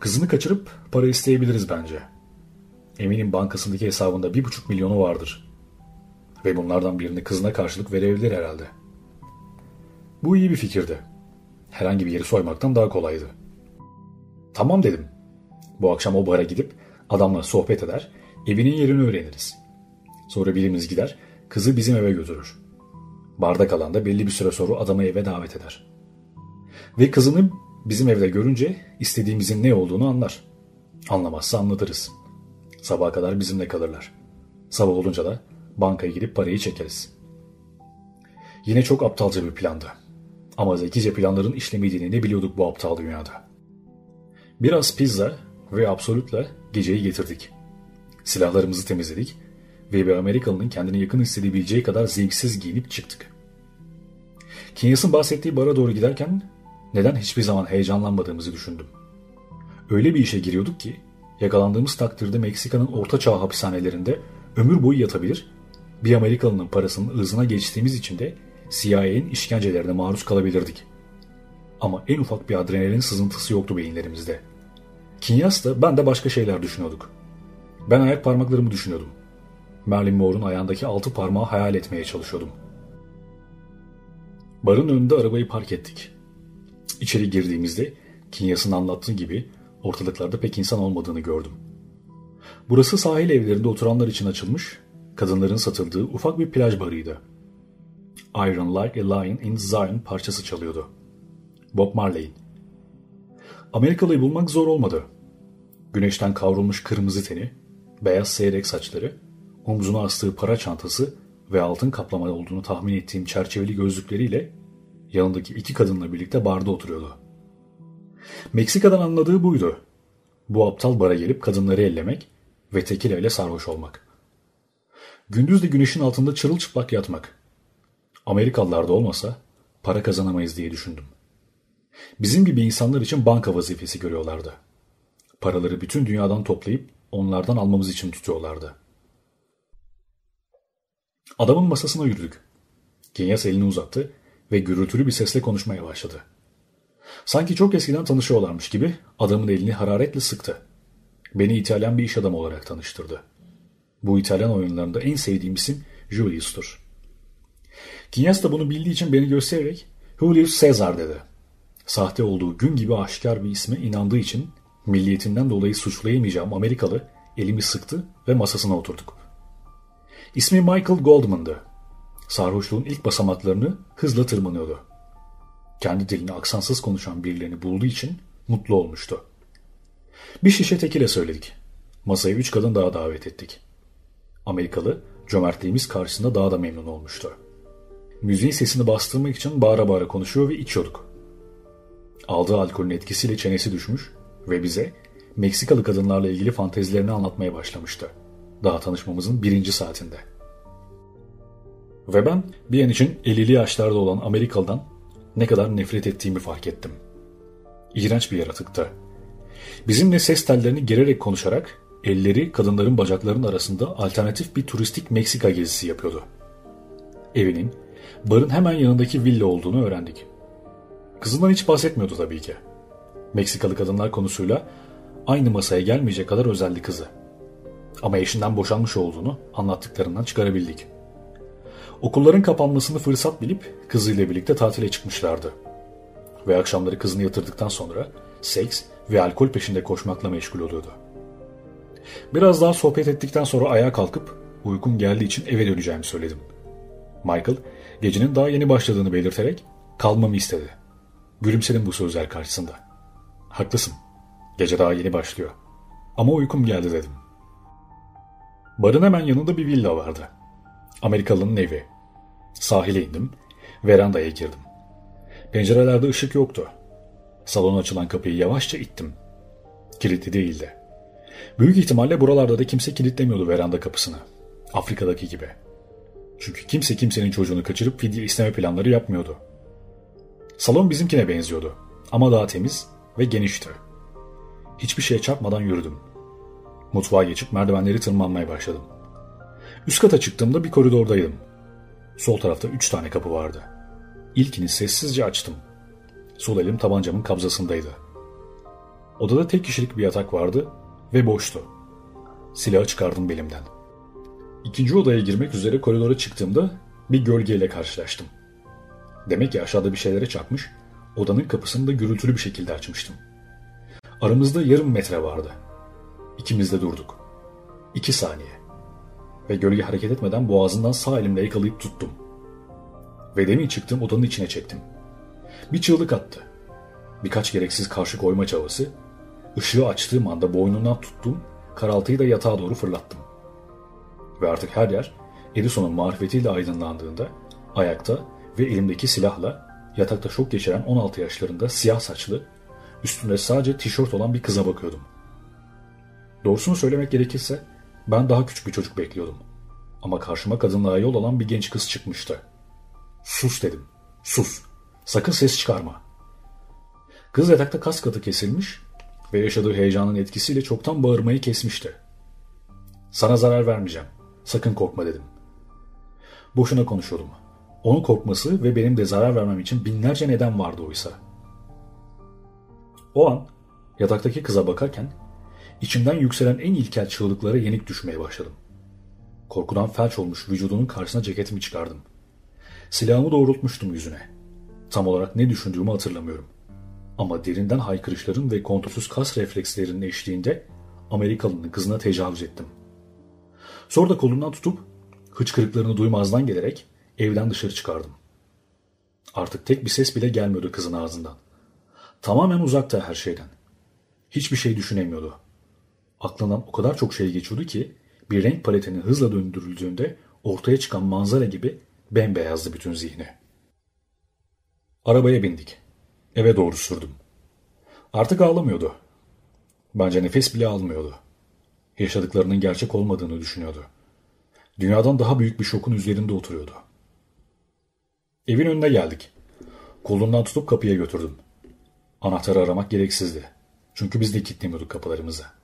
Kızını kaçırıp para isteyebiliriz bence. Eminim bankasındaki hesabında bir buçuk milyonu vardır. Ve bunlardan birini kızına karşılık verebilir herhalde. Bu iyi bir fikirdi. Herhangi bir yeri soymaktan daha kolaydı. Tamam dedim. Bu akşam o bara gidip adamla sohbet eder, evinin yerini öğreniriz. Sonra birimiz gider, kızı bizim eve götürür. Barda kalan da belli bir süre sonra adamı eve davet eder. Ve kızını bizim evde görünce istediğimizin ne olduğunu anlar. Anlamazsa anlatırız. Sabaha kadar bizimle kalırlar. Sabah olunca da bankaya gidip parayı çekeriz. Yine çok aptalca bir plandı. Ama zekice planların işlemediğini ne biliyorduk bu aptal dünyada. Biraz pizza ve absolutle geceyi getirdik. Silahlarımızı temizledik ve bir Amerikalının kendini yakın hissedebileceği kadar zevksiz giyinip çıktık. Kinyas'ın bahsettiği bara doğru giderken neden hiçbir zaman heyecanlanmadığımızı düşündüm. Öyle bir işe giriyorduk ki yakalandığımız takdirde Meksika'nın orta çağ hapishanelerinde ömür boyu yatabilir, bir Amerikalının parasının ızına geçtiğimiz için de CIA'nin işkencelerine maruz kalabilirdik. Ama en ufak bir adrenalin sızıntısı yoktu beyinlerimizde. Kinyas da ben de başka şeyler düşünüyorduk. Ben ayak parmaklarımı düşünüyordum. Marilyn Monroe'un ayağındaki altı parmağı hayal etmeye çalışıyordum. Barın önünde arabayı park ettik. İçeri girdiğimizde Kinyas'ın anlattığı gibi ortalıklarda pek insan olmadığını gördüm. Burası sahil evlerinde oturanlar için açılmış, kadınların satıldığı ufak bir plaj barıydı. Iron Like a Lion in Zion parçası çalıyordu. Bob Marley'in. Amerikalıyı bulmak zor olmadı. Güneşten kavrulmuş kırmızı teni, beyaz seyrek saçları, omzuna astığı para çantası ve altın kaplama olduğunu tahmin ettiğim çerçeveli gözlükleriyle yanındaki iki kadınla birlikte barda oturuyordu. Meksika'dan anladığı buydu. Bu aptal bara gelip kadınları ellemek ve tekila ile sarhoş olmak. Gündüz de güneşin altında çırılçıplak yatmak. Amerikalılarda olmasa para kazanamayız diye düşündüm. Bizim gibi insanlar için banka vazifesi görüyorlardı. Paraları bütün dünyadan toplayıp onlardan almamız için tutuyorlardı. Adamın masasına yürüdük. Genyas elini uzattı ve gürültülü bir sesle konuşmaya başladı. Sanki çok eskiden tanışıyorlarmış gibi adamın elini hararetle sıktı. Beni İtalyan bir iş adamı olarak tanıştırdı. Bu İtalyan oyunlarında en sevdiğim isim Julius'tur. Kinyas da bunu bildiği için beni göstererek Julius Caesar dedi. Sahte olduğu gün gibi aşikar bir isme inandığı için milliyetinden dolayı suçlayamayacağım Amerikalı elimi sıktı ve masasına oturduk. İsmi Michael Goldman'dı. Sarhoşluğun ilk basamaklarını hızla tırmanıyordu. Kendi dilini aksansız konuşan birilerini bulduğu için mutlu olmuştu. Bir şişe tekile söyledik. Masaya üç kadın daha davet ettik. Amerikalı cömertliğimiz karşısında daha da memnun olmuştu. Müziğin sesini bastırmak için bağıra bağıra konuşuyor ve içiyorduk. Aldığı alkolün etkisiyle çenesi düşmüş ve bize Meksikalı kadınlarla ilgili fantezilerini anlatmaya başlamıştı. Daha tanışmamızın birinci saatinde. Ve ben bir an için 50'li yaşlarda olan Amerikalı'dan ne kadar nefret ettiğimi fark ettim. İğrenç bir yaratıktı. Bizimle ses tellerini gererek konuşarak elleri kadınların bacaklarının arasında alternatif bir turistik Meksika gezisi yapıyordu. Evinin, barın hemen yanındaki villa olduğunu öğrendik. Kızından hiç bahsetmiyordu tabii ki. Meksikalı kadınlar konusuyla aynı masaya gelmeyecek kadar özeldi kızı. Ama eşinden boşanmış olduğunu anlattıklarından çıkarabildik. Okulların kapanmasını fırsat bilip kızıyla birlikte tatile çıkmışlardı. Ve akşamları kızını yatırdıktan sonra seks ve alkol peşinde koşmakla meşgul oluyordu. Biraz daha sohbet ettikten sonra ayağa kalkıp uykum geldiği için eve döneceğimi söyledim. Michael gecenin daha yeni başladığını belirterek kalmamı istedi. Gülümsedim bu sözler karşısında. Haklısın. Gece daha yeni başlıyor. Ama uykum geldi dedim. Barın hemen yanında bir villa vardı. Amerikalı'nın evi. Sahile indim, verandaya girdim. Pencerelerde ışık yoktu. Salona açılan kapıyı yavaşça ittim. Kilitli değildi. Büyük ihtimalle buralarda da kimse kilitlemiyordu veranda kapısını. Afrika'daki gibi. Çünkü kimse kimsenin çocuğunu kaçırıp fidye isteme planları yapmıyordu. Salon bizimkine benziyordu ama daha temiz ve genişti. Hiçbir şeye çarpmadan yürüdüm. Mutfağa geçip merdivenleri tırmanmaya başladım. Üst kata çıktığımda bir koridordaydım. Sol tarafta üç tane kapı vardı. İlkini sessizce açtım. Sol elim tabancamın kabzasındaydı. Odada tek kişilik bir yatak vardı ve boştu. Silahı çıkardım belimden. İkinci odaya girmek üzere koridora çıktığımda bir gölgeyle karşılaştım. Demek ki aşağıda bir şeylere çarpmış, odanın kapısını da gürültülü bir şekilde açmıştım. Aramızda yarım metre vardı. İkimiz de durduk. İki saniye. Ve gölge hareket etmeden boğazından sağ elimle yakalayıp tuttum. Ve demin çıktığım odanın içine çektim. Bir çığlık attı. Birkaç gereksiz karşı koyma çabası. Işığı açtığım anda boynundan tuttum, karaltıyı da yatağa doğru fırlattım. Ve artık her yer Edison'un marifetiyle aydınlandığında ayakta ve elimdeki silahla yatakta şok geçiren 16 yaşlarında siyah saçlı, üstünde sadece tişört olan bir kıza bakıyordum. Doğrusunu söylemek gerekirse ben daha küçük bir çocuk bekliyordum. Ama karşıma kadınlığa yol alan bir genç kız çıkmıştı. Sus dedim. Sus. Sakın ses çıkarma. Kız yatakta kas katı kesilmiş ve yaşadığı heyecanın etkisiyle çoktan bağırmayı kesmişti. Sana zarar vermeyeceğim. Sakın korkma dedim. Boşuna konuşuyordum. Onun korkması ve benim de zarar vermem için binlerce neden vardı oysa. O an yataktaki kıza bakarken içimden yükselen en ilkel çığlıklara yenik düşmeye başladım. Korkudan felç olmuş vücudunun karşısına ceketimi çıkardım. Silahımı doğrultmuştum yüzüne. Tam olarak ne düşündüğümü hatırlamıyorum. Ama derinden haykırışların ve kontrolsüz kas reflekslerinin eşliğinde Amerikalının kızına tecavüz ettim. Sonra da kolundan tutup hıçkırıklarını duymazdan gelerek evden dışarı çıkardım. Artık tek bir ses bile gelmiyordu kızın ağzından. Tamamen uzakta her şeyden. Hiçbir şey düşünemiyordu. Aklından o kadar çok şey geçiyordu ki bir renk paletinin hızla döndürüldüğünde ortaya çıkan manzara gibi bembeyazdı bütün zihni. Arabaya bindik. Eve doğru sürdüm. Artık ağlamıyordu. Bence nefes bile almıyordu. Yaşadıklarının gerçek olmadığını düşünüyordu. Dünyadan daha büyük bir şokun üzerinde oturuyordu. Evin önüne geldik. Kolundan tutup kapıya götürdüm. Anahtarı aramak gereksizdi. Çünkü biz de kilitlemiyorduk kapılarımızı.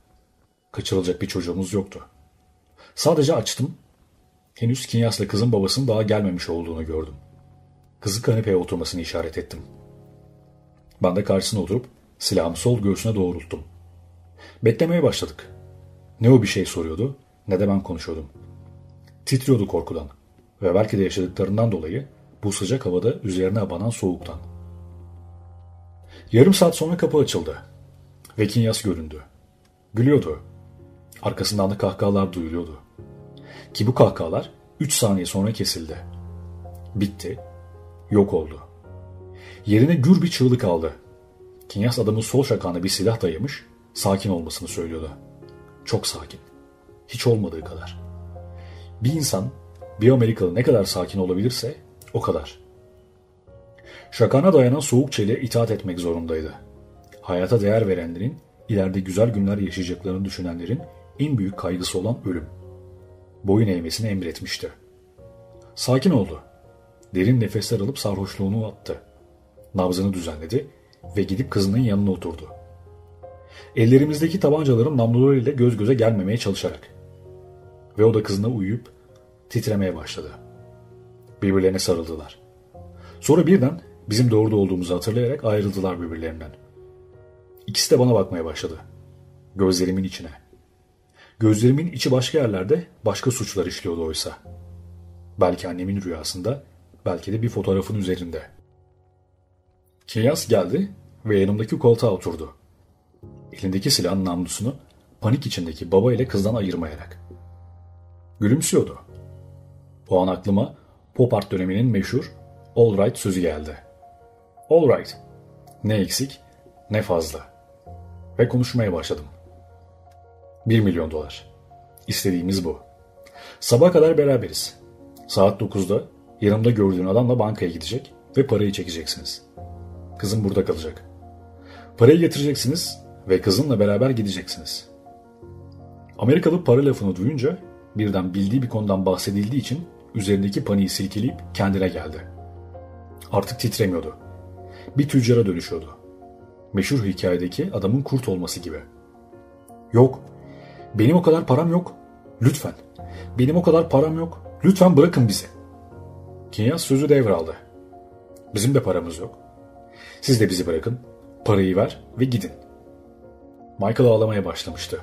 Kaçırılacak bir çocuğumuz yoktu. Sadece açtım. Henüz Kinyas'la kızın babasının daha gelmemiş olduğunu gördüm. Kızı kanepeye oturmasını işaret ettim. Ben de karşısına oturup silahımı sol göğsüne doğrulttum. Beklemeye başladık. Ne o bir şey soruyordu ne de ben konuşuyordum. Titriyordu korkudan ve belki de yaşadıklarından dolayı bu sıcak havada üzerine abanan soğuktan. Yarım saat sonra kapı açıldı. Ve Kinyas göründü. Gülüyordu. Arkasından da kahkahalar duyuluyordu. Ki bu kahkahalar 3 saniye sonra kesildi. Bitti. Yok oldu. Yerine gür bir çığlık aldı. Kinyas adamın sol şakağına bir silah dayamış, sakin olmasını söylüyordu. Çok sakin. Hiç olmadığı kadar. Bir insan, bir Amerikalı ne kadar sakin olabilirse o kadar. Şakana dayanan soğuk çeliğe itaat etmek zorundaydı. Hayata değer verenlerin, ileride güzel günler yaşayacaklarını düşünenlerin en büyük kaygısı olan ölüm. Boyun eğmesini emretmişti. Sakin oldu. Derin nefesler alıp sarhoşluğunu attı. Nabzını düzenledi ve gidip kızının yanına oturdu. Ellerimizdeki tabancaların namlularıyla göz göze gelmemeye çalışarak. Ve o da kızına uyuyup titremeye başladı. Birbirlerine sarıldılar. Sonra birden bizim doğruda olduğumuzu hatırlayarak ayrıldılar birbirlerinden. İkisi de bana bakmaya başladı. Gözlerimin içine. Gözlerimin içi başka yerlerde başka suçlar işliyordu oysa. Belki annemin rüyasında, belki de bir fotoğrafın üzerinde. Kinyas geldi ve yanımdaki koltuğa oturdu. Elindeki silahın namlusunu panik içindeki baba ile kızdan ayırmayarak. Gülümsüyordu. O an aklıma pop art döneminin meşhur All Right sözü geldi. All Right. Ne eksik ne fazla. Ve konuşmaya başladım. 1 milyon dolar. İstediğimiz bu. Sabah kadar beraberiz. Saat 9'da yanımda gördüğün adamla bankaya gidecek ve parayı çekeceksiniz. Kızım burada kalacak. Parayı getireceksiniz ve kızınla beraber gideceksiniz. Amerikalı para lafını duyunca birden bildiği bir konudan bahsedildiği için üzerindeki paniği silkeleyip kendine geldi. Artık titremiyordu. Bir tüccara dönüşüyordu. Meşhur hikayedeki adamın kurt olması gibi. Yok, benim o kadar param yok. Lütfen, benim o kadar param yok. Lütfen bırakın bizi. Kinyas sözü devraldı. Bizim de paramız yok. Siz de bizi bırakın, parayı ver ve gidin. Michael ağlamaya başlamıştı.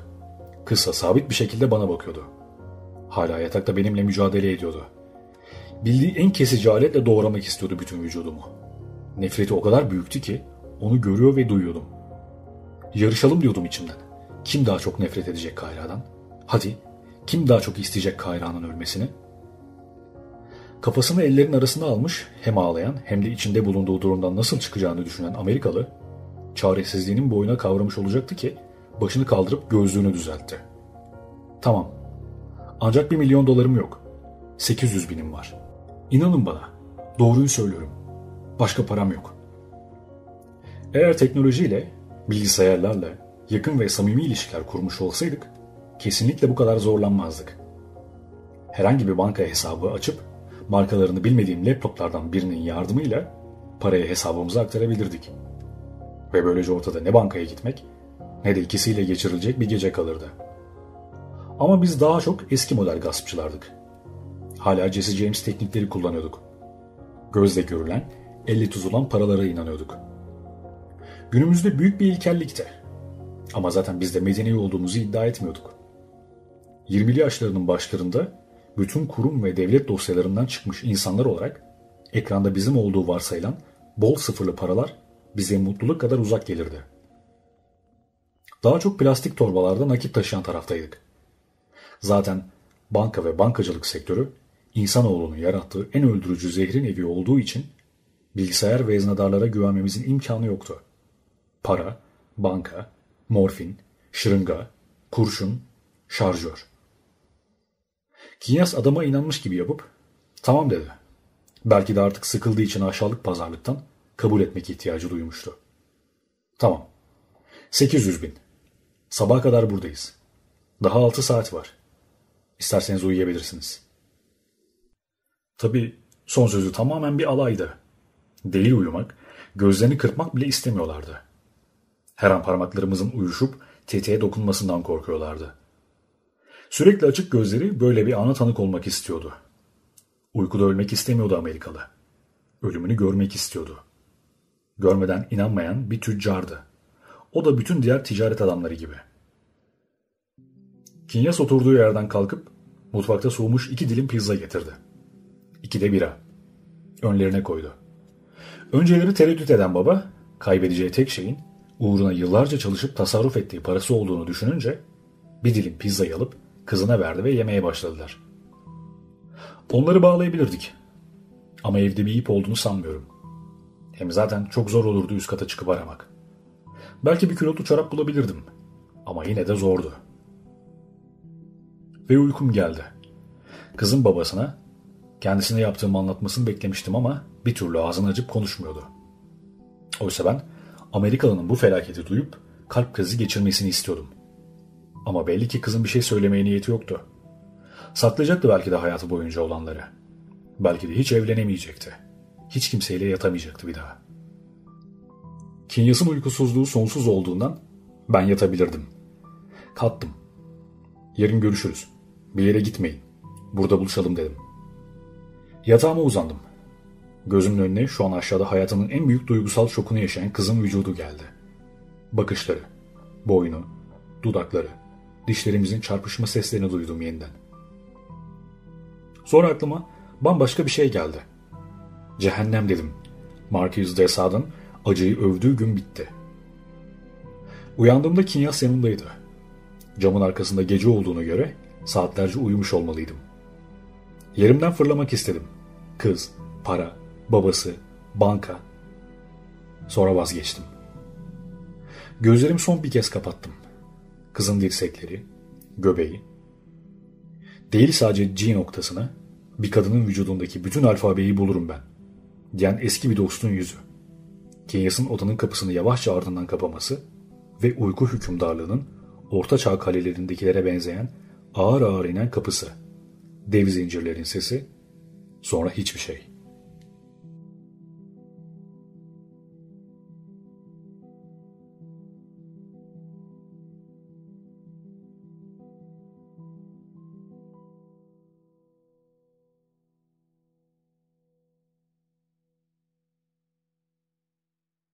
Kısa sabit bir şekilde bana bakıyordu. Hala yatakta benimle mücadele ediyordu. Bildiği en kesici aletle doğramak istiyordu bütün vücudumu. Nefreti o kadar büyüktü ki onu görüyor ve duyuyordum. Yarışalım diyordum içimden. Kim daha çok nefret edecek Kayra'dan? Hadi kim daha çok isteyecek Kayra'nın ölmesini? Kafasını ellerin arasına almış hem ağlayan hem de içinde bulunduğu durumdan nasıl çıkacağını düşünen Amerikalı çaresizliğinin boyuna kavramış olacaktı ki başını kaldırıp gözlüğünü düzeltti. Tamam. Ancak bir milyon dolarım yok. 800 binim var. İnanın bana. Doğruyu söylüyorum. Başka param yok. Eğer teknolojiyle, bilgisayarlarla yakın ve samimi ilişkiler kurmuş olsaydık, kesinlikle bu kadar zorlanmazdık. Herhangi bir banka hesabı açıp markalarını bilmediğim laptoplardan birinin yardımıyla parayı hesabımıza aktarabilirdik. Ve böylece ortada ne bankaya gitmek ne de ikisiyle geçirilecek bir gece kalırdı. Ama biz daha çok eski model gaspçılardık. Hala Jesse James teknikleri kullanıyorduk. Gözle görülen, elle tutulan paralara inanıyorduk. Günümüzde büyük bir ilkellikte. Ama zaten biz de medeni olduğumuzu iddia etmiyorduk. 20'li yaşlarının başlarında bütün kurum ve devlet dosyalarından çıkmış insanlar olarak ekranda bizim olduğu varsayılan bol sıfırlı paralar bize mutluluk kadar uzak gelirdi. Daha çok plastik torbalarda nakit taşıyan taraftaydık. Zaten banka ve bankacılık sektörü insanoğlunun yarattığı en öldürücü zehrin evi olduğu için bilgisayar ve veznedarlara güvenmemizin imkanı yoktu. Para, banka, morfin, şırınga, kurşun, şarjör. Kinyas adama inanmış gibi yapıp tamam dedi. Belki de artık sıkıldığı için aşağılık pazarlıktan kabul etmek ihtiyacı duymuştu. Tamam. 800 bin. Sabaha kadar buradayız. Daha 6 saat var. İsterseniz uyuyabilirsiniz. Tabi son sözü tamamen bir alaydı. Değil uyumak, gözlerini kırpmak bile istemiyorlardı. Her an parmaklarımızın uyuşup tetiğe dokunmasından korkuyorlardı. Sürekli açık gözleri böyle bir ana tanık olmak istiyordu. Uykuda ölmek istemiyordu Amerikalı. Ölümünü görmek istiyordu. Görmeden inanmayan bir tüccardı. O da bütün diğer ticaret adamları gibi. Kinyas oturduğu yerden kalkıp mutfakta soğumuş iki dilim pizza getirdi. İki de bira. Önlerine koydu. Önceleri tereddüt eden baba, kaybedeceği tek şeyin uğruna yıllarca çalışıp tasarruf ettiği parası olduğunu düşününce bir dilim pizzayı alıp kızına verdi ve yemeye başladılar. Onları bağlayabilirdik. Ama evde bir ip olduğunu sanmıyorum. Hem zaten çok zor olurdu üst kata çıkıp aramak. Belki bir külotlu çorap bulabilirdim. Ama yine de zordu. Ve uykum geldi. Kızın babasına kendisine yaptığımı anlatmasını beklemiştim ama bir türlü ağzını açıp konuşmuyordu. Oysa ben Amerikalı'nın bu felaketi duyup kalp krizi geçirmesini istiyordum. Ama belli ki kızın bir şey söylemeye niyeti yoktu. Saklayacaktı belki de hayatı boyunca olanları. Belki de hiç evlenemeyecekti. Hiç kimseyle yatamayacaktı bir daha. Kinyas'ın uykusuzluğu sonsuz olduğundan ben yatabilirdim. Kalktım. Yarın görüşürüz. Bir yere gitmeyin. Burada buluşalım dedim. Yatağıma uzandım. Gözümün önüne şu an aşağıda hayatının en büyük duygusal şokunu yaşayan kızın vücudu geldi. Bakışları, boynu, dudakları, dişlerimizin çarpışma seslerini duydum yeniden. Sonra aklıma bambaşka bir şey geldi. Cehennem dedim. Marcus de Sade'ın acıyı övdüğü gün bitti. Uyandığımda Kinyas yanımdaydı. Camın arkasında gece olduğunu göre saatlerce uyumuş olmalıydım. Yerimden fırlamak istedim. Kız, para, babası, banka. Sonra vazgeçtim. Gözlerimi son bir kez kapattım. Kızın dirsekleri, göbeği. Değil sadece G noktasına, bir kadının vücudundaki bütün alfabeyi bulurum ben. Diyen eski bir dostun yüzü. Kenyas'ın odanın kapısını yavaşça ardından kapaması ve uyku hükümdarlığının orta çağ kalelerindekilere benzeyen ağır ağır inen kapısı. Dev zincirlerin sesi, sonra hiçbir şey.''